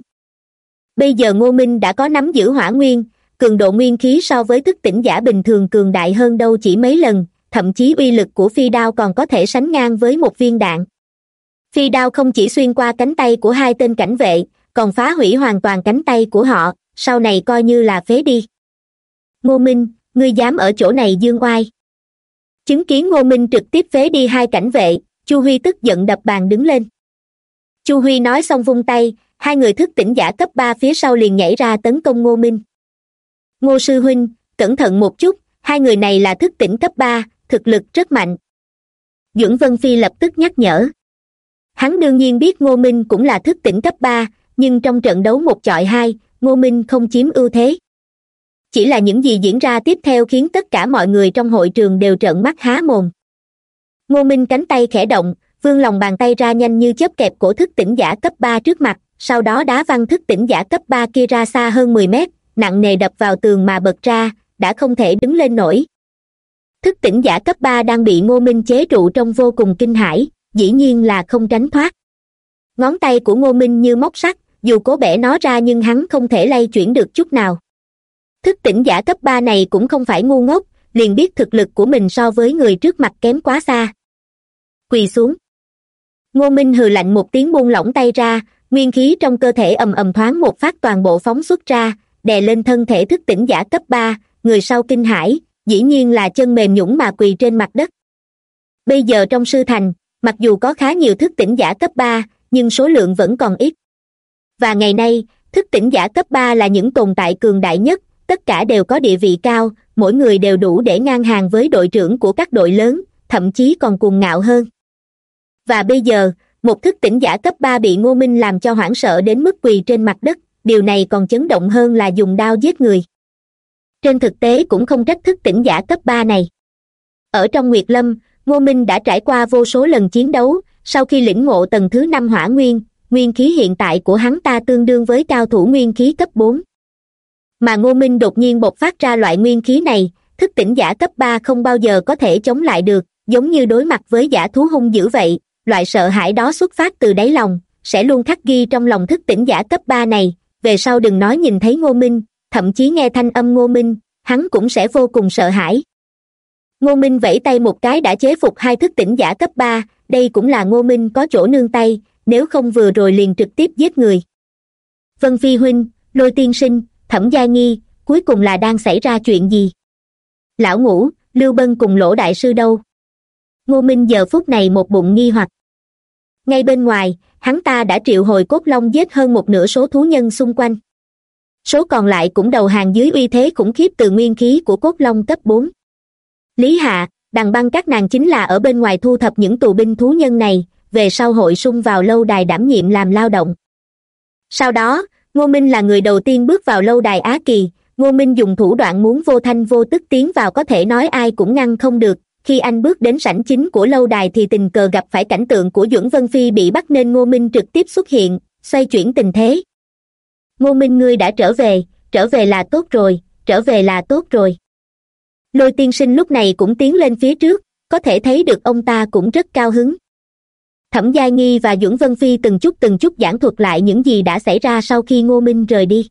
Bây giờ ngô minh đã có nắm giữ hỏa nguyên, cường độ nguyên khí so với thức tỉnh giả bình thường cường đại hơn đâu chỉ mấy lần, thậm chí uy lực của phi đao còn có thể sánh ngang với một viên đạn. Phi đao không chỉ xuyên qua cánh tay của hai tên cảnh vệ, còn phá hủy hoàn toàn cánh tay của họ sau này coi như là phế đi. Ngô minh, ngươi dám ở chỗ này dương oai. Chứng kiến ngô minh trực tiếp phế đi hai cảnh vệ, chu huy tức giận đập bàn đứng lên. Chu huy nói xong vung tay, hai người thức tỉnh giả cấp ba phía sau liền nhảy ra tấn công ngô minh. Ngô sư huynh, cẩn thận một chút, hai người này là thức tỉnh cấp ba, thực lực rất mạnh. Dưỡng vân phi lập tức nhắc nhở. Hắn đương nhiên biết ngô minh cũng là thức tỉnh cấp ba, nhưng trong trận đấu một chọi hai ngô minh không chiếm ưu thế. Chỉ là những gì diễn ra tiếp theo khiến tất cả mọi người trong hội trường đều trợn mắt há mồm. Ngô minh cánh tay khẽ động, vương lòng bàn tay ra nhanh như chớp kẹp cổ thức tỉnh giả cấp ba trước mặt, sau đó đá văng thức tỉnh giả cấp ba kia ra xa hơn mười mét, nặng nề đập vào tường mà bật ra, đã không thể đứng lên nổi. Thức tỉnh giả cấp ba đang bị ngô minh chế trụ trong vô cùng kinh hãi, dĩ nhiên là không tránh thoát. Ngón tay của ngô minh như móc sắt dù cố bẻ nó ra nhưng hắn không thể lay chuyển được chút nào. Thức tỉnh giả cấp ba này cũng không phải ngu ngốc, liền biết thực lực của mình so với người trước mặt kém quá xa. Quỳ xuống. Ngô minh hừ lạnh một tiếng buông lỏng tay ra, nguyên khí trong cơ thể ầm ầm thoáng một phát toàn bộ phóng xuất ra, đè lên thân thể thức tỉnh giả cấp ba, người sau kinh hãi, dĩ nhiên là chân mềm nhũng mà quỳ trên mặt đất. Bây giờ trong sư thành, mặc dù có khá nhiều thức tỉnh giả cấp ba, nhưng số lượng vẫn còn ít và ngày nay, thức tỉnh giả cấp ba là những tồn tại cường đại nhất, tất cả đều có địa vị cao, mỗi người đều đủ để ngang hàng với đội trưởng của các đội lớn, thậm chí còn cuồng ngạo hơn. Và bây giờ, một thức tỉnh giả cấp ba bị ngô minh làm cho hoảng sợ đến mức quỳ trên mặt đất, điều này còn chấn động hơn là dùng đao giết người. Trên thực tế cũng không trách thức tỉnh giả cấp ba này. Ở trong nguyệt lâm, ngô minh đã trải qua vô số lần chiến đấu, sau khi lĩnh ngộ tầng thứ năm hỏa nguyên nguyên khí hiện tại của hắn ta tương đương với cao thủ nguyên khí cấp bốn. Mà ngô minh đột nhiên bộc phát ra loại nguyên khí này, thức tỉnh giả cấp ba không bao giờ có thể chống lại được, giống như đối mặt với giả thú hung dữ vậy, loại sợ hãi đó xuất phát từ đáy lòng, sẽ luôn khắc ghi trong lòng thức tỉnh giả cấp ba này. Về sau đừng nói nhìn thấy ngô minh, thậm chí nghe thanh âm ngô minh, hắn cũng sẽ vô cùng sợ hãi. Ngô minh vẫy tay một cái đã chế phục hai thức tỉnh giả cấp ba, đây cũng là ngô minh có chỗ nương tay nếu không vừa rồi liền trực tiếp giết người. Vân phi huynh, lôi tiên sinh, thẩm gia nghi, cuối cùng là đang xảy ra chuyện gì? Lão ngũ, lưu bân cùng lỗ đại sư đâu? Ngô minh giờ phút này một bụng nghi hoặc. Ngay bên ngoài, hắn ta đã triệu hồi cốt long giết hơn một nửa số thú nhân xung quanh. Số còn lại cũng đầu hàng dưới uy thế khủng khiếp từ nguyên khí của cốt long cấp bốn. Lý hạ, đằng băng các nàng chính là ở bên ngoài thu thập những tù binh thú nhân này về sau hội sung vào lâu đài đảm nhiệm làm lao động. Sau đó, ngô minh là người đầu tiên bước vào lâu đài á kỳ. Ngô minh dùng thủ đoạn muốn vô thanh vô tức tiến vào có thể nói ai cũng ngăn không được. Khi anh bước đến sảnh chính của lâu đài thì tình cờ gặp phải cảnh tượng của duẩn vân phi bị bắt nên ngô minh trực tiếp xuất hiện, xoay chuyển tình thế. Ngô minh, ngươi đã trở về trở về là tốt rồi, trở về là tốt rồi. Lôi tiên sinh lúc này cũng tiến lên phía trước, có thể thấy được ông ta cũng rất cao hứng thẩm gia nghi và duẩn vân phi từng chút từng chút giảng thuật lại những gì đã xảy ra sau khi ngô minh rời đi.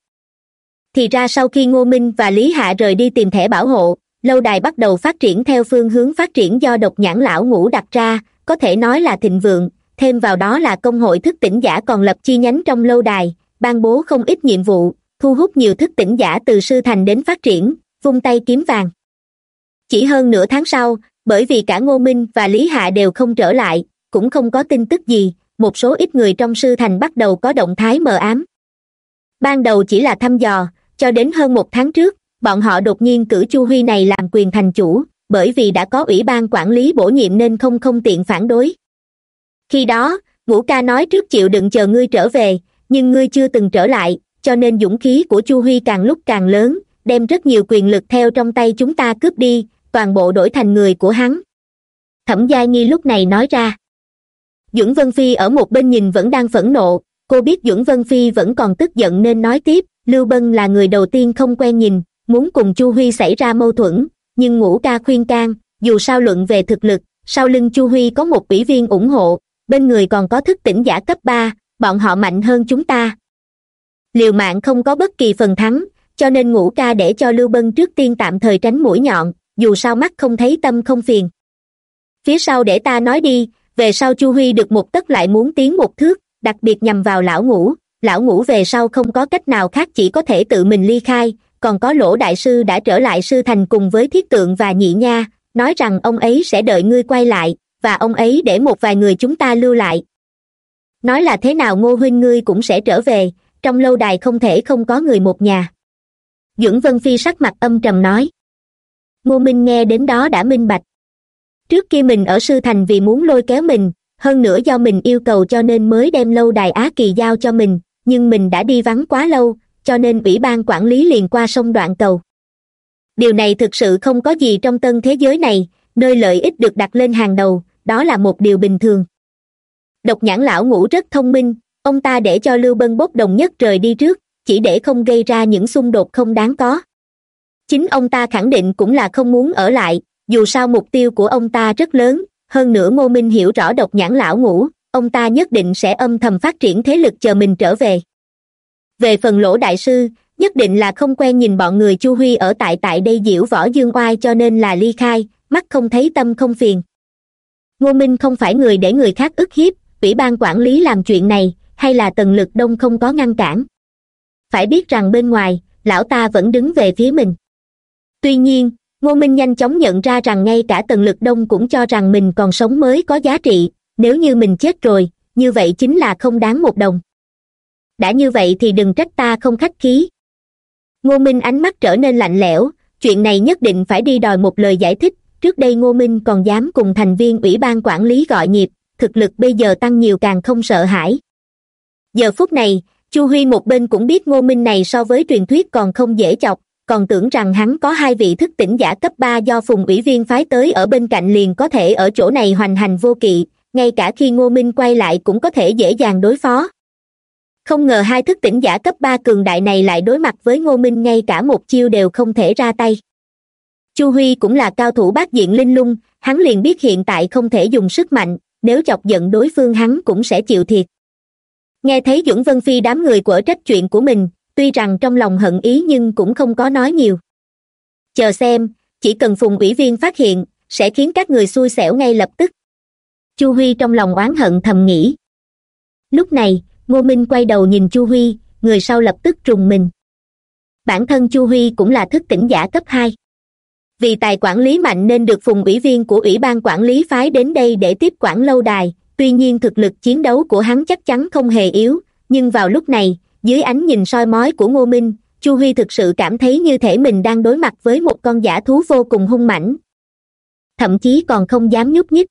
Thì ra sau khi ngô minh và lý hạ rời đi tìm thẻ bảo hộ, lâu đài bắt đầu phát triển theo phương hướng phát triển do độc nhãn lão ngũ đặt ra, có thể nói là thịnh vượng, thêm vào đó là công hội thức tỉnh giả còn lập chi nhánh trong lâu đài, ban bố không ít nhiệm vụ, thu hút nhiều thức tỉnh giả từ sư thành đến phát triển, vung tay kiếm vàng. Chỉ hơn nửa tháng sau, bởi vì cả ngô minh và lý hạ đều không trở lại cũng không có tin tức gì, một số ít người trong sư thành bắt đầu có động thái mờ ám. Ban đầu chỉ là thăm dò, cho đến hơn một tháng trước, bọn họ đột nhiên cử chu huy này làm quyền thành chủ, bởi vì đã có ủy ban quản lý bổ nhiệm nên không không tiện phản đối. Khi đó, ngũ ca nói trước chịu đựng chờ ngươi trở về, nhưng ngươi chưa từng trở lại, cho nên dũng khí của chu huy càng lúc càng lớn, đem rất nhiều quyền lực theo trong tay chúng ta cướp đi, toàn bộ đổi thành người của hắn. Thẩm gia nghi lúc này nói ra duẩn vân phi ở một bên nhìn vẫn đang phẫn nộ. Cô biết duẩn vân phi vẫn còn tức giận nên nói tiếp, lưu bân là người đầu tiên không quen nhìn, muốn cùng chu huy xảy ra mâu thuẫn, nhưng ngũ ca khuyên can, dù sao luận về thực lực, sau lưng chu huy có một ủy viên ủng hộ, bên người còn có thức tỉnh giả cấp ba, bọn họ mạnh hơn chúng ta. Liều mạng không có bất kỳ phần thắng, cho nên ngũ ca để cho lưu bân trước tiên tạm thời tránh mũi nhọn, dù sao mắt không thấy tâm không phiền. Phía sau để ta nói đi về sau chu huy được một tấc lại muốn tiến một thước, đặc biệt nhằm vào lão ngũ. Lão ngũ về sau không có cách nào khác chỉ có thể tự mình ly khai, còn có lỗ đại sư đã trở lại sư thành cùng với thiết tượng và nhị nha, nói rằng ông ấy sẽ đợi ngươi quay lại, và ông ấy để một vài người chúng ta lưu lại. Nói là thế nào ngô huynh ngươi cũng sẽ trở về, trong lâu đài không thể không có người một nhà. Dưỡng vân phi sắc mặt âm trầm nói. Ngô minh nghe đến đó đã minh bạch trước kia mình ở sư thành vì muốn lôi kéo mình, hơn nữa do mình yêu cầu cho nên mới đem lâu đài á kỳ giao cho mình, nhưng mình đã đi vắng quá lâu, cho nên ủy ban quản lý liền qua sông đoạn cầu. Điều này thực sự không có gì trong tân thế giới này, nơi lợi ích được đặt lên hàng đầu, đó là một điều bình thường. Độc nhãn lão ngủ rất thông minh, ông ta để cho lưu bân bốc đồng nhất rời đi trước, chỉ để không gây ra những xung đột không đáng có. Chính ông ta khẳng định cũng là không muốn ở lại dù sao mục tiêu của ông ta rất lớn, hơn nữa ngô minh hiểu rõ độc nhãn lão ngũ, ông ta nhất định sẽ âm thầm phát triển thế lực chờ mình trở về. Về phần lỗ đại sư, nhất định là không quen nhìn bọn người chu huy ở tại tại đây diễu võ dương oai cho nên là ly khai, mắt không thấy tâm không phiền. Ngô minh không phải người để người khác ức hiếp, ủy ban quản lý làm chuyện này, hay là tần lực đông không có ngăn cản. Phải biết rằng bên ngoài, lão ta vẫn đứng về phía mình. Tuy nhiên ngô minh nhanh chóng nhận ra rằng ngay cả tần lực đông cũng cho rằng mình còn sống mới có giá trị, nếu như mình chết rồi, như vậy chính là không đáng một đồng. Đã như vậy thì đừng trách ta không khách khí. Ngô minh ánh mắt trở nên lạnh lẽo, chuyện này nhất định phải đi đòi một lời giải thích, trước đây ngô minh còn dám cùng thành viên ủy ban quản lý gọi nhịp thực lực bây giờ tăng nhiều càng không sợ hãi. Giờ phút này, chu huy một bên cũng biết ngô minh này so với truyền thuyết còn không dễ chọc còn tưởng rằng hắn có hai vị thức tỉnh giả cấp ba do phùng ủy viên phái tới ở bên cạnh liền có thể ở chỗ này hoành hành vô kỵ, ngay cả khi ngô minh quay lại cũng có thể dễ dàng đối phó. Không ngờ hai thức tỉnh giả cấp ba cường đại này lại đối mặt với ngô minh, ngay cả một chiêu đều không thể ra tay. Chu huy cũng là cao thủ bát diện linh lung, hắn liền biết hiện tại không thể dùng sức mạnh, nếu chọc giận đối phương hắn cũng sẽ chịu thiệt. Nghe thấy dũng vân phi đám người quở trách chuyện của mình tuy rằng trong lòng hận ý nhưng cũng không có nói nhiều. Chờ xem, chỉ cần phùng ủy viên phát hiện, sẽ khiến các người xui xẻo ngay lập tức. Chu huy trong lòng oán hận thầm nghĩ. Lúc này, ngô minh quay đầu nhìn chu huy, người sau lập tức trùng mình. Bản thân chu huy cũng là thức tỉnh giả cấp hai. Vì tài quản lý mạnh nên được phùng ủy viên của ủy ban quản lý phái đến đây để tiếp quản lâu đài, tuy nhiên thực lực chiến đấu của hắn chắc chắn không hề yếu, nhưng vào lúc này dưới ánh nhìn soi mói của ngô minh, chu huy thực sự cảm thấy như thể mình đang đối mặt với một con giả thú vô cùng hung mãnh. Thậm chí còn không dám nhúc nhích.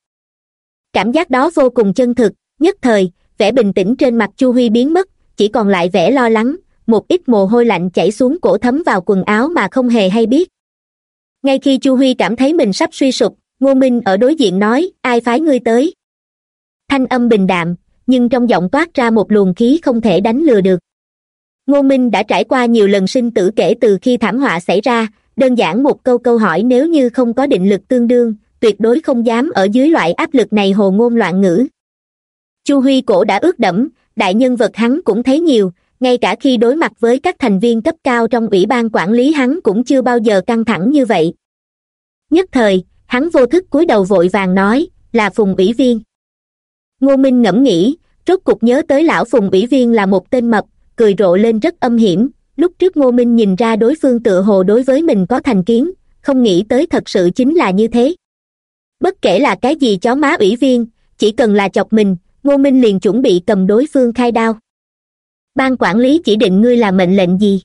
Cảm giác đó vô cùng chân thực, nhất thời, vẻ bình tĩnh trên mặt chu huy biến mất, chỉ còn lại vẻ lo lắng, một ít mồ hôi lạnh chảy xuống cổ thấm vào quần áo mà không hề hay biết. Ngay khi chu huy cảm thấy mình sắp suy sụp, ngô minh ở đối diện nói, ai phái ngươi tới? Thanh âm bình đạm, nhưng trong giọng toát ra một luồng khí không thể đánh lừa được ngô minh đã trải qua nhiều lần sinh tử kể từ khi thảm họa xảy ra. Đơn giản một câu câu hỏi nếu như không có định lực tương đương, tuyệt đối không dám ở dưới loại áp lực này hồ ngôn loạn ngữ. Chu huy cổ đã ướt đẫm, đại nhân vật hắn cũng thấy nhiều, ngay cả khi đối mặt với các thành viên cấp cao trong ủy ban quản lý hắn cũng chưa bao giờ căng thẳng như vậy. Nhất thời, hắn vô thức cúi đầu vội vàng nói, là phùng ủy viên. Ngô minh ngẫm nghĩ, rốt cục nhớ tới lão phùng ủy viên là một tên mập cười rộ lên rất âm hiểm. Lúc trước ngô minh nhìn ra đối phương tựa hồ đối với mình có thành kiến, không nghĩ tới thật sự chính là như thế. Bất kể là cái gì chó má ủy viên, chỉ cần là chọc mình, ngô minh liền chuẩn bị cầm đối phương khai đao. Ban quản lý chỉ định ngươi là mệnh lệnh gì?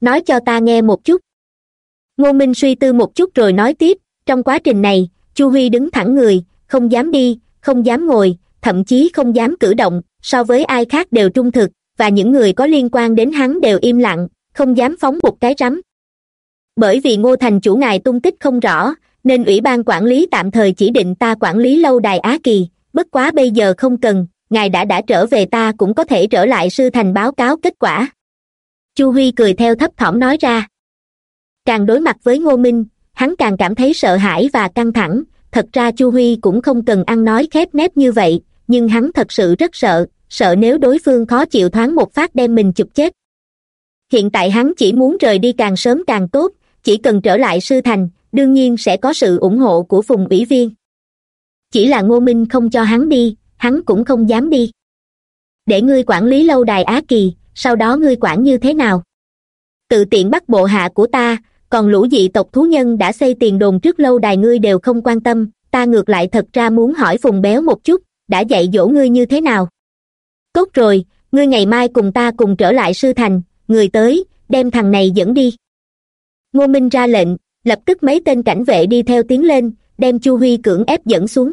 Nói cho ta nghe một chút. Ngô minh suy tư một chút rồi nói tiếp, trong quá trình này, chu huy đứng thẳng người, không dám đi, không dám ngồi, thậm chí không dám cử động, so với ai khác đều trung thực và những người có liên quan đến hắn đều im lặng, không dám phóng một cái rắm. Bởi vì ngô thành chủ ngài tung tích không rõ, nên ủy ban quản lý tạm thời chỉ định ta quản lý lâu đài á kỳ, bất quá bây giờ không cần, ngài đã đã trở về ta cũng có thể trở lại sư thành báo cáo kết quả. Chu huy cười theo thấp thỏm nói ra. Càng đối mặt với ngô minh, hắn càng cảm thấy sợ hãi và căng thẳng, thật ra chu huy cũng không cần ăn nói khép nép như vậy, nhưng hắn thật sự rất sợ sợ nếu đối phương khó chịu thoáng một phát đem mình chụp chết. Hiện tại hắn chỉ muốn rời đi càng sớm càng tốt, chỉ cần trở lại sư thành, đương nhiên sẽ có sự ủng hộ của phùng ủy viên. Chỉ là ngô minh không cho hắn đi, hắn cũng không dám đi. Để ngươi quản lý lâu đài á kỳ, sau đó ngươi quản như thế nào? Tự tiện bắt bộ hạ của ta, còn lũ dị tộc thú nhân đã xây tiền đồn trước lâu đài ngươi đều không quan tâm, ta ngược lại thật ra muốn hỏi phùng béo một chút, đã dạy dỗ ngươi như thế nào? Tốt rồi, ngươi ngày mai cùng ta cùng trở lại sư thành, người tới, đem thằng này dẫn đi. Ngô minh ra lệnh, lập tức mấy tên cảnh vệ đi theo tiến lên, đem chu huy cưỡng ép dẫn xuống.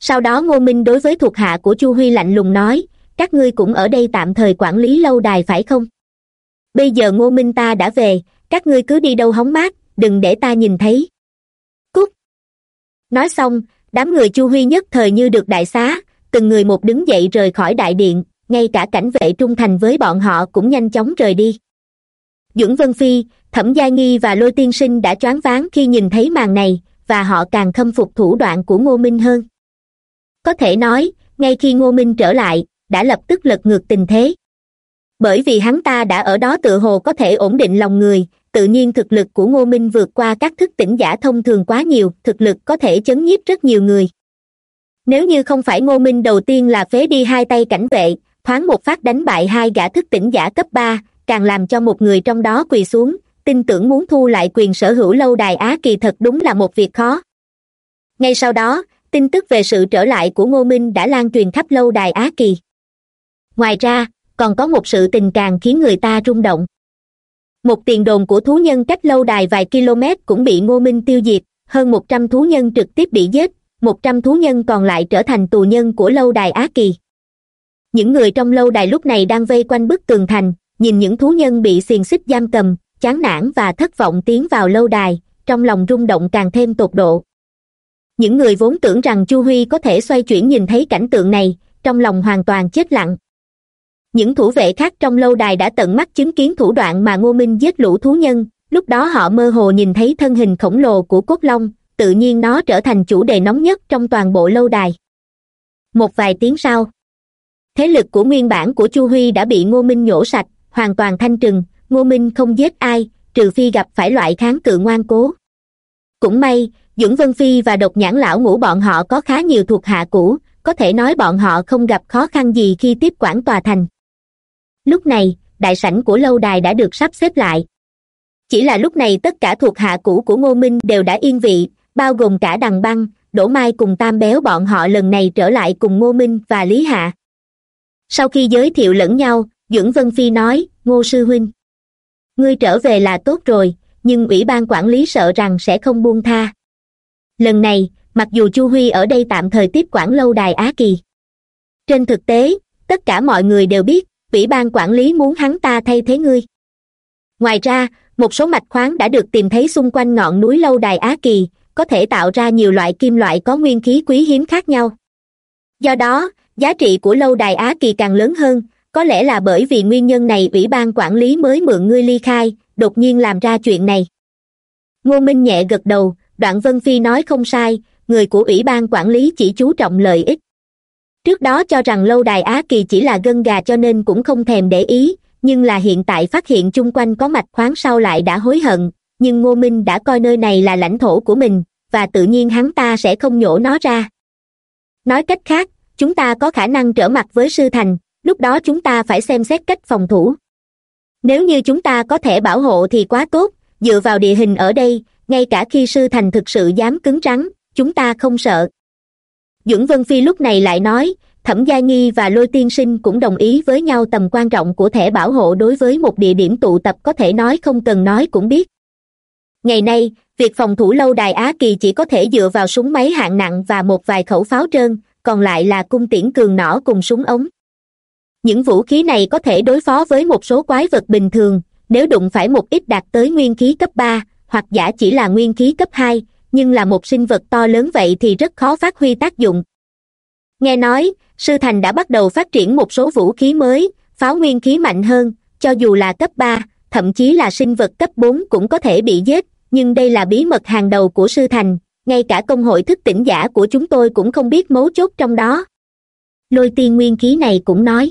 Sau đó ngô minh đối với thuộc hạ của chu huy lạnh lùng nói, các ngươi cũng ở đây tạm thời quản lý lâu đài phải không? Bây giờ ngô minh ta đã về, các ngươi cứ đi đâu hóng mát, đừng để ta nhìn thấy. Cút! Nói xong, đám người chu huy nhất thời như được đại xá từng người một đứng dậy rời khỏi đại điện, ngay cả cảnh vệ trung thành với bọn họ cũng nhanh chóng rời đi. Dưỡng vân phi, thẩm gia nghi và lôi tiên sinh đã choáng váng khi nhìn thấy màn này, và họ càng khâm phục thủ đoạn của ngô minh hơn. Có thể nói, ngay khi ngô minh trở lại, đã lập tức lật ngược tình thế. Bởi vì hắn ta đã ở đó tự hồ có thể ổn định lòng người, tự nhiên thực lực của ngô minh vượt qua các thức tỉnh giả thông thường quá nhiều, thực lực có thể chấn nhiếp rất nhiều người nếu như không phải ngô minh đầu tiên là phế đi hai tay cảnh vệ, thoáng một phát đánh bại hai gã thức tỉnh giả cấp ba, càng làm cho một người trong đó quỳ xuống, tin tưởng muốn thu lại quyền sở hữu lâu đài á kỳ thật đúng là một việc khó. Ngay sau đó, tin tức về sự trở lại của ngô minh đã lan truyền khắp lâu đài á kỳ. Ngoài ra, còn có một sự tình càng khiến người ta rung động. Một tiền đồn của thú nhân cách lâu đài vài km cũng bị ngô minh tiêu diệt, hơn một trăm thú nhân trực tiếp bị giết một trăm thú nhân còn lại trở thành tù nhân của lâu đài á kỳ. Những người trong lâu đài lúc này đang vây quanh bức tường thành, nhìn những thú nhân bị xiềng xích giam cầm, chán nản và thất vọng tiến vào lâu đài, trong lòng rung động càng thêm tột độ. Những người vốn tưởng rằng chu huy có thể xoay chuyển nhìn thấy cảnh tượng này, trong lòng hoàn toàn chết lặng. Những thủ vệ khác trong lâu đài đã tận mắt chứng kiến thủ đoạn mà ngô minh giết lũ thú nhân, lúc đó họ mơ hồ nhìn thấy thân hình khổng lồ của cốt long tự nhiên nó trở thành chủ đề nóng nhất trong toàn bộ lâu đài. Một vài tiếng sau, thế lực của nguyên bản của chu huy đã bị ngô minh nhổ sạch, hoàn toàn thanh trừng, ngô minh không giết ai, trừ phi gặp phải loại kháng cự ngoan cố. Cũng may dưỡng vân phi và độc nhãn lão ngũ bọn họ có khá nhiều thuộc hạ cũ, có thể nói bọn họ không gặp khó khăn gì khi tiếp quản tòa thành. Lúc này, đại sảnh của lâu đài đã được sắp xếp lại. Chỉ là lúc này tất cả thuộc hạ cũ của ngô minh đều đã yên vị bao gồm cả đằng băng, đỗ mai cùng tam béo bọn họ lần này trở lại cùng ngô minh và lý hạ. Sau khi giới thiệu lẫn nhau, dưỡng vân phi nói, ngô sư huynh, ngươi trở về là tốt rồi, nhưng ủy ban quản lý sợ rằng sẽ không buông tha. Lần này, mặc dù chu huy ở đây tạm thời tiếp quản lâu đài á kỳ, trên thực tế, tất cả mọi người đều biết, ủy ban quản lý muốn hắn ta thay thế ngươi. Ngoài ra, một số mạch khoáng đã được tìm thấy xung quanh ngọn núi lâu đài á kỳ có thể tạo ra nhiều loại kim loại có nguyên khí quý hiếm khác nhau. Do đó, giá trị của lâu đài á kỳ càng lớn hơn, có lẽ là bởi vì nguyên nhân này ủy ban quản lý mới mượn ngươi ly khai, đột nhiên làm ra chuyện này. Ngô minh nhẹ gật đầu, đoạn vân phi nói không sai, người của ủy ban quản lý chỉ chú trọng lợi ích. Trước đó cho rằng lâu đài á kỳ chỉ là gân gà cho nên cũng không thèm để ý, nhưng là hiện tại phát hiện chung quanh có mạch khoáng sau lại đã hối hận nhưng ngô minh đã coi nơi này là lãnh thổ của mình, và tự nhiên hắn ta sẽ không nhổ nó ra. Nói cách khác, chúng ta có khả năng trở mặt với sư thành, lúc đó chúng ta phải xem xét cách phòng thủ. Nếu như chúng ta có thể bảo hộ thì quá tốt, dựa vào địa hình ở đây, ngay cả khi sư thành thực sự dám cứng rắn, chúng ta không sợ. Dưỡng vân phi lúc này lại nói, thẩm gia nghi và lôi tiên sinh cũng đồng ý với nhau tầm quan trọng của thẻ bảo hộ đối với một địa điểm tụ tập có thể nói không cần nói cũng biết ngày nay, việc phòng thủ lâu đài á kỳ chỉ có thể dựa vào súng máy hạng nặng và một vài khẩu pháo trơn, còn lại là cung tiễn cường nỏ cùng súng ống. Những vũ khí này có thể đối phó với một số quái vật bình thường, nếu đụng phải một ít đạt tới nguyên khí cấp ba, hoặc giả chỉ là nguyên khí cấp hai, nhưng là một sinh vật to lớn vậy thì rất khó phát huy tác dụng. Nghe nói, sư thành đã bắt đầu phát triển một số vũ khí mới, pháo nguyên khí mạnh hơn, cho dù là cấp ba, thậm chí là sinh vật cấp bốn cũng có thể bị giết nhưng đây là bí mật hàng đầu của sư thành, ngay cả công hội thức tỉnh giả của chúng tôi cũng không biết mấu chốt trong đó. Lôi tiên nguyên khí này cũng nói,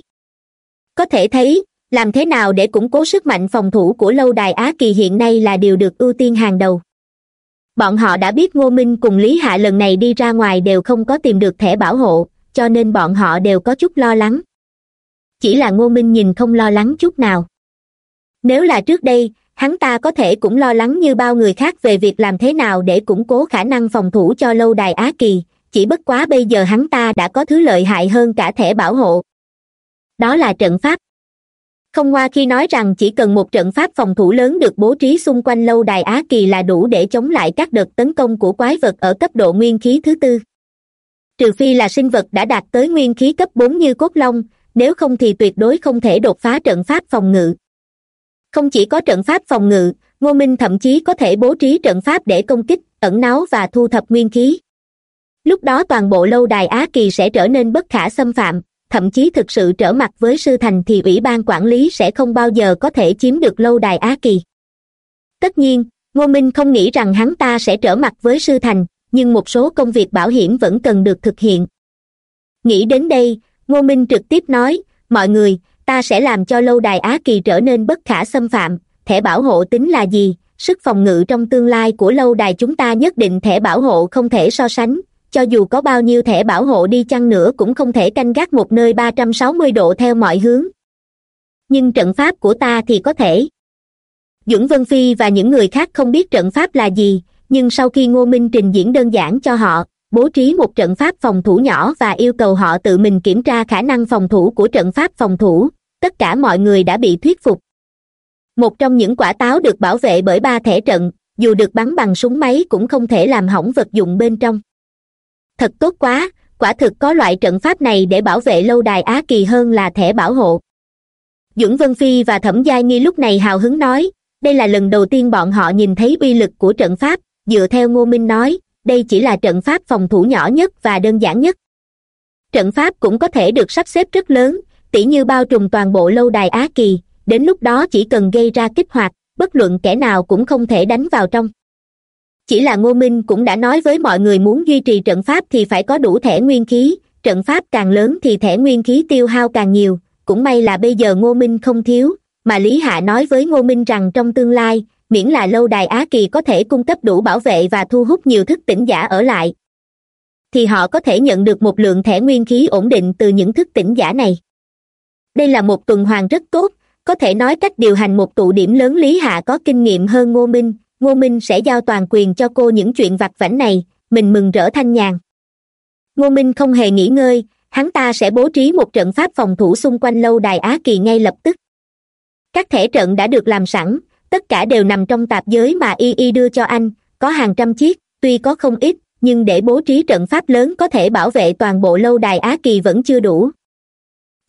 có thể thấy, làm thế nào để củng cố sức mạnh phòng thủ của lâu đài á kỳ hiện nay là điều được ưu tiên hàng đầu. Bọn họ đã biết ngô minh cùng lý hạ lần này đi ra ngoài đều không có tìm được thẻ bảo hộ, cho nên bọn họ đều có chút lo lắng. Chỉ là ngô minh nhìn không lo lắng chút nào. Nếu là trước đây hắn ta có thể cũng lo lắng như bao người khác về việc làm thế nào để củng cố khả năng phòng thủ cho lâu đài á kỳ. Chỉ bất quá bây giờ hắn ta đã có thứ lợi hại hơn cả thẻ bảo hộ. Đó là trận pháp. Không ngoa khi nói rằng chỉ cần một trận pháp phòng thủ lớn được bố trí xung quanh lâu đài á kỳ là đủ để chống lại các đợt tấn công của quái vật ở cấp độ nguyên khí thứ tư. Trừ phi là sinh vật đã đạt tới nguyên khí cấp bốn như cốt long, nếu không thì tuyệt đối không thể đột phá trận pháp phòng ngự không chỉ có trận pháp phòng ngự, ngô minh thậm chí có thể bố trí trận pháp để công kích, ẩn náu và thu thập nguyên khí. Lúc đó toàn bộ lâu đài á kỳ sẽ trở nên bất khả xâm phạm, thậm chí thực sự trở mặt với sư thành thì ủy ban quản lý sẽ không bao giờ có thể chiếm được lâu đài á kỳ. Tất nhiên, ngô minh không nghĩ rằng hắn ta sẽ trở mặt với sư thành, nhưng một số công việc bảo hiểm vẫn cần được thực hiện. Nghĩ đến đây, ngô minh trực tiếp nói, mọi người ta sẽ làm cho lâu đài á kỳ trở nên bất khả xâm phạm, thẻ bảo hộ tính là gì? Sức phòng ngự trong tương lai của lâu đài chúng ta nhất định thẻ bảo hộ không thể so sánh, cho dù có bao nhiêu thẻ bảo hộ đi chăng nữa cũng không thể canh gác một nơi ba trăm sáu mươi độ theo mọi hướng. Nhưng trận pháp của ta thì có thể. Dưỡng vân phi và những người khác không biết trận pháp là gì, nhưng sau khi ngô minh trình diễn đơn giản cho họ bố trí một trận pháp phòng thủ nhỏ và yêu cầu họ tự mình kiểm tra khả năng phòng thủ của trận pháp phòng thủ. Tất cả mọi người đã bị thuyết phục. Một trong những quả táo được bảo vệ bởi ba thẻ trận, dù được bắn bằng súng máy cũng không thể làm hỏng vật dụng bên trong. Thật tốt quá, quả thực có loại trận pháp này để bảo vệ lâu đài á kỳ hơn là thẻ bảo hộ. Dưỡng vân phi và thẩm giai nghi lúc này hào hứng nói, đây là lần đầu tiên bọn họ nhìn thấy uy lực của trận pháp, dựa theo ngô minh nói đây chỉ là trận pháp phòng thủ nhỏ nhất và đơn giản nhất. Trận pháp cũng có thể được sắp xếp rất lớn, tỉ như bao trùm toàn bộ lâu đài á kỳ, đến lúc đó chỉ cần gây ra kích hoạt, bất luận kẻ nào cũng không thể đánh vào trong. Chỉ là ngô minh cũng đã nói với mọi người muốn duy trì trận pháp thì phải có đủ thẻ nguyên khí, trận pháp càng lớn thì thẻ nguyên khí tiêu hao càng nhiều. Cũng may là bây giờ ngô minh không thiếu, mà lý hạ nói với ngô minh rằng trong tương lai miễn là lâu đài á kỳ có thể cung cấp đủ bảo vệ và thu hút nhiều thức tỉnh giả ở lại. Thì họ có thể nhận được một lượng thẻ nguyên khí ổn định từ những thức tỉnh giả này. Đây là một tuần hoàn rất tốt, có thể nói cách điều hành một tụ điểm lớn lý hạ có kinh nghiệm hơn ngô minh. Ngô minh sẽ giao toàn quyền cho cô những chuyện vặt vãnh này, mình mừng rỡ thanh nhàn. Ngô minh không hề nghỉ ngơi, hắn ta sẽ bố trí một trận pháp phòng thủ xung quanh lâu đài á kỳ ngay lập tức. Các thẻ trận đã được làm sẵn tất cả đều nằm trong tạp giới mà y y đưa cho anh, có hàng trăm chiếc, tuy có không ít, nhưng để bố trí trận pháp lớn có thể bảo vệ toàn bộ lâu đài á kỳ vẫn chưa đủ.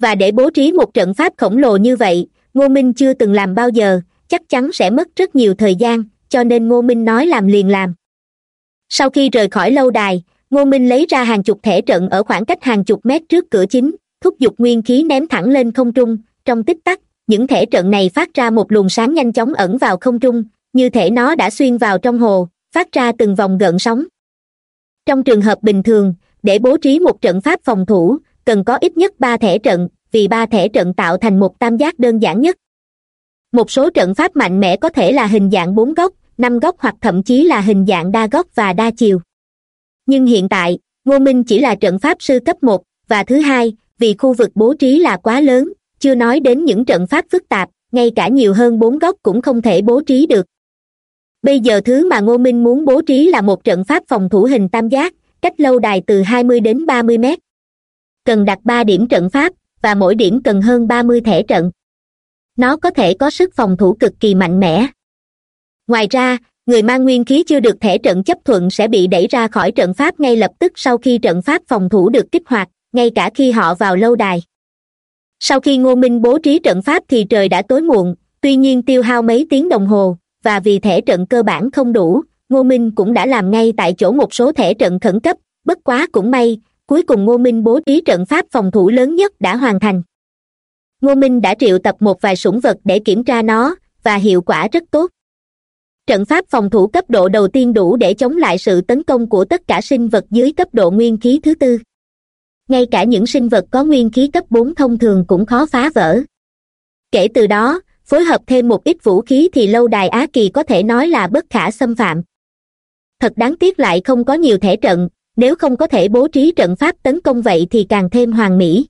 Và để bố trí một trận pháp khổng lồ như vậy, ngô minh chưa từng làm bao giờ, chắc chắn sẽ mất rất nhiều thời gian, cho nên ngô minh nói làm liền làm. Sau khi rời khỏi lâu đài, ngô minh lấy ra hàng chục thẻ trận ở khoảng cách hàng chục mét trước cửa chính, thúc giục nguyên khí ném thẳng lên không trung, trong tích tắc những thể trận này phát ra một luồng sáng nhanh chóng ẩn vào không trung, như thể nó đã xuyên vào trong hồ, phát ra từng vòng gợn sóng. Trong trường hợp bình thường, để bố trí một trận pháp phòng thủ, cần có ít nhất ba thể trận, vì ba thể trận tạo thành một tam giác đơn giản nhất. Một số trận pháp mạnh mẽ có thể là hình dạng bốn góc, năm góc hoặc thậm chí là hình dạng đa góc và đa chiều. Nhưng hiện tại, ngô minh chỉ là trận pháp sư cấp một và thứ hai, vì khu vực bố trí là quá lớn chưa nói đến những trận pháp phức tạp, ngay cả nhiều hơn bốn góc cũng không thể bố trí được. Bây giờ thứ mà ngô minh muốn bố trí là một trận pháp phòng thủ hình tam giác, cách lâu đài từ hai mươi đến ba mươi mét. Cần đặt ba điểm trận pháp, và mỗi điểm cần hơn ba mươi thẻ trận. Nó có thể có sức phòng thủ cực kỳ mạnh mẽ. Ngoài ra, người mang nguyên khí chưa được thẻ trận chấp thuận sẽ bị đẩy ra khỏi trận pháp ngay lập tức sau khi trận pháp phòng thủ được kích hoạt, ngay cả khi họ vào lâu đài sau khi ngô minh bố trí trận pháp thì trời đã tối muộn, tuy nhiên tiêu hao mấy tiếng đồng hồ, và vì thẻ trận cơ bản không đủ, ngô minh cũng đã làm ngay tại chỗ một số thẻ trận khẩn cấp, bất quá cũng may, cuối cùng ngô minh bố trí trận pháp phòng thủ lớn nhất đã hoàn thành. Ngô minh đã triệu tập một vài sủng vật để kiểm tra nó, và hiệu quả rất tốt. Trận pháp phòng thủ cấp độ đầu tiên đủ để chống lại sự tấn công của tất cả sinh vật dưới cấp độ nguyên khí thứ tư ngay cả những sinh vật có nguyên khí cấp bốn thông thường cũng khó phá vỡ. Kể từ đó, phối hợp thêm một ít vũ khí thì lâu đài á kỳ có thể nói là bất khả xâm phạm. Thật đáng tiếc lại không có nhiều thể trận, nếu không có thể bố trí trận pháp tấn công vậy thì càng thêm hoàn mỹ.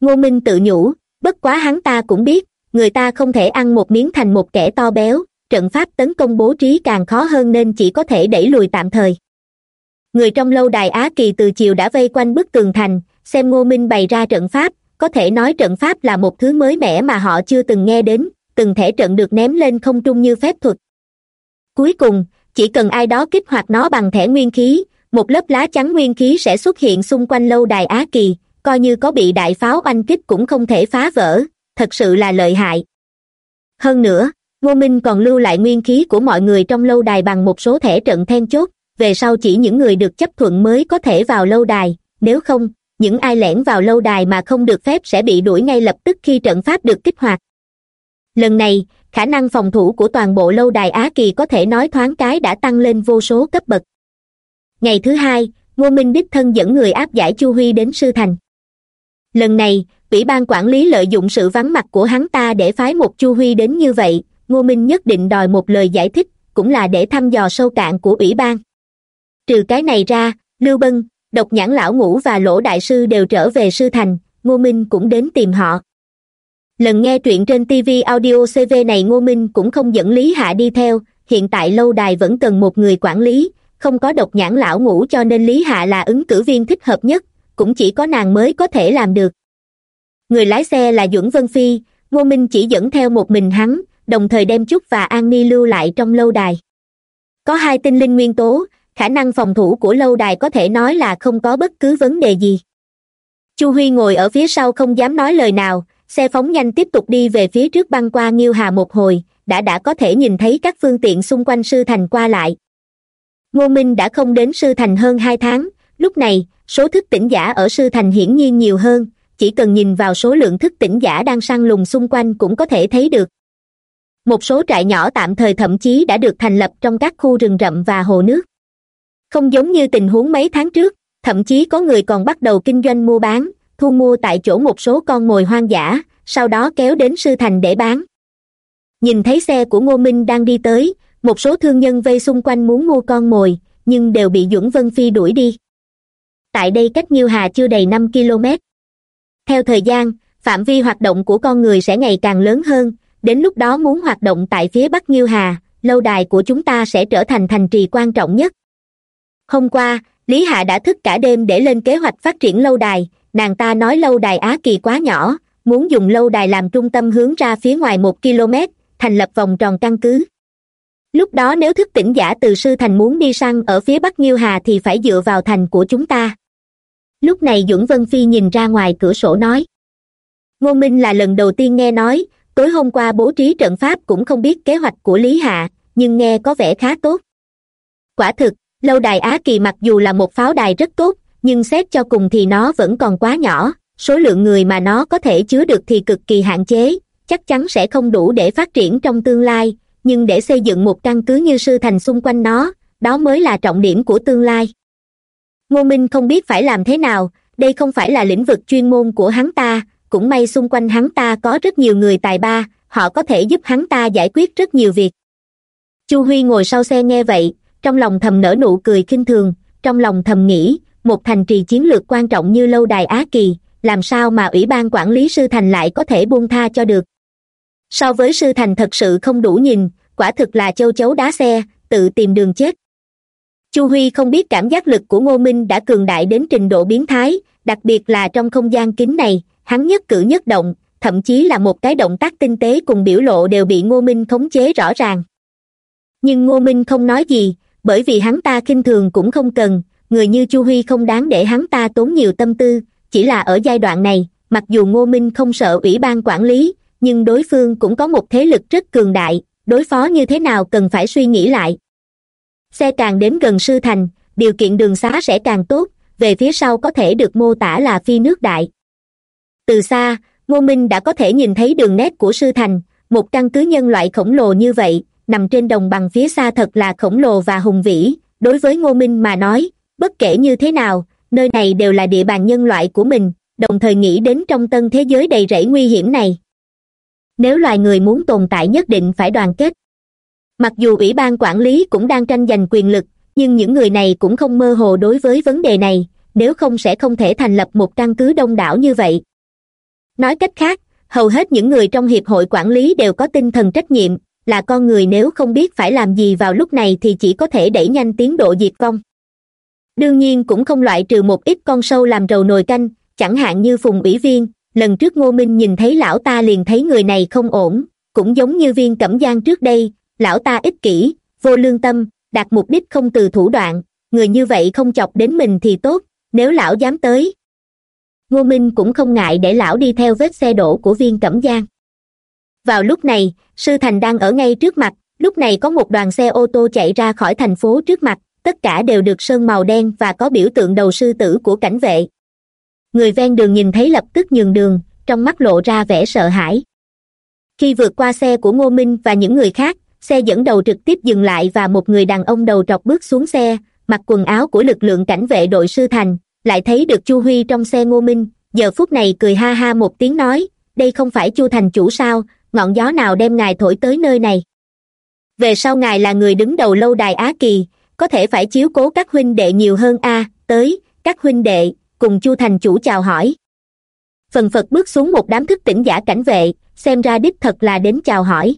Ngô minh tự nhủ, bất quá hắn ta cũng biết, người ta không thể ăn một miếng thành một kẻ to béo, trận pháp tấn công bố trí càng khó hơn nên chỉ có thể đẩy lùi tạm thời người trong lâu đài á kỳ từ chiều đã vây quanh bức tường thành, xem ngô minh bày ra trận pháp, có thể nói trận pháp là một thứ mới mẻ mà họ chưa từng nghe đến, từng thể trận được ném lên không trung như phép thuật. Cuối cùng, chỉ cần ai đó kích hoạt nó bằng thẻ nguyên khí, một lớp lá chắn nguyên khí sẽ xuất hiện xung quanh lâu đài á kỳ, coi như có bị đại pháo oanh kích cũng không thể phá vỡ, thật sự là lợi hại. Hơn nữa, ngô minh còn lưu lại nguyên khí của mọi người trong lâu đài bằng một số thẻ trận then chốt về sau chỉ những người được chấp thuận mới có thể vào lâu đài, nếu không, những ai lẻn vào lâu đài mà không được phép sẽ bị đuổi ngay lập tức khi trận pháp được kích hoạt. Lần này, khả năng phòng thủ của toàn bộ lâu đài á kỳ có thể nói thoáng cái đã tăng lên vô số cấp bậc. Ngày thứ hai, ngô minh đích thân dẫn người áp giải chu huy đến sư thành. Lần này, ủy ban quản lý lợi dụng sự vắng mặt của hắn ta để phái một chu huy đến như vậy, ngô minh nhất định đòi một lời giải thích, cũng là để thăm dò sâu cạn của ủy ban trừ cái này ra, lưu bân, độc nhãn lão ngũ và lỗ đại sư đều trở về sư thành, ngô minh cũng đến tìm họ. Lần nghe truyện trên tv audio cv này ngô minh cũng không dẫn lý hạ đi theo, hiện tại lâu đài vẫn cần một người quản lý, không có độc nhãn lão ngũ cho nên lý hạ là ứng cử viên thích hợp nhất, cũng chỉ có nàng mới có thể làm được. Người lái xe là duẩn vân phi, ngô minh chỉ dẫn theo một mình hắn, đồng thời đem trúc và an ni lưu lại trong lâu đài. Có hai tinh linh nguyên tố khả năng phòng thủ của lâu đài có thể nói là không có bất cứ vấn đề gì. Chu huy ngồi ở phía sau không dám nói lời nào, xe phóng nhanh tiếp tục đi về phía trước băng qua nghiêu hà một hồi, đã đã có thể nhìn thấy các phương tiện xung quanh sư thành qua lại. Ngô minh đã không đến sư thành hơn hai tháng, lúc này, số thức tỉnh giả ở sư thành hiển nhiên nhiều hơn, chỉ cần nhìn vào số lượng thức tỉnh giả đang săn lùng xung quanh cũng có thể thấy được. Một số trại nhỏ tạm thời thậm chí đã được thành lập trong các khu rừng rậm và hồ nước không giống như tình huống mấy tháng trước, thậm chí có người còn bắt đầu kinh doanh mua bán, thu mua tại chỗ một số con mồi hoang dã, sau đó kéo đến sư thành để bán. Nhìn thấy xe của ngô minh đang đi tới, một số thương nhân vây xung quanh muốn mua con mồi, nhưng đều bị duẩn vân phi đuổi đi. Tại đây cách nhiêu hà chưa đầy năm km theo thời gian, phạm vi hoạt động của con người sẽ ngày càng lớn hơn, đến lúc đó muốn hoạt động tại phía bắc nhiêu hà, lâu đài của chúng ta sẽ trở thành thành trì quan trọng nhất hôm qua, lý hạ đã thức cả đêm để lên kế hoạch phát triển lâu đài. Nàng ta nói lâu đài á kỳ quá nhỏ, muốn dùng lâu đài làm trung tâm hướng ra phía ngoài một km, thành lập vòng tròn căn cứ. Lúc đó nếu thức tỉnh giả từ sư thành muốn đi săn ở phía bắc nhiêu hà thì phải dựa vào thành của chúng ta. Lúc này duẩn vân phi nhìn ra ngoài cửa sổ nói. Ngô minh là lần đầu tiên nghe nói, tối hôm qua bố trí trận pháp cũng không biết kế hoạch của lý hạ, nhưng nghe có vẻ khá tốt. Quả thực lâu đài á kỳ mặc dù là một pháo đài rất tốt, nhưng xét cho cùng thì nó vẫn còn quá nhỏ. Số lượng người mà nó có thể chứa được thì cực kỳ hạn chế. Chắc chắn sẽ không đủ để phát triển trong tương lai, nhưng để xây dựng một căn cứ như sư thành xung quanh nó, đó mới là trọng điểm của tương lai. Ngô minh không biết phải làm thế nào, đây không phải là lĩnh vực chuyên môn của hắn ta, cũng may xung quanh hắn ta có rất nhiều người tài ba, họ có thể giúp hắn ta giải quyết rất nhiều việc. Chu huy ngồi sau xe nghe vậy trong lòng thầm nở nụ cười kinh thường, trong lòng thầm nghĩ, một thành trì chiến lược quan trọng như lâu đài á kỳ, làm sao mà ủy ban quản lý sư thành lại có thể buông tha cho được? So với sư thành thật sự không đủ nhìn, quả thực là châu chấu đá xe, tự tìm đường chết. Chu huy không biết cảm giác lực của ngô minh đã cường đại đến trình độ biến thái, đặc biệt là trong không gian kín này, hắn nhất cử nhất động, thậm chí là một cái động tác tinh tế cùng biểu lộ đều bị ngô minh khống chế rõ ràng. Nhưng ngô minh không nói gì bởi vì hắn ta khinh thường cũng không cần, người như chu huy không đáng để hắn ta tốn nhiều tâm tư, chỉ là ở giai đoạn này, mặc dù ngô minh không sợ ủy ban quản lý, nhưng đối phương cũng có một thế lực rất cường đại, đối phó như thế nào cần phải suy nghĩ lại. Xe càng đến gần sư thành, điều kiện đường xá sẽ càng tốt, về phía sau có thể được mô tả là phi nước đại. Từ xa, ngô minh đã có thể nhìn thấy đường nét của sư thành, một căn cứ nhân loại khổng lồ như vậy nằm trên đồng bằng phía xa thật là khổng lồ và hùng vĩ. Đối với ngô minh mà nói, bất kể như thế nào, nơi này đều là địa bàn nhân loại của mình, đồng thời nghĩ đến trong tân thế giới đầy rẫy nguy hiểm này. Nếu loài người muốn tồn tại nhất định phải đoàn kết. Mặc dù ủy ban quản lý cũng đang tranh giành quyền lực, nhưng những người này cũng không mơ hồ đối với vấn đề này, nếu không sẽ không thể thành lập một căn cứ đông đảo như vậy. Nói cách khác, hầu hết những người trong hiệp hội quản lý đều có tinh thần trách nhiệm là con người nếu không biết phải làm gì vào lúc này thì chỉ có thể đẩy nhanh tiến độ diệt vong. Đương nhiên cũng không loại trừ một ít con sâu làm rầu nồi canh, chẳng hạn như phùng ủy viên, lần trước ngô minh nhìn thấy lão ta liền thấy người này không ổn, cũng giống như viên cẩm giang trước đây, lão ta ích kỷ, vô lương tâm đạt mục đích không từ thủ đoạn, người như vậy không chọc đến mình thì tốt, nếu lão dám tới. Ngô minh cũng không ngại để lão đi theo vết xe đổ của viên cẩm giang vào lúc này, sư thành đang ở ngay trước mặt, lúc này có một đoàn xe ô tô chạy ra khỏi thành phố trước mặt, tất cả đều được sơn màu đen và có biểu tượng đầu sư tử của cảnh vệ. Người ven đường nhìn thấy lập tức nhường đường, trong mắt lộ ra vẻ sợ hãi. Khi vượt qua xe của ngô minh và những người khác, xe dẫn đầu trực tiếp dừng lại và một người đàn ông đầu trọc bước xuống xe, mặc quần áo của lực lượng cảnh vệ đội sư thành, lại thấy được chu huy trong xe ngô minh. Giờ phút này cười ha ha một tiếng nói, đây không phải chu thành chủ sao ngọn gió nào đem ngài thổi tới nơi này? Về sau ngài là người đứng đầu lâu đài á kỳ, có thể phải chiếu cố các huynh đệ nhiều hơn a, tới, các huynh đệ, cùng chu thành chủ chào hỏi. Phần phật bước xuống một đám thức tỉnh giả cảnh vệ, xem ra đích thật là đến chào hỏi.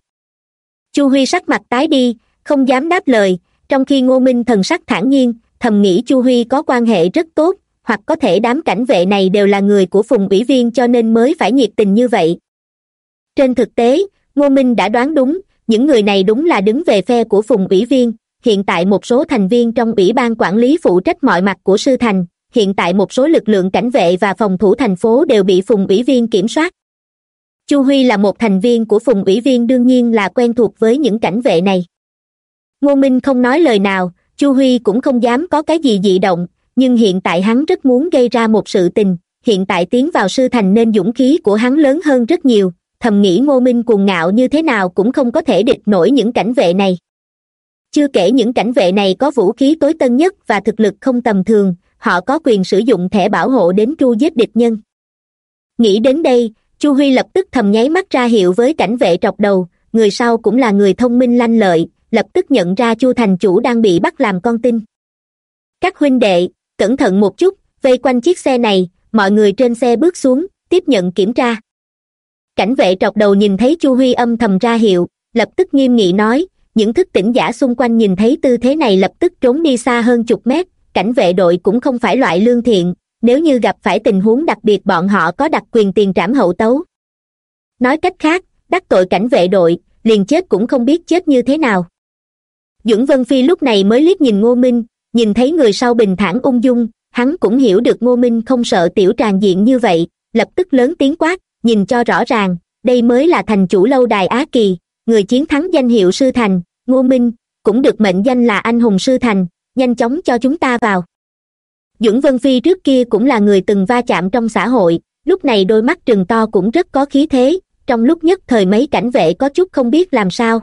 Chu huy sắc mặt tái đi, không dám đáp lời, trong khi ngô minh thần sắc thản nhiên, thầm nghĩ chu huy có quan hệ rất tốt, hoặc có thể đám cảnh vệ này đều là người của phùng ủy viên cho nên mới phải nhiệt tình như vậy trên thực tế, ngô minh đã đoán đúng, những người này đúng là đứng về phe của phùng ủy viên. Hiện tại một số thành viên trong ủy ban quản lý phụ trách mọi mặt của sư thành, hiện tại một số lực lượng cảnh vệ và phòng thủ thành phố đều bị phùng ủy viên kiểm soát. Chu huy là một thành viên của phùng ủy viên đương nhiên là quen thuộc với những cảnh vệ này. Ngô minh không nói lời nào, chu huy cũng không dám có cái gì dị động, nhưng hiện tại hắn rất muốn gây ra một sự tình. Hiện tại tiến vào sư thành nên dũng khí của hắn lớn hơn rất nhiều thầm nghĩ ngô minh cuồng ngạo như thế nào cũng không có thể địch nổi những cảnh vệ này. Chưa kể những cảnh vệ này có vũ khí tối tân nhất và thực lực không tầm thường, họ có quyền sử dụng thẻ bảo hộ đến tru giết địch nhân. Nghĩ đến đây, chu huy lập tức thầm nháy mắt ra hiệu với cảnh vệ trọc đầu, người sau cũng là người thông minh lanh lợi, lập tức nhận ra chu thành chủ đang bị bắt làm con tin. Các huynh đệ, cẩn thận một chút, vây quanh chiếc xe này, mọi người trên xe bước xuống, tiếp nhận kiểm tra cảnh vệ trọc đầu nhìn thấy chu huy âm thầm ra hiệu, lập tức nghiêm nghị nói, những thức tỉnh giả xung quanh nhìn thấy tư thế này lập tức trốn đi xa hơn chục mét, cảnh vệ đội cũng không phải loại lương thiện, nếu như gặp phải tình huống đặc biệt bọn họ có đặc quyền tiền trảm hậu tấu. Nói cách khác, đắc tội cảnh vệ đội, liền chết cũng không biết chết như thế nào. Dũng vân phi lúc này mới liếc nhìn ngô minh, nhìn thấy người sau bình thản ung dung, hắn cũng hiểu được ngô minh không sợ tiểu tràn diện như vậy, lập tức lớn tiếng quát nhìn cho rõ ràng, đây mới là thành chủ lâu đài á kỳ, người chiến thắng danh hiệu sư thành, ngô minh, cũng được mệnh danh là anh hùng sư thành, nhanh chóng cho chúng ta vào. Dưỡng vân phi trước kia cũng là người từng va chạm trong xã hội, lúc này đôi mắt trừng to cũng rất có khí thế, trong lúc nhất thời mấy cảnh vệ có chút không biết làm sao.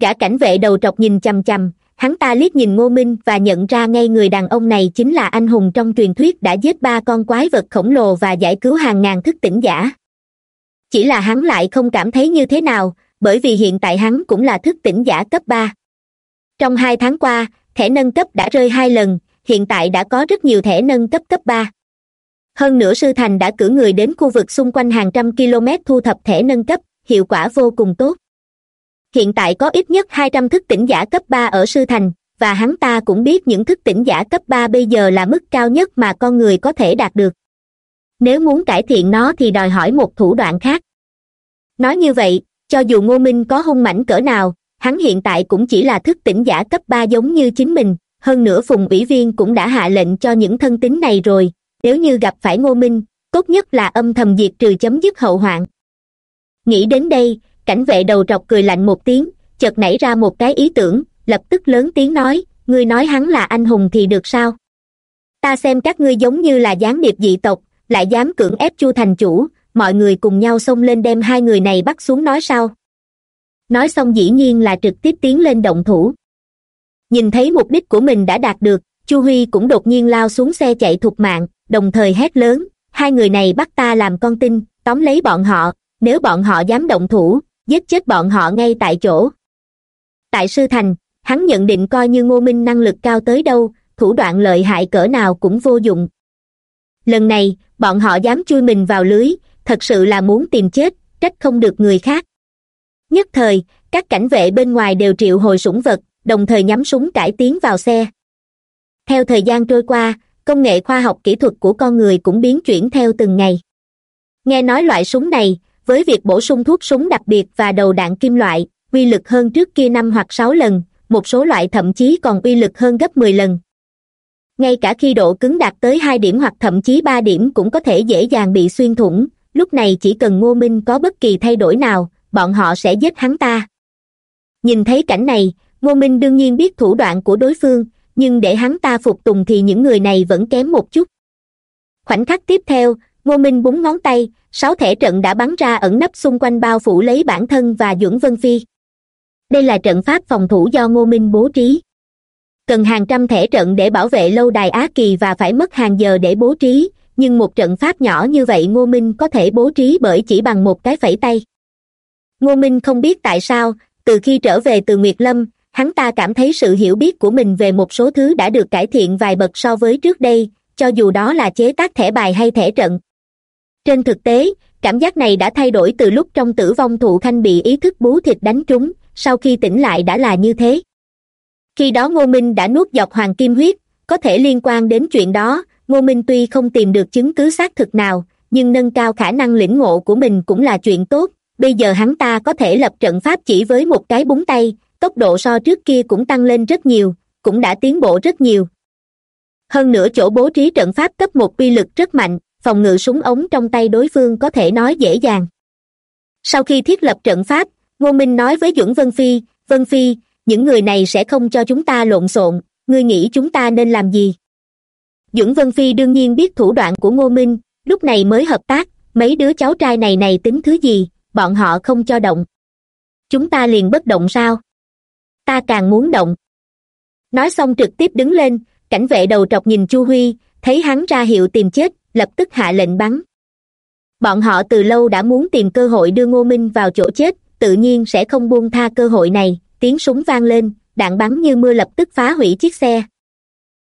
Gã cảnh vệ đầu trọc nhìn chằm chằm hắn ta liếc nhìn ngô minh và nhận ra ngay người đàn ông này chính là anh hùng trong truyền thuyết đã giết ba con quái vật khổng lồ và giải cứu hàng ngàn thức tỉnh giả. Chỉ là hắn lại không cảm thấy như thế nào, bởi vì hiện tại hắn cũng là thức tỉnh giả cấp ba. Trong hai tháng qua, thẻ nâng cấp đã rơi hai lần, hiện tại đã có rất nhiều thẻ nâng cấp cấp ba. Hơn nữa sư thành đã cử người đến khu vực xung quanh hàng trăm km thu thập thẻ nâng cấp, hiệu quả vô cùng tốt hiện tại có ít nhất hai trăm thức tỉnh giả cấp ba ở sư thành, và hắn ta cũng biết những thức tỉnh giả cấp ba bây giờ là mức cao nhất mà con người có thể đạt được. Nếu muốn cải thiện nó thì đòi hỏi một thủ đoạn khác. Nói như vậy, cho dù ngô minh có hung mãnh cỡ nào, hắn hiện tại cũng chỉ là thức tỉnh giả cấp ba giống như chính mình, hơn nữa phùng ủy viên cũng đã hạ lệnh cho những thân tín này rồi. Nếu như gặp phải ngô minh, tốt nhất là âm thầm diệt trừ chấm dứt hậu hoạn. Nghĩ đến đây cảnh vệ đầu trọc cười lạnh một tiếng, chợt nảy ra một cái ý tưởng, lập tức lớn tiếng nói, ngươi nói hắn là anh hùng thì được sao? Ta xem các ngươi giống như là gián điệp dị tộc, lại dám cưỡng ép chu thành chủ, mọi người cùng nhau xông lên đem hai người này bắt xuống nói sau nói xong dĩ nhiên là trực tiếp tiến lên động thủ. Nhìn thấy mục đích của mình đã đạt được, chu huy cũng đột nhiên lao xuống xe chạy thục mạng, đồng thời hét lớn, hai người này bắt ta làm con tin, tóm lấy bọn họ, nếu bọn họ dám động thủ giết chết bọn họ ngay tại chỗ. Tại sư thành, hắn nhận định coi như ngô minh năng lực cao tới đâu, thủ đoạn lợi hại cỡ nào cũng vô dụng. Lần này, bọn họ dám chui mình vào lưới, thật sự là muốn tìm chết, trách không được người khác. Nhất thời, các cảnh vệ bên ngoài đều triệu hồi sủng vật, đồng thời nhắm súng cải tiến vào xe. Theo thời gian trôi qua, công nghệ khoa học kỹ thuật của con người cũng biến chuyển theo từng ngày. Nghe nói loại súng này với việc bổ sung thuốc súng đặc biệt và đầu đạn kim loại, uy lực hơn trước kia năm hoặc sáu lần, một số loại thậm chí còn uy lực hơn gấp mười lần. Ngay cả khi độ cứng đạt tới hai điểm hoặc thậm chí ba điểm cũng có thể dễ dàng bị xuyên thủng, lúc này chỉ cần ngô minh có bất kỳ thay đổi nào, bọn họ sẽ giết hắn ta. Nhìn thấy cảnh này, ngô minh đương nhiên biết thủ đoạn của đối phương, nhưng để hắn ta phục tùng thì những người này vẫn kém một chút. Khoảnh khắc tiếp theo, ngô minh búng ngón tay sáu thẻ trận đã bắn ra ẩn nấp xung quanh bao phủ lấy bản thân và duẩn vân phi. Đây là trận pháp phòng thủ do ngô minh bố trí. Cần hàng trăm thẻ trận để bảo vệ lâu đài á kỳ và phải mất hàng giờ để bố trí, nhưng một trận pháp nhỏ như vậy ngô minh có thể bố trí bởi chỉ bằng một cái phẩy tay. Ngô minh không biết tại sao, từ khi trở về từ nguyệt lâm, hắn ta cảm thấy sự hiểu biết của mình về một số thứ đã được cải thiện vài bậc so với trước đây, cho dù đó là chế tác thẻ bài hay thẻ trận trên thực tế, cảm giác này đã thay đổi từ lúc trong tử vong thụ khanh bị ý thức bú thịt đánh trúng, sau khi tỉnh lại đã là như thế. Khi đó ngô minh đã nuốt dọc hoàng kim huyết, có thể liên quan đến chuyện đó, ngô minh tuy không tìm được chứng cứ xác thực nào, nhưng nâng cao khả năng lĩnh ngộ của mình cũng là chuyện tốt. Bây giờ hắn ta có thể lập trận pháp chỉ với một cái búng tay, tốc độ so trước kia cũng tăng lên rất nhiều, cũng đã tiến bộ rất nhiều. Hơn nữa chỗ bố trí trận pháp cấp một uy lực rất mạnh phòng ngự súng ống trong tay đối phương có thể nói dễ dàng. Sau khi thiết lập trận pháp, ngô minh nói với duẩn vân phi vân phi, những người này sẽ không cho chúng ta lộn xộn, ngươi nghĩ chúng ta nên làm gì? Duẩn vân phi đương nhiên biết thủ đoạn của ngô minh, lúc này mới hợp tác, mấy đứa cháu trai này này tính thứ gì, bọn họ không cho động. Chúng ta liền bất động sao? Ta càng muốn động. Nói xong trực tiếp đứng lên, cảnh vệ đầu trọc nhìn chu huy, thấy hắn ra hiệu tìm chết lập tức hạ lệnh bắn. Bọn họ từ lâu đã muốn tìm cơ hội đưa ngô minh vào chỗ chết, tự nhiên sẽ không buông tha cơ hội này, tiếng súng vang lên, đạn bắn như mưa lập tức phá hủy chiếc xe.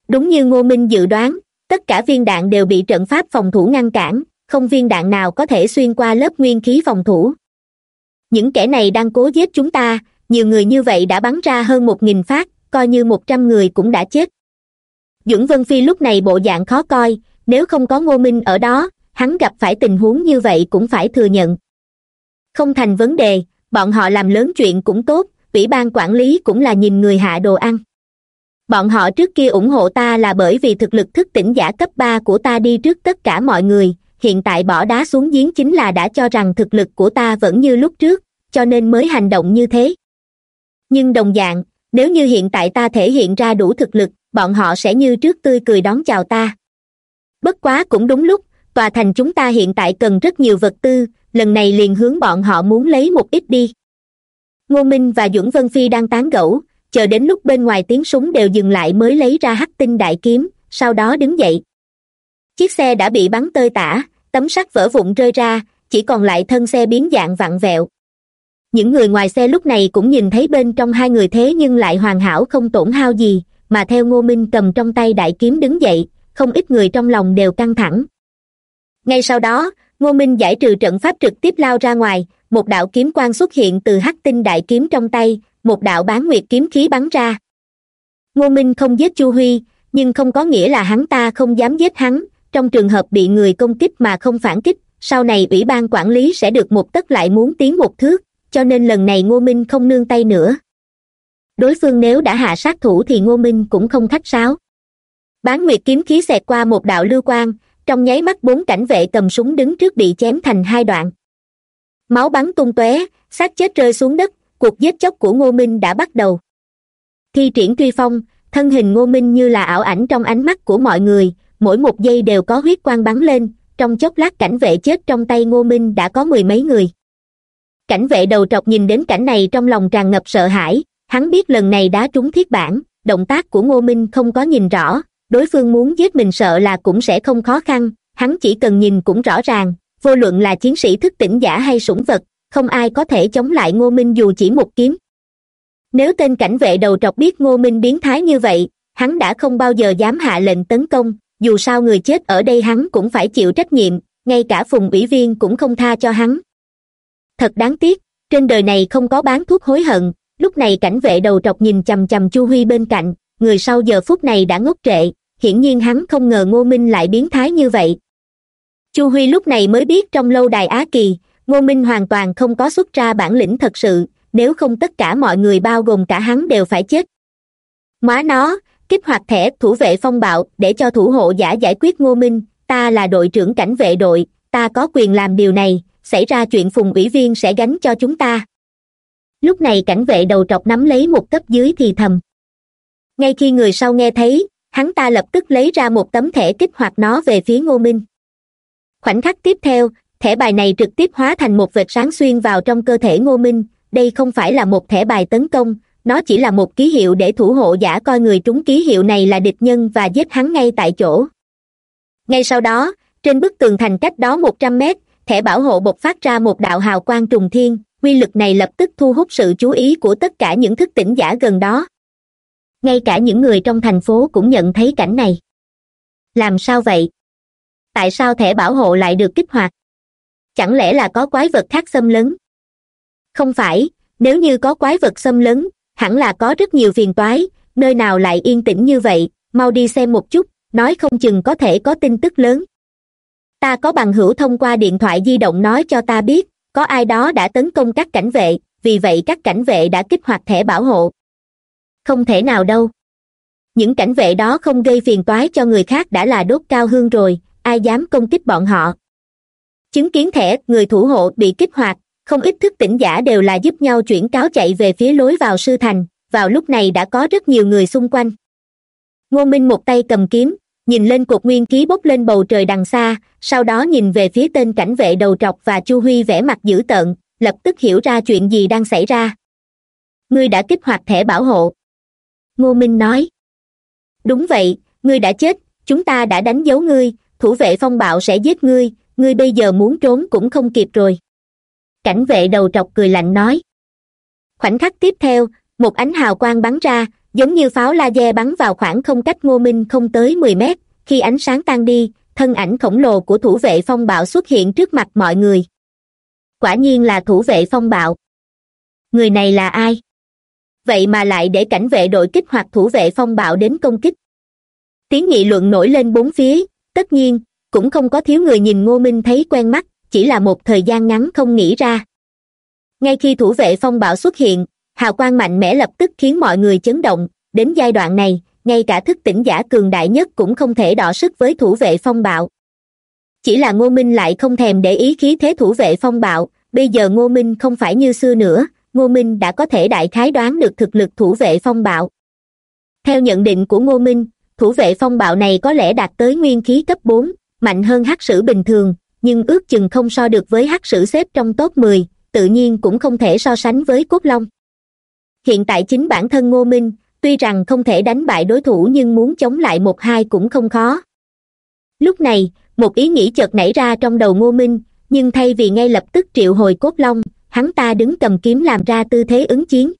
Đúng như ngô minh dự đoán, tất cả viên đạn đều bị trận pháp phòng thủ ngăn cản, không viên đạn nào có thể xuyên qua lớp nguyên khí phòng thủ. Những kẻ này đang cố giết chúng ta, nhiều người như vậy đã bắn ra hơn một nghìn phát, coi như một trăm người cũng đã chết. Duẩn vân phi lúc này bộ dạng khó coi nếu không có ngô minh ở đó, hắn gặp phải tình huống như vậy cũng phải thừa nhận. Không thành vấn đề, bọn họ làm lớn chuyện cũng tốt, ủy ban quản lý cũng là nhìn người hạ đồ ăn. Bọn họ trước kia ủng hộ ta là bởi vì thực lực thức tỉnh giả cấp ba của ta đi trước tất cả mọi người, hiện tại bỏ đá xuống giếng chính là đã cho rằng thực lực của ta vẫn như lúc trước, cho nên mới hành động như thế. Nhưng đồng dạng, nếu như hiện tại ta thể hiện ra đủ thực lực, bọn họ sẽ như trước tươi cười đón chào ta bất quá cũng đúng lúc, tòa thành chúng ta hiện tại cần rất nhiều vật tư, lần này liền hướng bọn họ muốn lấy một ít đi. Ngô minh và duẩn vân phi đang tán gẫu, chờ đến lúc bên ngoài tiếng súng đều dừng lại mới lấy ra hắc tinh đại kiếm, sau đó đứng dậy. Chiếc xe đã bị bắn tơi tả, tấm sắt vỡ vụn rơi ra, chỉ còn lại thân xe biến dạng vặn vẹo. Những người ngoài xe lúc này cũng nhìn thấy bên trong hai người thế nhưng lại hoàn hảo không tổn hao gì, mà theo ngô minh cầm trong tay đại kiếm đứng dậy không ít người trong lòng đều căng thẳng. Ngay sau đó, ngô minh giải trừ trận pháp trực tiếp lao ra ngoài, một đạo kiếm quang xuất hiện từ hắc tinh đại kiếm trong tay, một đạo bán nguyệt kiếm khí bắn ra. Ngô minh không giết chu huy, nhưng không có nghĩa là hắn ta không dám giết hắn, trong trường hợp bị người công kích mà không phản kích, sau này ủy ban quản lý sẽ được một tấc lại muốn tiến một thước, cho nên lần này ngô minh không nương tay nữa. Đối phương nếu đã hạ sát thủ thì ngô minh cũng không khách sáo bán nguyệt kiếm khí xẹt qua một đạo lưu quang, trong nháy mắt bốn cảnh vệ cầm súng đứng trước bị chém thành hai đoạn. Máu bắn tung tóe, xác chết rơi xuống đất, cuộc giết chóc của ngô minh đã bắt đầu. Thi triển truy phong, thân hình ngô minh như là ảo ảnh trong ánh mắt của mọi người, mỗi một giây đều có huyết quang bắn lên, trong chốc lát cảnh vệ chết trong tay ngô minh đã có mười mấy người. Cảnh vệ đầu trọc nhìn đến cảnh này trong lòng tràn ngập sợ hãi, hắn biết lần này đã trúng thiết bản, động tác của ngô minh không có nhìn rõ đối phương muốn giết mình sợ là cũng sẽ không khó khăn, hắn chỉ cần nhìn cũng rõ ràng, vô luận là chiến sĩ thức tỉnh giả hay sủng vật, không ai có thể chống lại ngô minh dù chỉ một kiếm. Nếu tên cảnh vệ đầu trọc biết ngô minh biến thái như vậy, hắn đã không bao giờ dám hạ lệnh tấn công, dù sao người chết ở đây hắn cũng phải chịu trách nhiệm, ngay cả phùng ủy viên cũng không tha cho hắn. Thật đáng tiếc, trên đời này không có bán thuốc hối hận, lúc này cảnh vệ đầu trọc nhìn chằm chằm chu huy bên cạnh, người sau giờ phút này đã ngốc trệ hiển nhiên hắn không ngờ ngô minh lại biến thái như vậy. Chu huy lúc này mới biết trong lâu đài á kỳ, ngô minh hoàn toàn không có xuất ra bản lĩnh thật sự, nếu không tất cả mọi người bao gồm cả hắn đều phải chết. Móa nó, kích hoạt thẻ thủ vệ phong bạo để cho thủ hộ giả giải quyết ngô minh, ta là đội trưởng cảnh vệ đội, ta có quyền làm điều này, xảy ra chuyện phùng ủy viên sẽ gánh cho chúng ta. Lúc này cảnh vệ đầu trọc nắm lấy một cấp dưới thì thầm. Ngay khi người sau nghe thấy hắn ta lập tức lấy ra một tấm thẻ kích hoạt nó về phía ngô minh. Khoảnh khắc tiếp theo, thẻ bài này trực tiếp hóa thành một vệt sáng xuyên vào trong cơ thể ngô minh. Đây không phải là một thẻ bài tấn công, nó chỉ là một ký hiệu để thủ hộ giả coi người trúng ký hiệu này là địch nhân và giết hắn ngay tại chỗ. Ngay sau đó, trên bức tường thành cách đó một trăm mét, thẻ bảo hộ bộc phát ra một đạo hào quang trùng thiên. Quy lực này lập tức thu hút sự chú ý của tất cả những thức tỉnh giả gần đó ngay cả những người trong thành phố cũng nhận thấy cảnh này. Làm sao vậy? Tại sao thẻ bảo hộ lại được kích hoạt? Chẳng lẽ là có quái vật khác xâm lấn? Không phải, nếu như có quái vật xâm lấn, hẳn là có rất nhiều phiền toái, nơi nào lại yên tĩnh như vậy, mau đi xem một chút, nói không chừng có thể có tin tức lớn. Ta có bằng hữu thông qua điện thoại di động nói cho ta biết, có ai đó đã tấn công các cảnh vệ, vì vậy các cảnh vệ đã kích hoạt thẻ bảo hộ không thể nào đâu. Những cảnh vệ đó không gây phiền toái cho người khác đã là đốt cao hương rồi, ai dám công kích bọn họ? Chứng kiến thẻ, người thủ hộ bị kích hoạt, không ít thức tỉnh giả đều là giúp nhau chuyển cáo chạy về phía lối vào sư thành, vào lúc này đã có rất nhiều người xung quanh. Ngô minh một tay cầm kiếm, nhìn lên cột nguyên khí bốc lên bầu trời đằng xa, sau đó nhìn về phía tên cảnh vệ đầu trọc và chu huy vẻ mặt dữ tợn, lập tức hiểu ra chuyện gì đang xảy ra. Ngươi đã kích hoạt thẻ bảo hộ ngô minh nói. Đúng vậy, ngươi đã chết, chúng ta đã đánh dấu ngươi, thủ vệ phong bạo sẽ giết ngươi ngươi bây giờ muốn trốn cũng không kịp rồi. Cảnh vệ đầu trọc cười lạnh nói. Khoảnh khắc tiếp theo, một ánh hào quang bắn ra, giống như pháo laser bắn vào khoảng không cách ngô minh không tới mười mét. Khi ánh sáng tan đi, thân ảnh khổng lồ của thủ vệ phong bạo xuất hiện trước mặt mọi người. Quả nhiên là thủ vệ phong bạo. Người này là ai? Vậy mà lại để cảnh vệ đội kích hoạt thủ vệ phong bạo đến công kích. Tiếng nghị luận nổi lên bốn phía, tất nhiên, cũng không có thiếu người nhìn ngô minh thấy quen mắt, chỉ là một thời gian ngắn không nghĩ ra. Ngay khi thủ vệ phong bạo xuất hiện, hào quang mạnh mẽ lập tức khiến mọi người chấn động, đến giai đoạn này, ngay cả thức tỉnh giả cường đại nhất cũng không thể đọ sức với thủ vệ phong bạo. Chỉ là ngô minh lại không thèm để ý khí thế thủ vệ phong bạo, bây giờ ngô minh không phải như xưa nữa ngô minh đã có thể đại khái đoán được thực lực thủ vệ phong bạo. Theo nhận định của ngô minh, thủ vệ phong bạo này có lẽ đạt tới nguyên khí cấp bốn, mạnh hơn hắc sử bình thường, nhưng ước chừng không so được với hắc sử xếp trong top mười, tự nhiên cũng không thể so sánh với cốt long. Hiện tại chính bản thân ngô minh, tuy rằng không thể đánh bại đối thủ nhưng muốn chống lại một hai cũng không khó. Lúc này, một ý nghĩ chợt nảy ra trong đầu ngô minh, nhưng thay vì ngay lập tức triệu hồi cốt long hắn ta đứng cầm kiếm làm ra tư thế ứng chiến.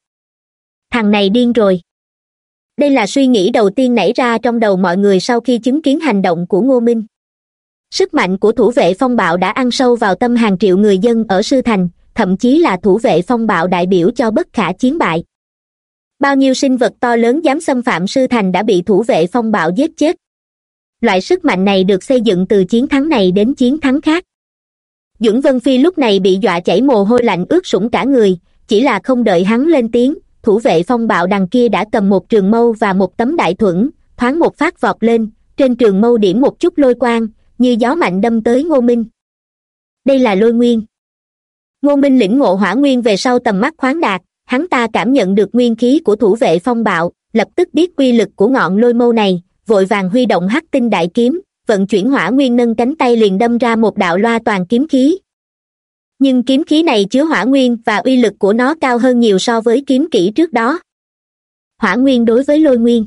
Thằng này điên rồi. Đây là suy nghĩ đầu tiên nảy ra trong đầu mọi người sau khi chứng kiến hành động của ngô minh. Sức mạnh của thủ vệ phong bạo đã ăn sâu vào tâm hàng triệu người dân ở sư thành, thậm chí là thủ vệ phong bạo đại biểu cho bất khả chiến bại. Bao nhiêu sinh vật to lớn dám xâm phạm sư thành đã bị thủ vệ phong bạo giết chết. Loại sức mạnh này được xây dựng từ chiến thắng này đến chiến thắng khác dưỡng vân phi lúc này bị dọa chảy mồ hôi lạnh ướt sũng cả người, chỉ là không đợi hắn lên tiếng, thủ vệ phong bạo đằng kia đã cầm một trường mâu và một tấm đại thuẫn, thoáng một phát vọt lên, trên trường mâu điểm một chút lôi quang, như gió mạnh đâm tới ngô minh. Đây là lôi nguyên. Ngô minh lĩnh ngộ hỏa nguyên về sau tầm mắt khoáng đạt, hắn ta cảm nhận được nguyên khí của thủ vệ phong bạo, lập tức biết quy lực của ngọn lôi mâu này, vội vàng huy động hắc tinh đại kiếm vận chuyển hỏa nguyên nâng cánh tay liền đâm ra một đạo loa toàn kiếm khí. Nhưng kiếm khí này chứa hỏa nguyên và uy lực của nó cao hơn nhiều so với kiếm kỹ trước đó. Hỏa nguyên đối với lôi nguyên.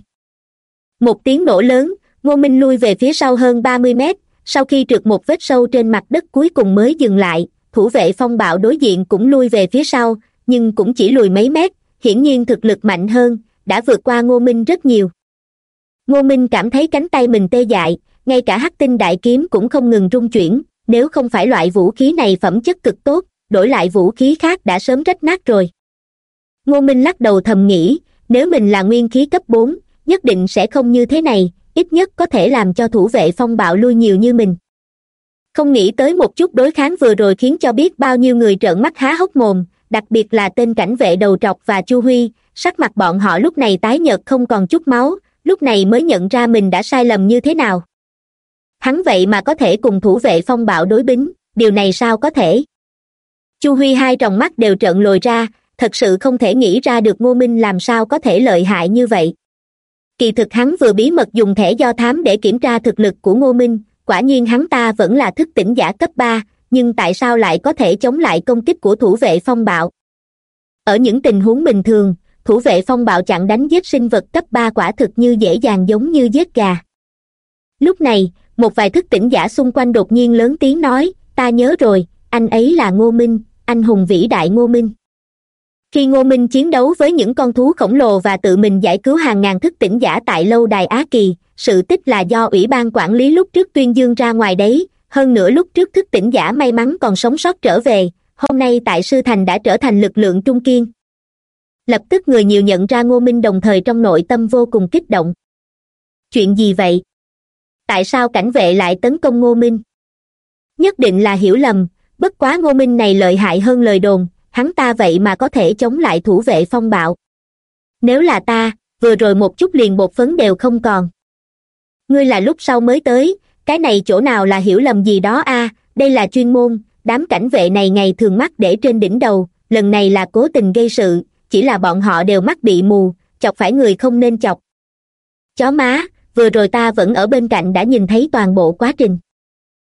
Một tiếng nổ lớn, ngô minh lui về phía sau hơn ba mươi mét, sau khi trượt một vết sâu trên mặt đất cuối cùng mới dừng lại, thủ vệ phong bạo đối diện cũng lui về phía sau, nhưng cũng chỉ lùi mấy mét, hiển nhiên thực lực mạnh hơn, đã vượt qua ngô minh rất nhiều. Ngô minh cảm thấy cánh tay mình tê dại ngay cả hắc tinh đại kiếm cũng không ngừng rung chuyển, nếu không phải loại vũ khí này phẩm chất cực tốt, đổi lại vũ khí khác đã sớm rách nát rồi. Ngô minh lắc đầu thầm nghĩ, nếu mình là nguyên khí cấp bốn, nhất định sẽ không như thế này, ít nhất có thể làm cho thủ vệ phong bạo lui nhiều như mình. Không nghĩ tới một chút đối kháng vừa rồi khiến cho biết bao nhiêu người trợn mắt há hốc mồm, đặc biệt là tên cảnh vệ đầu trọc và chu huy, sắc mặt bọn họ lúc này tái nhợt không còn chút máu, lúc này mới nhận ra mình đã sai lầm như thế nào hắn vậy mà có thể cùng thủ vệ phong bạo đối bính, điều này sao có thể? Chu huy hai tròng mắt đều trợn lồi ra, thật sự không thể nghĩ ra được ngô minh làm sao có thể lợi hại như vậy. Kỳ thực hắn vừa bí mật dùng thẻ do thám để kiểm tra thực lực của ngô minh, quả nhiên hắn ta vẫn là thức tỉnh giả cấp ba, nhưng tại sao lại có thể chống lại công kích của thủ vệ phong bạo? Ở những tình huống bình thường, thủ vệ phong bạo chặn đánh giết sinh vật cấp ba quả thực như dễ dàng giống như giết gà. Lúc này một vài thức tỉnh giả xung quanh đột nhiên lớn tiếng nói, ta nhớ rồi, anh ấy là ngô minh, anh hùng vĩ đại ngô minh. Khi ngô minh chiến đấu với những con thú khổng lồ và tự mình giải cứu hàng ngàn thức tỉnh giả tại lâu đài á kỳ, sự tích là do ủy ban quản lý lúc trước tuyên dương ra ngoài đấy, hơn nữa lúc trước thức tỉnh giả may mắn còn sống sót trở về, hôm nay tại sư thành đã trở thành lực lượng trung kiên. Lập tức người nhiều nhận ra ngô minh đồng thời trong nội tâm vô cùng kích động. Chuyện gì vậy? Tại sao cảnh vệ lại tấn công ngô minh? Nhất định là hiểu lầm, bất quá ngô minh này lợi hại hơn lời đồn, hắn ta vậy mà có thể chống lại thủ vệ phong bạo. Nếu là ta, vừa rồi một chút liền bột phấn đều không còn. Ngươi là lúc sau mới tới, cái này chỗ nào là hiểu lầm gì đó a? Đây là chuyên môn, đám cảnh vệ này ngày thường mắt để trên đỉnh đầu, lần này là cố tình gây sự, chỉ là bọn họ đều mắt bị mù, chọc phải người không nên chọc. Chó má vừa rồi ta vẫn ở bên cạnh đã nhìn thấy toàn bộ quá trình.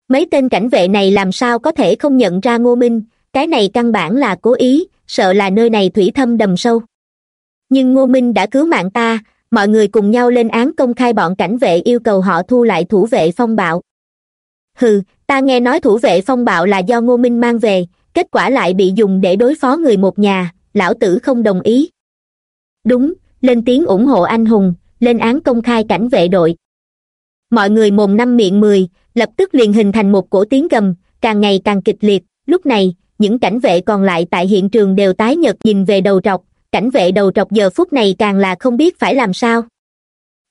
Mấy tên cảnh vệ này làm sao có thể không nhận ra ngô minh, cái này căn bản là cố ý, sợ là nơi này thủy thâm đầm sâu. Nhưng ngô minh đã cứu mạng ta, mọi người cùng nhau lên án công khai bọn cảnh vệ yêu cầu họ thu lại thủ vệ phong bạo. Hừ, ta nghe nói thủ vệ phong bạo là do ngô minh mang về, kết quả lại bị dùng để đối phó người một nhà, lão tử không đồng ý. Đúng, lên tiếng ủng hộ anh hùng lên án công khai cảnh vệ đội. Mọi người mồm năm miệng mười, lập tức liền hình thành một cổ tiếng gầm, càng ngày càng kịch liệt. Lúc này, những cảnh vệ còn lại tại hiện trường đều tái nhợt nhìn về đầu trọc. Cảnh vệ đầu trọc giờ phút này càng là không biết phải làm sao.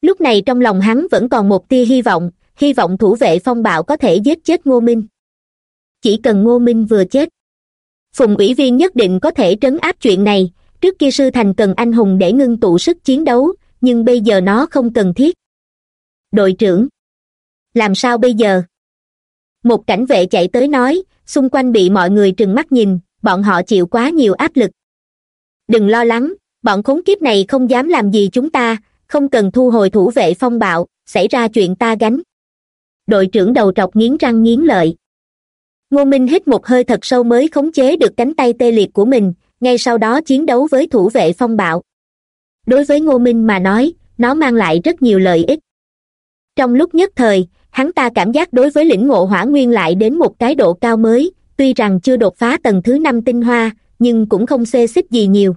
Lúc này trong lòng hắn vẫn còn một tia hy vọng hy vọng thủ vệ phong bạo có thể giết chết ngô minh. Chỉ cần ngô minh vừa chết, phùng ủy viên nhất định có thể trấn áp chuyện này. Trước kia sư thành cần anh hùng để ngưng tụ sức chiến đấu nhưng bây giờ nó không cần thiết. Đội trưởng, làm sao bây giờ? Một cảnh vệ chạy tới nói, xung quanh bị mọi người trừng mắt nhìn, bọn họ chịu quá nhiều áp lực. Đừng lo lắng, bọn khốn kiếp này không dám làm gì chúng ta, không cần thu hồi thủ vệ phong bạo, xảy ra chuyện ta gánh. Đội trưởng đầu trọc nghiến răng nghiến lợi. Ngô minh hít một hơi thật sâu mới khống chế được cánh tay tê liệt của mình, ngay sau đó chiến đấu với thủ vệ phong bạo đối với ngô minh mà nói, nó mang lại rất nhiều lợi ích. Trong lúc nhất thời, hắn ta cảm giác đối với lĩnh ngộ hỏa nguyên lại đến một cái độ cao mới, tuy rằng chưa đột phá tầng thứ năm tinh hoa, nhưng cũng không xê xích gì nhiều.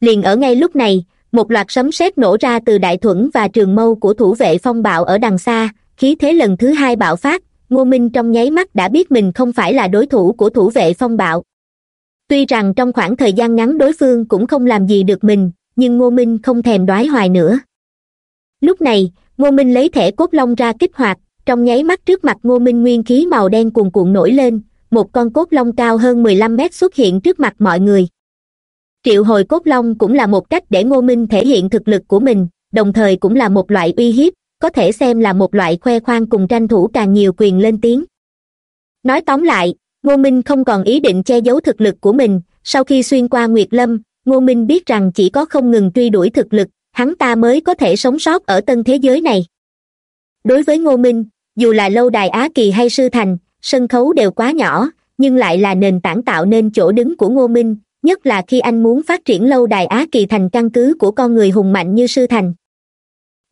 Liền ở ngay lúc này, một loạt sấm sét nổ ra từ đại thuẫn và trường mâu của thủ vệ phong bạo ở đằng xa, khí thế lần thứ hai bạo phát, ngô minh trong nháy mắt đã biết mình không phải là đối thủ của thủ vệ phong bạo. Tuy rằng trong khoảng thời gian ngắn đối phương cũng không làm gì được mình nhưng ngô minh không thèm đoái hoài nữa. Lúc này, ngô minh lấy thẻ cốt long ra kích hoạt, trong nháy mắt trước mặt ngô minh nguyên khí màu đen cuồn cuộn nổi lên, một con cốt long cao hơn mười lăm mét xuất hiện trước mặt mọi người. Triệu hồi cốt long cũng là một cách để ngô minh thể hiện thực lực của mình, đồng thời cũng là một loại uy hiếp, có thể xem là một loại khoe khoang cùng tranh thủ càng nhiều quyền lên tiếng. Nói tóm lại, ngô minh không còn ý định che giấu thực lực của mình, sau khi xuyên qua nguyệt lâm ngô minh biết rằng chỉ có không ngừng truy đuổi thực lực, hắn ta mới có thể sống sót ở tân thế giới này. Đối với ngô minh, dù là lâu đài á kỳ hay sư thành, sân khấu đều quá nhỏ, nhưng lại là nền tảng tạo nên chỗ đứng của ngô minh, nhất là khi anh muốn phát triển lâu đài á kỳ thành căn cứ của con người hùng mạnh như sư thành.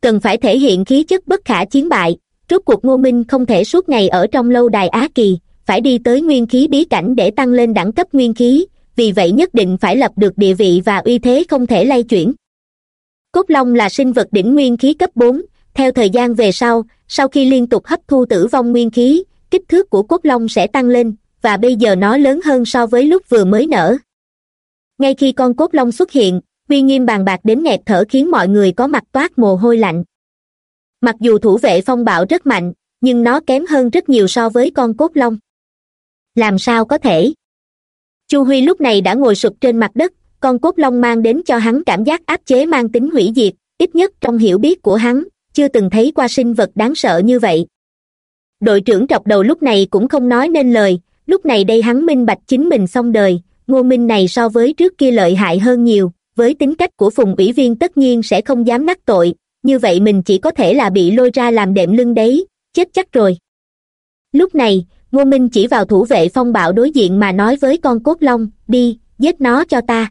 Cần phải thể hiện khí chất bất khả chiến bại, rốt cuộc ngô minh không thể suốt ngày ở trong lâu đài á kỳ, phải đi tới nguyên khí bí cảnh để tăng lên đẳng cấp nguyên khí vì vậy nhất định phải lập được địa vị và uy thế không thể lay chuyển. Cốt long là sinh vật đỉnh nguyên khí cấp bốn. Theo thời gian về sau sau khi liên tục hấp thu tử vong nguyên khí, kích thước của cốt long sẽ tăng lên, và bây giờ nó lớn hơn so với lúc vừa mới nở. Ngay khi con cốt long xuất hiện, uy nghiêm bàn bạc đến nghẹt thở khiến mọi người có mặt toát mồ hôi lạnh. Mặc dù thủ vệ phong bạo rất mạnh, nhưng nó kém hơn rất nhiều so với con cốt long. Làm sao có thể? Chu huy lúc này đã ngồi sụp trên mặt đất, con cốt long mang đến cho hắn cảm giác áp chế mang tính hủy diệt, ít nhất trong hiểu biết của hắn, chưa từng thấy qua sinh vật đáng sợ như vậy. Đội trưởng trọc đầu lúc này cũng không nói nên lời, lúc này đây hắn minh bạch chính mình xong đời, ngô minh này so với trước kia lợi hại hơn nhiều, với tính cách của phùng ủy viên tất nhiên sẽ không dám nắc tội, như vậy mình chỉ có thể là bị lôi ra làm đệm lưng đấy, chết chắc rồi. Lúc này ngô minh chỉ vào thủ vệ phong bạo đối diện mà nói với con cốt long, đi, giết nó cho ta.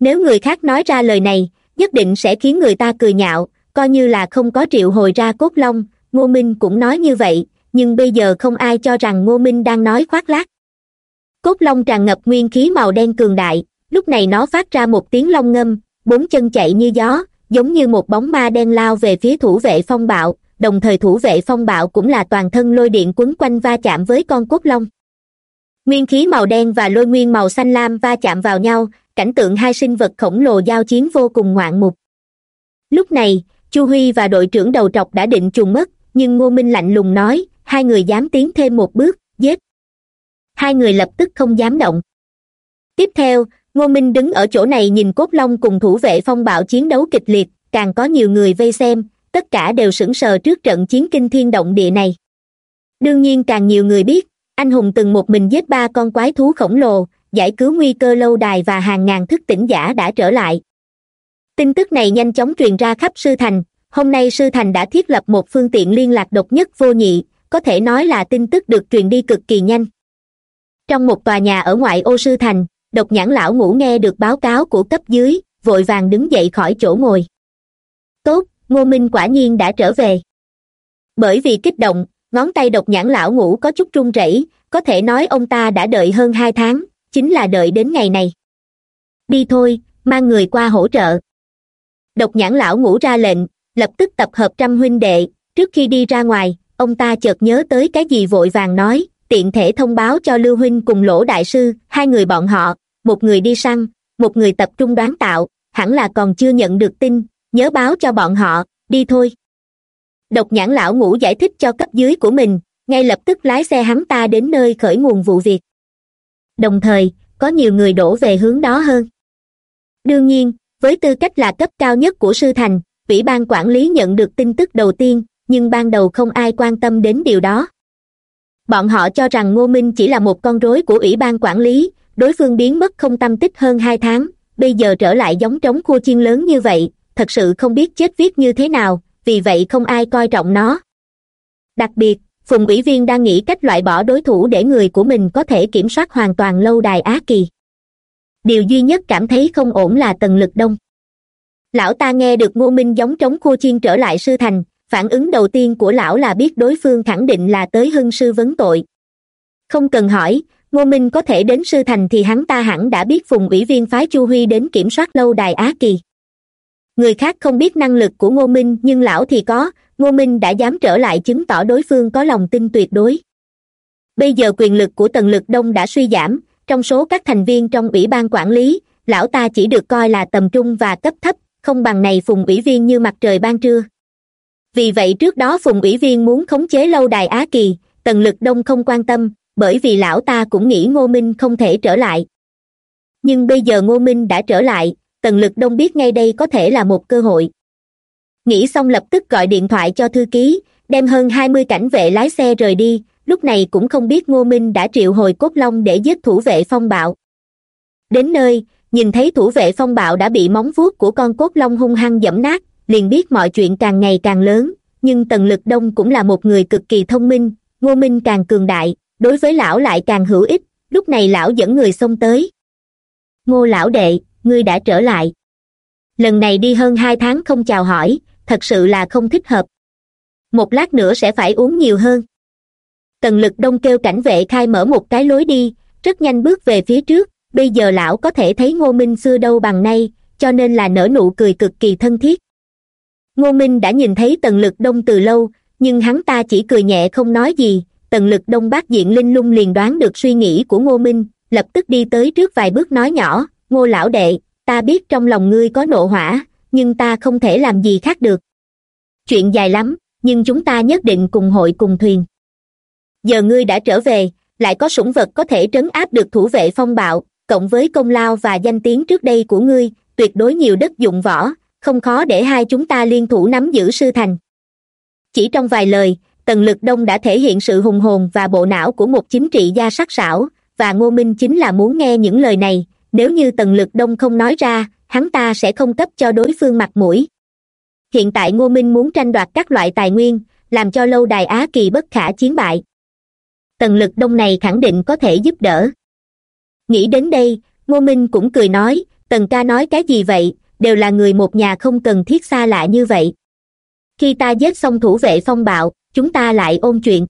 Nếu người khác nói ra lời này, nhất định sẽ khiến người ta cười nhạo, coi như là không có triệu hồi ra cốt long, ngô minh cũng nói như vậy, nhưng bây giờ không ai cho rằng ngô minh đang nói khoác lác. Cốt long tràn ngập nguyên khí màu đen cường đại, lúc này nó phát ra một tiếng long ngâm, bốn chân chạy như gió, giống như một bóng ma đen lao về phía thủ vệ phong bạo đồng thời thủ vệ phong bạo cũng là toàn thân lôi điện quấn quanh va chạm với con cốt long. Nguyên khí màu đen và lôi nguyên màu xanh lam va chạm vào nhau, cảnh tượng hai sinh vật khổng lồ giao chiến vô cùng ngoạn mục. Lúc này, chu huy và đội trưởng đầu trọc đã định trùng mất, nhưng ngô minh lạnh lùng nói, hai người dám tiến thêm một bước, giết. Hai người lập tức không dám động. Tiếp theo, ngô minh đứng ở chỗ này nhìn cốt long cùng thủ vệ phong bạo chiến đấu kịch liệt, càng có nhiều người vây xem tất cả đều sững sờ trước trận chiến kinh thiên động địa này. Đương nhiên càng nhiều người biết, anh hùng từng một mình giết ba con quái thú khổng lồ, giải cứu nguy cơ lâu đài và hàng ngàn thức tỉnh giả đã trở lại. Tin tức này nhanh chóng truyền ra khắp sư thành, hôm nay sư thành đã thiết lập một phương tiện liên lạc độc nhất vô nhị, có thể nói là tin tức được truyền đi cực kỳ nhanh. Trong một tòa nhà ở ngoại ô sư thành, độc nhãn lão ngủ nghe được báo cáo của cấp dưới, vội vàng đứng dậy khỏi chỗ ngồi. Tốt ngô minh quả nhiên đã trở về. Bởi vì kích động, ngón tay độc nhãn lão ngủ có chút run rẩy, có thể nói ông ta đã đợi hơn hai tháng, chính là đợi đến ngày này. Đi thôi, mang người qua hỗ trợ. Độc nhãn lão ngủ ra lệnh, lập tức tập hợp trăm huynh đệ, trước khi đi ra ngoài, ông ta chợt nhớ tới cái gì vội vàng nói, tiện thể thông báo cho lưu huynh cùng lỗ đại sư, hai người bọn họ, một người đi săn, một người tập trung đoán tạo, hẳn là còn chưa nhận được tin nhớ báo cho bọn họ, đi thôi. Độc nhãn lão ngũ giải thích cho cấp dưới của mình, ngay lập tức lái xe hắn ta đến nơi khởi nguồn vụ việc. Đồng thời, có nhiều người đổ về hướng đó hơn. Đương nhiên, với tư cách là cấp cao nhất của sư thành, ủy ban quản lý nhận được tin tức đầu tiên, nhưng ban đầu không ai quan tâm đến điều đó. Bọn họ cho rằng ngô minh chỉ là một con rối của ủy ban quản lý, đối phương biến mất không tâm tích hơn hai tháng, bây giờ trở lại giống trống khua chiên lớn như vậy thật sự không biết chết viết như thế nào, vì vậy không ai coi trọng nó. Đặc biệt, phùng ủy viên đang nghĩ cách loại bỏ đối thủ để người của mình có thể kiểm soát hoàn toàn lâu đài á kỳ. Điều duy nhất cảm thấy không ổn là tần lực đông. Lão ta nghe được ngô minh giống trống khua chiên trở lại sư thành, phản ứng đầu tiên của lão là biết đối phương khẳng định là tới hưng sư vấn tội. Không cần hỏi, ngô minh có thể đến sư thành thì hắn ta hẳn đã biết phùng ủy viên phái chu huy đến kiểm soát lâu đài á kỳ người khác không biết năng lực của ngô minh, nhưng lão thì có. Ngô minh đã dám trở lại chứng tỏ đối phương có lòng tin tuyệt đối. Bây giờ quyền lực của tần lực đông đã suy giảm. Trong số các thành viên trong ủy ban quản lý, lão ta chỉ được coi là tầm trung và cấp thấp, không bằng này phùng ủy viên như mặt trời ban trưa. Vì vậy trước đó phùng ủy viên muốn khống chế lâu đài á kỳ, tần lực đông không quan tâm, bởi vì lão ta cũng nghĩ ngô minh không thể trở lại. Nhưng bây giờ ngô minh đã trở lại tần lực đông biết ngay đây có thể là một cơ hội. Nghĩ xong lập tức gọi điện thoại cho thư ký, đem hơn hai mươi cảnh vệ lái xe rời đi, lúc này cũng không biết ngô minh đã triệu hồi cốt long để giết thủ vệ phong bạo. Đến nơi, nhìn thấy thủ vệ phong bạo đã bị móng vuốt của con cốt long hung hăng dẫm nát, liền biết mọi chuyện càng ngày càng lớn, nhưng tần lực đông cũng là một người cực kỳ thông minh, ngô minh càng cường đại, đối với lão lại càng hữu ích, lúc này lão dẫn người xông tới. Ngô lão đệ ngươi đã trở lại. Lần này đi hơn hai tháng không chào hỏi, thật sự là không thích hợp. Một lát nữa sẽ phải uống nhiều hơn. Tần lực đông kêu cảnh vệ khai mở một cái lối đi, rất nhanh bước về phía trước, bây giờ lão có thể thấy ngô minh xưa đâu bằng nay, cho nên là nở nụ cười cực kỳ thân thiết. Ngô minh đã nhìn thấy tần lực đông từ lâu, nhưng hắn ta chỉ cười nhẹ không nói gì, tần lực đông bác diện linh lung liền đoán được suy nghĩ của ngô minh, lập tức đi tới trước vài bước nói nhỏ ngô lão đệ, ta biết trong lòng ngươi có nộ hỏa, nhưng ta không thể làm gì khác được. Chuyện dài lắm, nhưng chúng ta nhất định cùng hội cùng thuyền. Giờ ngươi đã trở về, lại có sủng vật có thể trấn áp được thủ vệ phong bạo, cộng với công lao và danh tiếng trước đây của ngươi, tuyệt đối nhiều đất dụng võ, không khó để hai chúng ta liên thủ nắm giữ sư thành. Chỉ trong vài lời, tần lực đông đã thể hiện sự hùng hồn và bộ não của một chính trị gia sắc sảo, và ngô minh chính là muốn nghe những lời này nếu như tần lực đông không nói ra, hắn ta sẽ không cấp cho đối phương mặt mũi. Hiện tại ngô minh muốn tranh đoạt các loại tài nguyên, làm cho lâu đài á kỳ bất khả chiến bại. Tần lực đông này khẳng định có thể giúp đỡ. Nghĩ đến đây, ngô minh cũng cười nói, tần ca nói cái gì vậy? Đều là người một nhà không cần thiết xa lạ như vậy. Khi ta giết xong thủ vệ phong bạo, chúng ta lại ôn chuyện.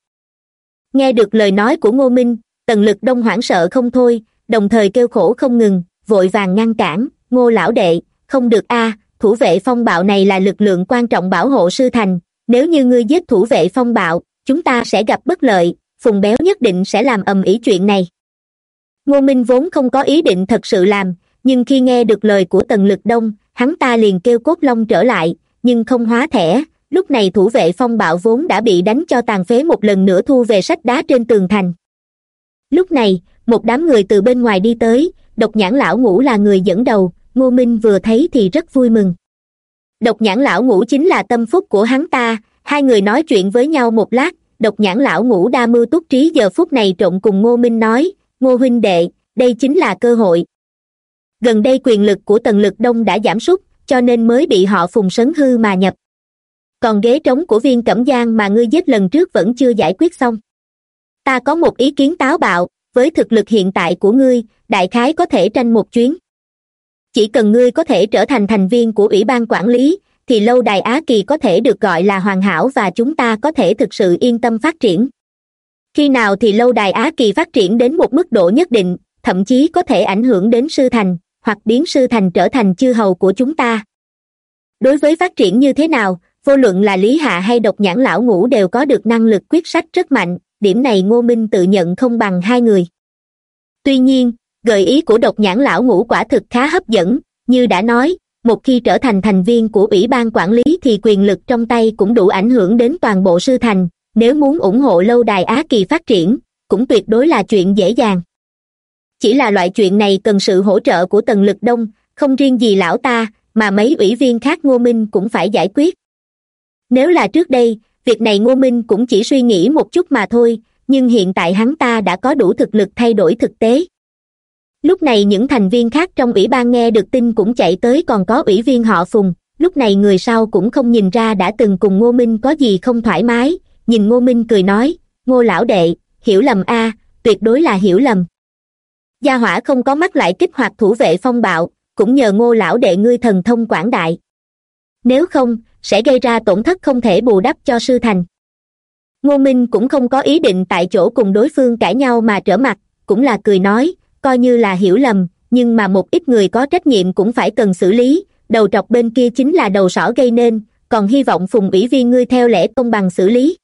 Nghe được lời nói của ngô minh, tần lực đông hoảng sợ không thôi đồng thời kêu khổ không ngừng, vội vàng ngăn cản, ngô lão đệ, không được a, thủ vệ phong bạo này là lực lượng quan trọng bảo hộ sư thành, nếu như ngươi giết thủ vệ phong bạo, chúng ta sẽ gặp bất lợi, phùng béo nhất định sẽ làm ầm ĩ chuyện này. Ngô minh vốn không có ý định thật sự làm, nhưng khi nghe được lời của tần lực đông, hắn ta liền kêu cốt long trở lại, nhưng không hóa thẻ, lúc này thủ vệ phong bạo vốn đã bị đánh cho tàn phế một lần nữa thu về sách đá trên tường thành. Lúc này một đám người từ bên ngoài đi tới, độc nhãn lão ngũ là người dẫn đầu, ngô minh vừa thấy thì rất vui mừng. Độc nhãn lão ngũ chính là tâm phúc của hắn ta, hai người nói chuyện với nhau một lát, độc nhãn lão ngũ đa mưu túc trí giờ phút này trộn cùng ngô minh nói, ngô huynh đệ, đây chính là cơ hội. Gần đây quyền lực của tần lực đông đã giảm sút, cho nên mới bị họ phùng sấn hư mà nhập. Còn ghế trống của viên cẩm giang mà ngươi giết lần trước vẫn chưa giải quyết xong. Ta có một ý kiến táo bạo với thực lực hiện tại của ngươi, đại khái có thể tranh một chuyến. Chỉ cần ngươi có thể trở thành thành viên của ủy ban quản lý, thì lâu đài á kỳ có thể được gọi là hoàn hảo và chúng ta có thể thực sự yên tâm phát triển. Khi nào thì lâu đài á kỳ phát triển đến một mức độ nhất định, thậm chí có thể ảnh hưởng đến sư thành, hoặc biến sư thành trở thành chư hầu của chúng ta. Đối với phát triển như thế nào, vô luận là lý hạ hay độc nhãn lão ngũ đều có được năng lực quyết sách rất mạnh điểm này ngô minh tự nhận không bằng hai người. Tuy nhiên, gợi ý của độc nhãn lão ngũ quả thực khá hấp dẫn, như đã nói, một khi trở thành thành viên của ủy ban quản lý thì quyền lực trong tay cũng đủ ảnh hưởng đến toàn bộ sư thành, nếu muốn ủng hộ lâu đài á kỳ phát triển, cũng tuyệt đối là chuyện dễ dàng. Chỉ là loại chuyện này cần sự hỗ trợ của tần lực đông, không riêng gì lão ta, mà mấy ủy viên khác ngô minh cũng phải giải quyết. Nếu là trước đây việc này ngô minh cũng chỉ suy nghĩ một chút mà thôi, nhưng hiện tại hắn ta đã có đủ thực lực thay đổi thực tế. Lúc này những thành viên khác trong ủy ban nghe được tin cũng chạy tới còn có ủy viên họ phùng, lúc này người sau cũng không nhìn ra đã từng cùng ngô minh có gì không thoải mái, nhìn ngô minh cười nói, ngô lão đệ, hiểu lầm a, tuyệt đối là hiểu lầm. Gia hỏa không có mắt lại kích hoạt thủ vệ phong bạo, cũng nhờ ngô lão đệ ngươi thần thông quảng đại. Nếu không sẽ gây ra tổn thất không thể bù đắp cho sư thành. Ngô minh cũng không có ý định tại chỗ cùng đối phương cãi nhau mà trở mặt, cũng là cười nói, coi như là hiểu lầm, nhưng mà một ít người có trách nhiệm cũng phải cần xử lý, đầu trọc bên kia chính là đầu sỏ gây nên, còn hy vọng phùng ủy viên ngươi theo lẽ công bằng xử lý.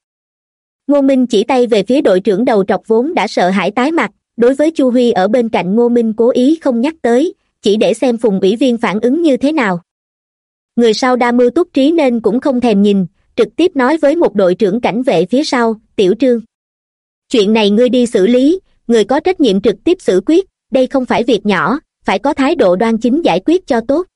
Ngô minh chỉ tay về phía đội trưởng đầu trọc vốn đã sợ hãi tái mặt, đối với chu huy ở bên cạnh ngô minh cố ý không nhắc tới, chỉ để xem phùng ủy viên phản ứng như thế nào người sau đa mưu túc trí nên cũng không thèm nhìn, trực tiếp nói với một đội trưởng cảnh vệ phía sau, tiểu trương, chuyện này ngươi đi xử lý, người có trách nhiệm trực tiếp xử quyết, đây không phải việc nhỏ, phải có thái độ đoan chính giải quyết cho tốt.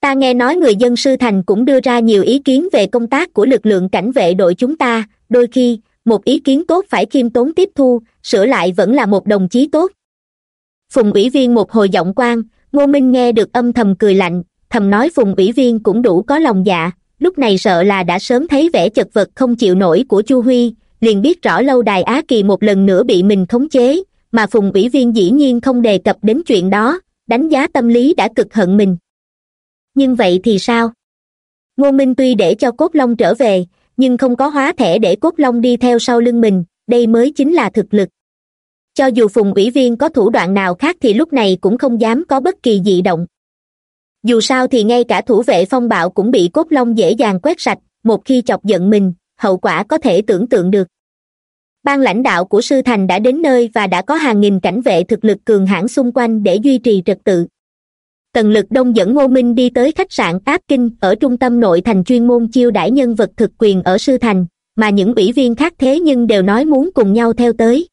Ta nghe nói người dân sư thành cũng đưa ra nhiều ý kiến về công tác của lực lượng cảnh vệ đội chúng ta, đôi khi, một ý kiến tốt phải khiêm tốn tiếp thu, sửa lại vẫn là một đồng chí tốt. Phùng ủy viên một hồi giọng quan, ngô minh nghe được âm thầm cười lạnh thầm nói phùng ủy viên cũng đủ có lòng dạ lúc này sợ là đã sớm thấy vẻ chật vật không chịu nổi của chu huy, liền biết rõ lâu đài á kỳ một lần nữa bị mình khống chế, mà phùng ủy viên dĩ nhiên không đề cập đến chuyện đó, đánh giá tâm lý đã cực hận mình. Nhưng vậy thì sao? Ngô minh tuy để cho cốt long trở về, nhưng không có hóa thẻ để cốt long đi theo sau lưng mình, đây mới chính là thực lực. Cho dù phùng ủy viên có thủ đoạn nào khác thì lúc này cũng không dám có bất kỳ dị động dù sao thì ngay cả thủ vệ phong bạo cũng bị cốt long dễ dàng quét sạch, một khi chọc giận mình, hậu quả có thể tưởng tượng được. Ban lãnh đạo của sư thành đã đến nơi và đã có hàng nghìn cảnh vệ thực lực cường hãn xung quanh để duy trì trật tự. Tần lực đông dẫn ngô minh đi tới khách sạn áp kinh, ở trung tâm nội thành chuyên môn chiêu đãi nhân vật thực quyền ở sư thành, mà những ủy viên khác thế nhưng đều nói muốn cùng nhau theo tới.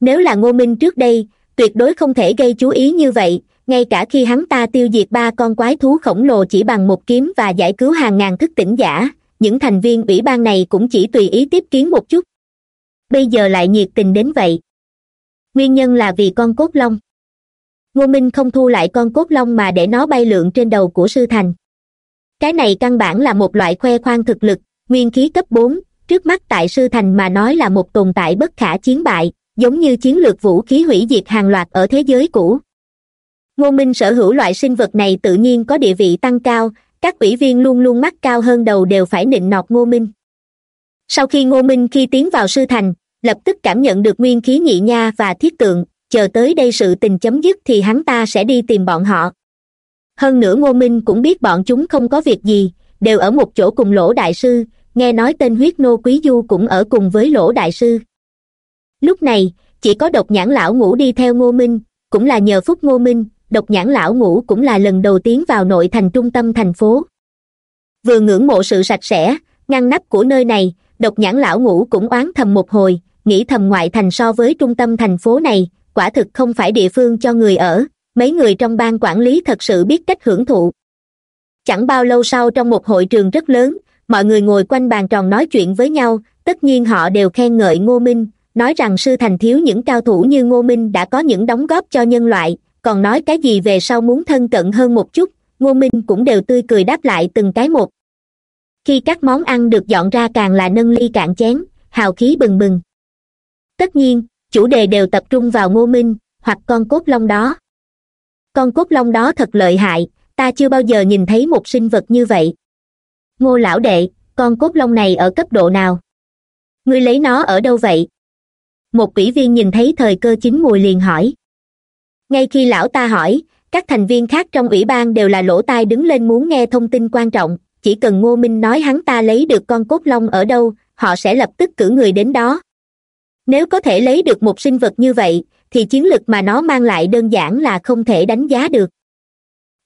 Nếu là ngô minh trước đây, tuyệt đối không thể gây chú ý như vậy ngay cả khi hắn ta tiêu diệt ba con quái thú khổng lồ chỉ bằng một kiếm và giải cứu hàng ngàn thức tỉnh giả, những thành viên ủy ban này cũng chỉ tùy ý tiếp kiến một chút. Bây giờ lại nhiệt tình đến vậy. Nguyên nhân là vì con cốt long. Ngô minh không thu lại con cốt long mà để nó bay lượn trên đầu của sư thành. Cái này căn bản là một loại khoe khoang thực lực, nguyên khí cấp bốn, trước mắt tại sư thành mà nói là một tồn tại bất khả chiến bại, giống như chiến lược vũ khí hủy diệt hàng loạt ở thế giới cũ ngô minh sở hữu loại sinh vật này tự nhiên có địa vị tăng cao, các ủy viên luôn luôn mắt cao hơn đầu đều phải nịnh nọt ngô minh. Sau khi ngô minh khi tiến vào sư thành, lập tức cảm nhận được nguyên khí nhị nha và thiết tượng, chờ tới đây sự tình chấm dứt thì hắn ta sẽ đi tìm bọn họ. Hơn nữa ngô minh cũng biết bọn chúng không có việc gì, đều ở một chỗ cùng lỗ đại sư, nghe nói tên huyết nô quý du cũng ở cùng với lỗ đại sư. Lúc này, chỉ có độc nhãn lão ngủ đi theo ngô minh, cũng là nhờ phúc ngô minh độc nhãn lão ngủ cũng là lần đầu tiến vào nội thành trung tâm thành phố. Vừa ngưỡng mộ sự sạch sẽ, ngăn nắp của nơi này, độc nhãn lão ngủ cũng oán thầm một hồi, nghĩ thầm ngoại thành so với trung tâm thành phố này, quả thực không phải địa phương cho người ở, mấy người trong ban quản lý thật sự biết cách hưởng thụ. Chẳng bao lâu sau trong một hội trường rất lớn, mọi người ngồi quanh bàn tròn nói chuyện với nhau, tất nhiên họ đều khen ngợi ngô minh, nói rằng sư thành thiếu những cao thủ như ngô minh đã có những đóng góp cho nhân loại còn nói cái gì về sau muốn thân cận hơn một chút, ngô minh cũng đều tươi cười đáp lại từng cái một. Khi các món ăn được dọn ra càng là nâng ly cạn chén, hào khí bừng bừng. Tất nhiên, chủ đề đều tập trung vào ngô minh, hoặc con cốt long đó. Con cốt long đó thật lợi hại, ta chưa bao giờ nhìn thấy một sinh vật như vậy. Ngô lão đệ, con cốt long này ở cấp độ nào? Ngươi lấy nó ở đâu vậy? Một quỷ viên nhìn thấy thời cơ chín mùi liền hỏi ngay khi lão ta hỏi, các thành viên khác trong ủy ban đều là lỗ tai đứng lên muốn nghe thông tin quan trọng. Chỉ cần ngô minh nói hắn ta lấy được con cốt long ở đâu, họ sẽ lập tức cử người đến đó. Nếu có thể lấy được một sinh vật như vậy, thì chiến lực mà nó mang lại đơn giản là không thể đánh giá được.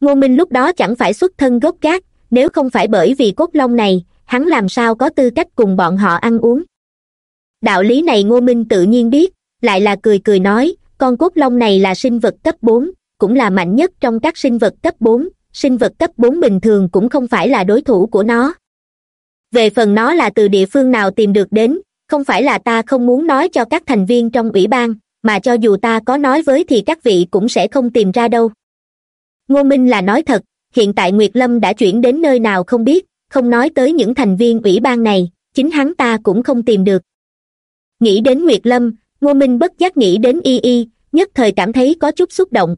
Ngô minh lúc đó chẳng phải xuất thân gốc gác, nếu không phải bởi vì cốt long này, hắn làm sao có tư cách cùng bọn họ ăn uống. Đạo lý này ngô minh tự nhiên biết, lại là cười cười nói con cốt long này là sinh vật cấp bốn, cũng là mạnh nhất trong các sinh vật cấp bốn. Sinh vật cấp bốn bình thường cũng không phải là đối thủ của nó. Về phần nó là từ địa phương nào tìm được đến, không phải là ta không muốn nói cho các thành viên trong ủy ban, mà cho dù ta có nói với thì các vị cũng sẽ không tìm ra đâu. Ngô minh là nói thật, hiện tại nguyệt lâm đã chuyển đến nơi nào không biết, không nói tới những thành viên ủy ban này, chính hắn ta cũng không tìm được. Nghĩ đến nguyệt lâm ngô minh bất giác nghĩ đến y y, nhất thời cảm thấy có chút xúc động.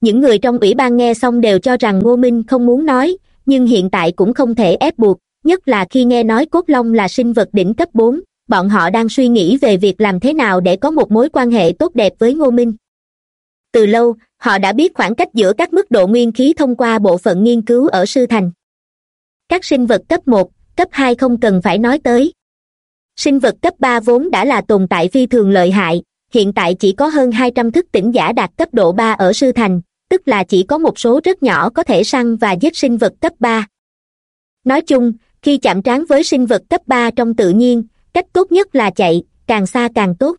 Những người trong ủy ban nghe xong đều cho rằng ngô minh không muốn nói, nhưng hiện tại cũng không thể ép buộc, nhất là khi nghe nói cốt long là sinh vật đỉnh cấp bốn, bọn họ đang suy nghĩ về việc làm thế nào để có một mối quan hệ tốt đẹp với ngô minh. Từ lâu, họ đã biết khoảng cách giữa các mức độ nguyên khí thông qua bộ phận nghiên cứu ở sư thành. Các sinh vật cấp một, cấp hai không cần phải nói tới sinh vật cấp ba vốn đã là tồn tại phi thường lợi hại, hiện tại chỉ có hơn hai trăm thức tỉnh giả đạt cấp độ ba ở sư thành, tức là chỉ có một số rất nhỏ có thể săn và giết sinh vật cấp ba. Nói chung, khi chạm trán với sinh vật cấp ba trong tự nhiên, cách tốt nhất là chạy, càng xa càng tốt.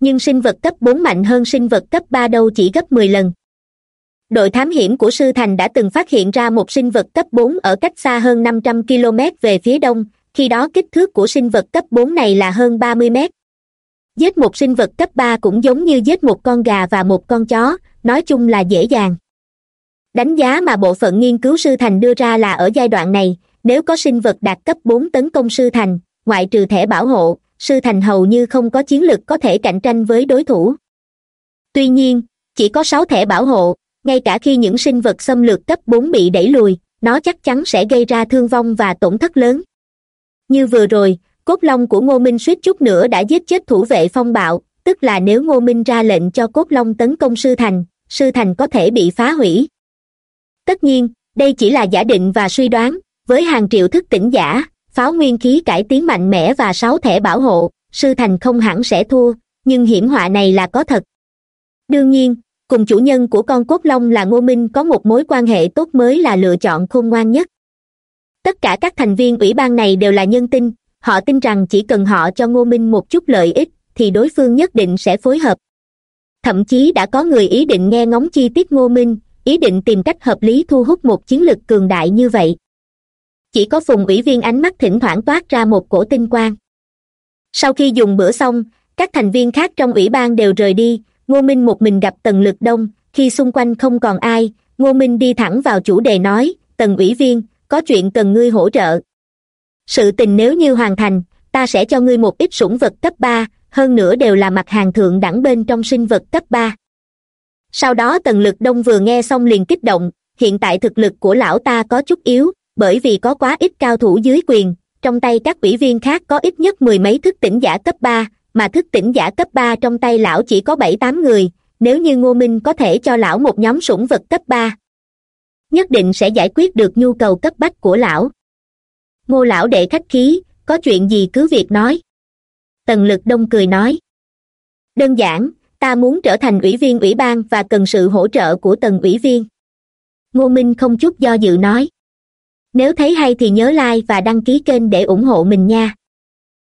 Nhưng sinh vật cấp bốn mạnh hơn sinh vật cấp ba đâu chỉ gấp mười lần. Đội thám hiểm của sư thành đã từng phát hiện ra một sinh vật cấp bốn ở cách xa hơn năm trăm km về phía đông khi đó kích thước của sinh vật cấp bốn này là hơn ba mươi mét. Giết một sinh vật cấp ba cũng giống như giết một con gà và một con chó, nói chung là dễ dàng. Đánh giá mà bộ phận nghiên cứu sư thành đưa ra là ở giai đoạn này, nếu có sinh vật đạt cấp bốn tấn công sư thành, ngoại trừ thẻ bảo hộ, sư thành hầu như không có chiến lược có thể cạnh tranh với đối thủ. Tuy nhiên, chỉ có sáu thẻ bảo hộ, ngay cả khi những sinh vật xâm lược cấp bốn bị đẩy lùi, nó chắc chắn sẽ gây ra thương vong và tổn thất lớn như vừa rồi, cốt long của ngô minh suýt chút nữa đã giết chết thủ vệ phong bạo, tức là nếu ngô minh ra lệnh cho cốt long tấn công sư thành sư thành có thể bị phá hủy. Tất nhiên, đây chỉ là giả định và suy đoán, với hàng triệu thức tỉnh giả, pháo nguyên khí cải tiến mạnh mẽ và sáu thẻ bảo hộ, sư thành không hẳn sẽ thua, nhưng hiểm họa này là có thật. Đương nhiên, cùng chủ nhân của con cốt long là ngô minh có một mối quan hệ tốt mới là lựa chọn khôn ngoan nhất tất cả các thành viên ủy ban này đều là nhân tinh họ tin rằng chỉ cần họ cho ngô minh một chút lợi ích, thì đối phương nhất định sẽ phối hợp. Thậm chí đã có người ý định nghe ngóng chi tiết ngô minh, ý định tìm cách hợp lý thu hút một chiến lược cường đại như vậy. Chỉ có phùng ủy viên ánh mắt thỉnh thoảng toát ra một cổ tinh quang. Sau khi dùng bữa xong, các thành viên khác trong ủy ban đều rời đi, ngô minh một mình gặp tần lực đông, khi xung quanh không còn ai, ngô minh đi thẳng vào chủ đề nói, tần ủy viên có chuyện cần ngươi hỗ trợ. Sự tình nếu như hoàn thành, ta sẽ cho ngươi một ít sủng vật cấp ba, hơn nữa đều là mặt hàng thượng đẳng bên trong sinh vật cấp ba. Sau đó tần lực đông vừa nghe xong liền kích động, hiện tại thực lực của lão ta có chút yếu, bởi vì có quá ít cao thủ dưới quyền, trong tay các ủy viên khác có ít nhất mười mấy thức tỉnh giả cấp ba, mà thức tỉnh giả cấp ba trong tay lão chỉ có bảy tám người, nếu như ngô minh có thể cho lão một nhóm sủng vật cấp ba nhất định sẽ giải quyết được nhu cầu cấp bách của lão. Ngô lão đệ khách khí, có chuyện gì cứ việc nói. Tần lực đông cười nói. Đơn giản, ta muốn trở thành ủy viên ủy ban và cần sự hỗ trợ của tần ủy viên. Ngô minh không chút do dự nói. Nếu thấy hay thì nhớ like và đăng ký kênh để ủng hộ mình nha.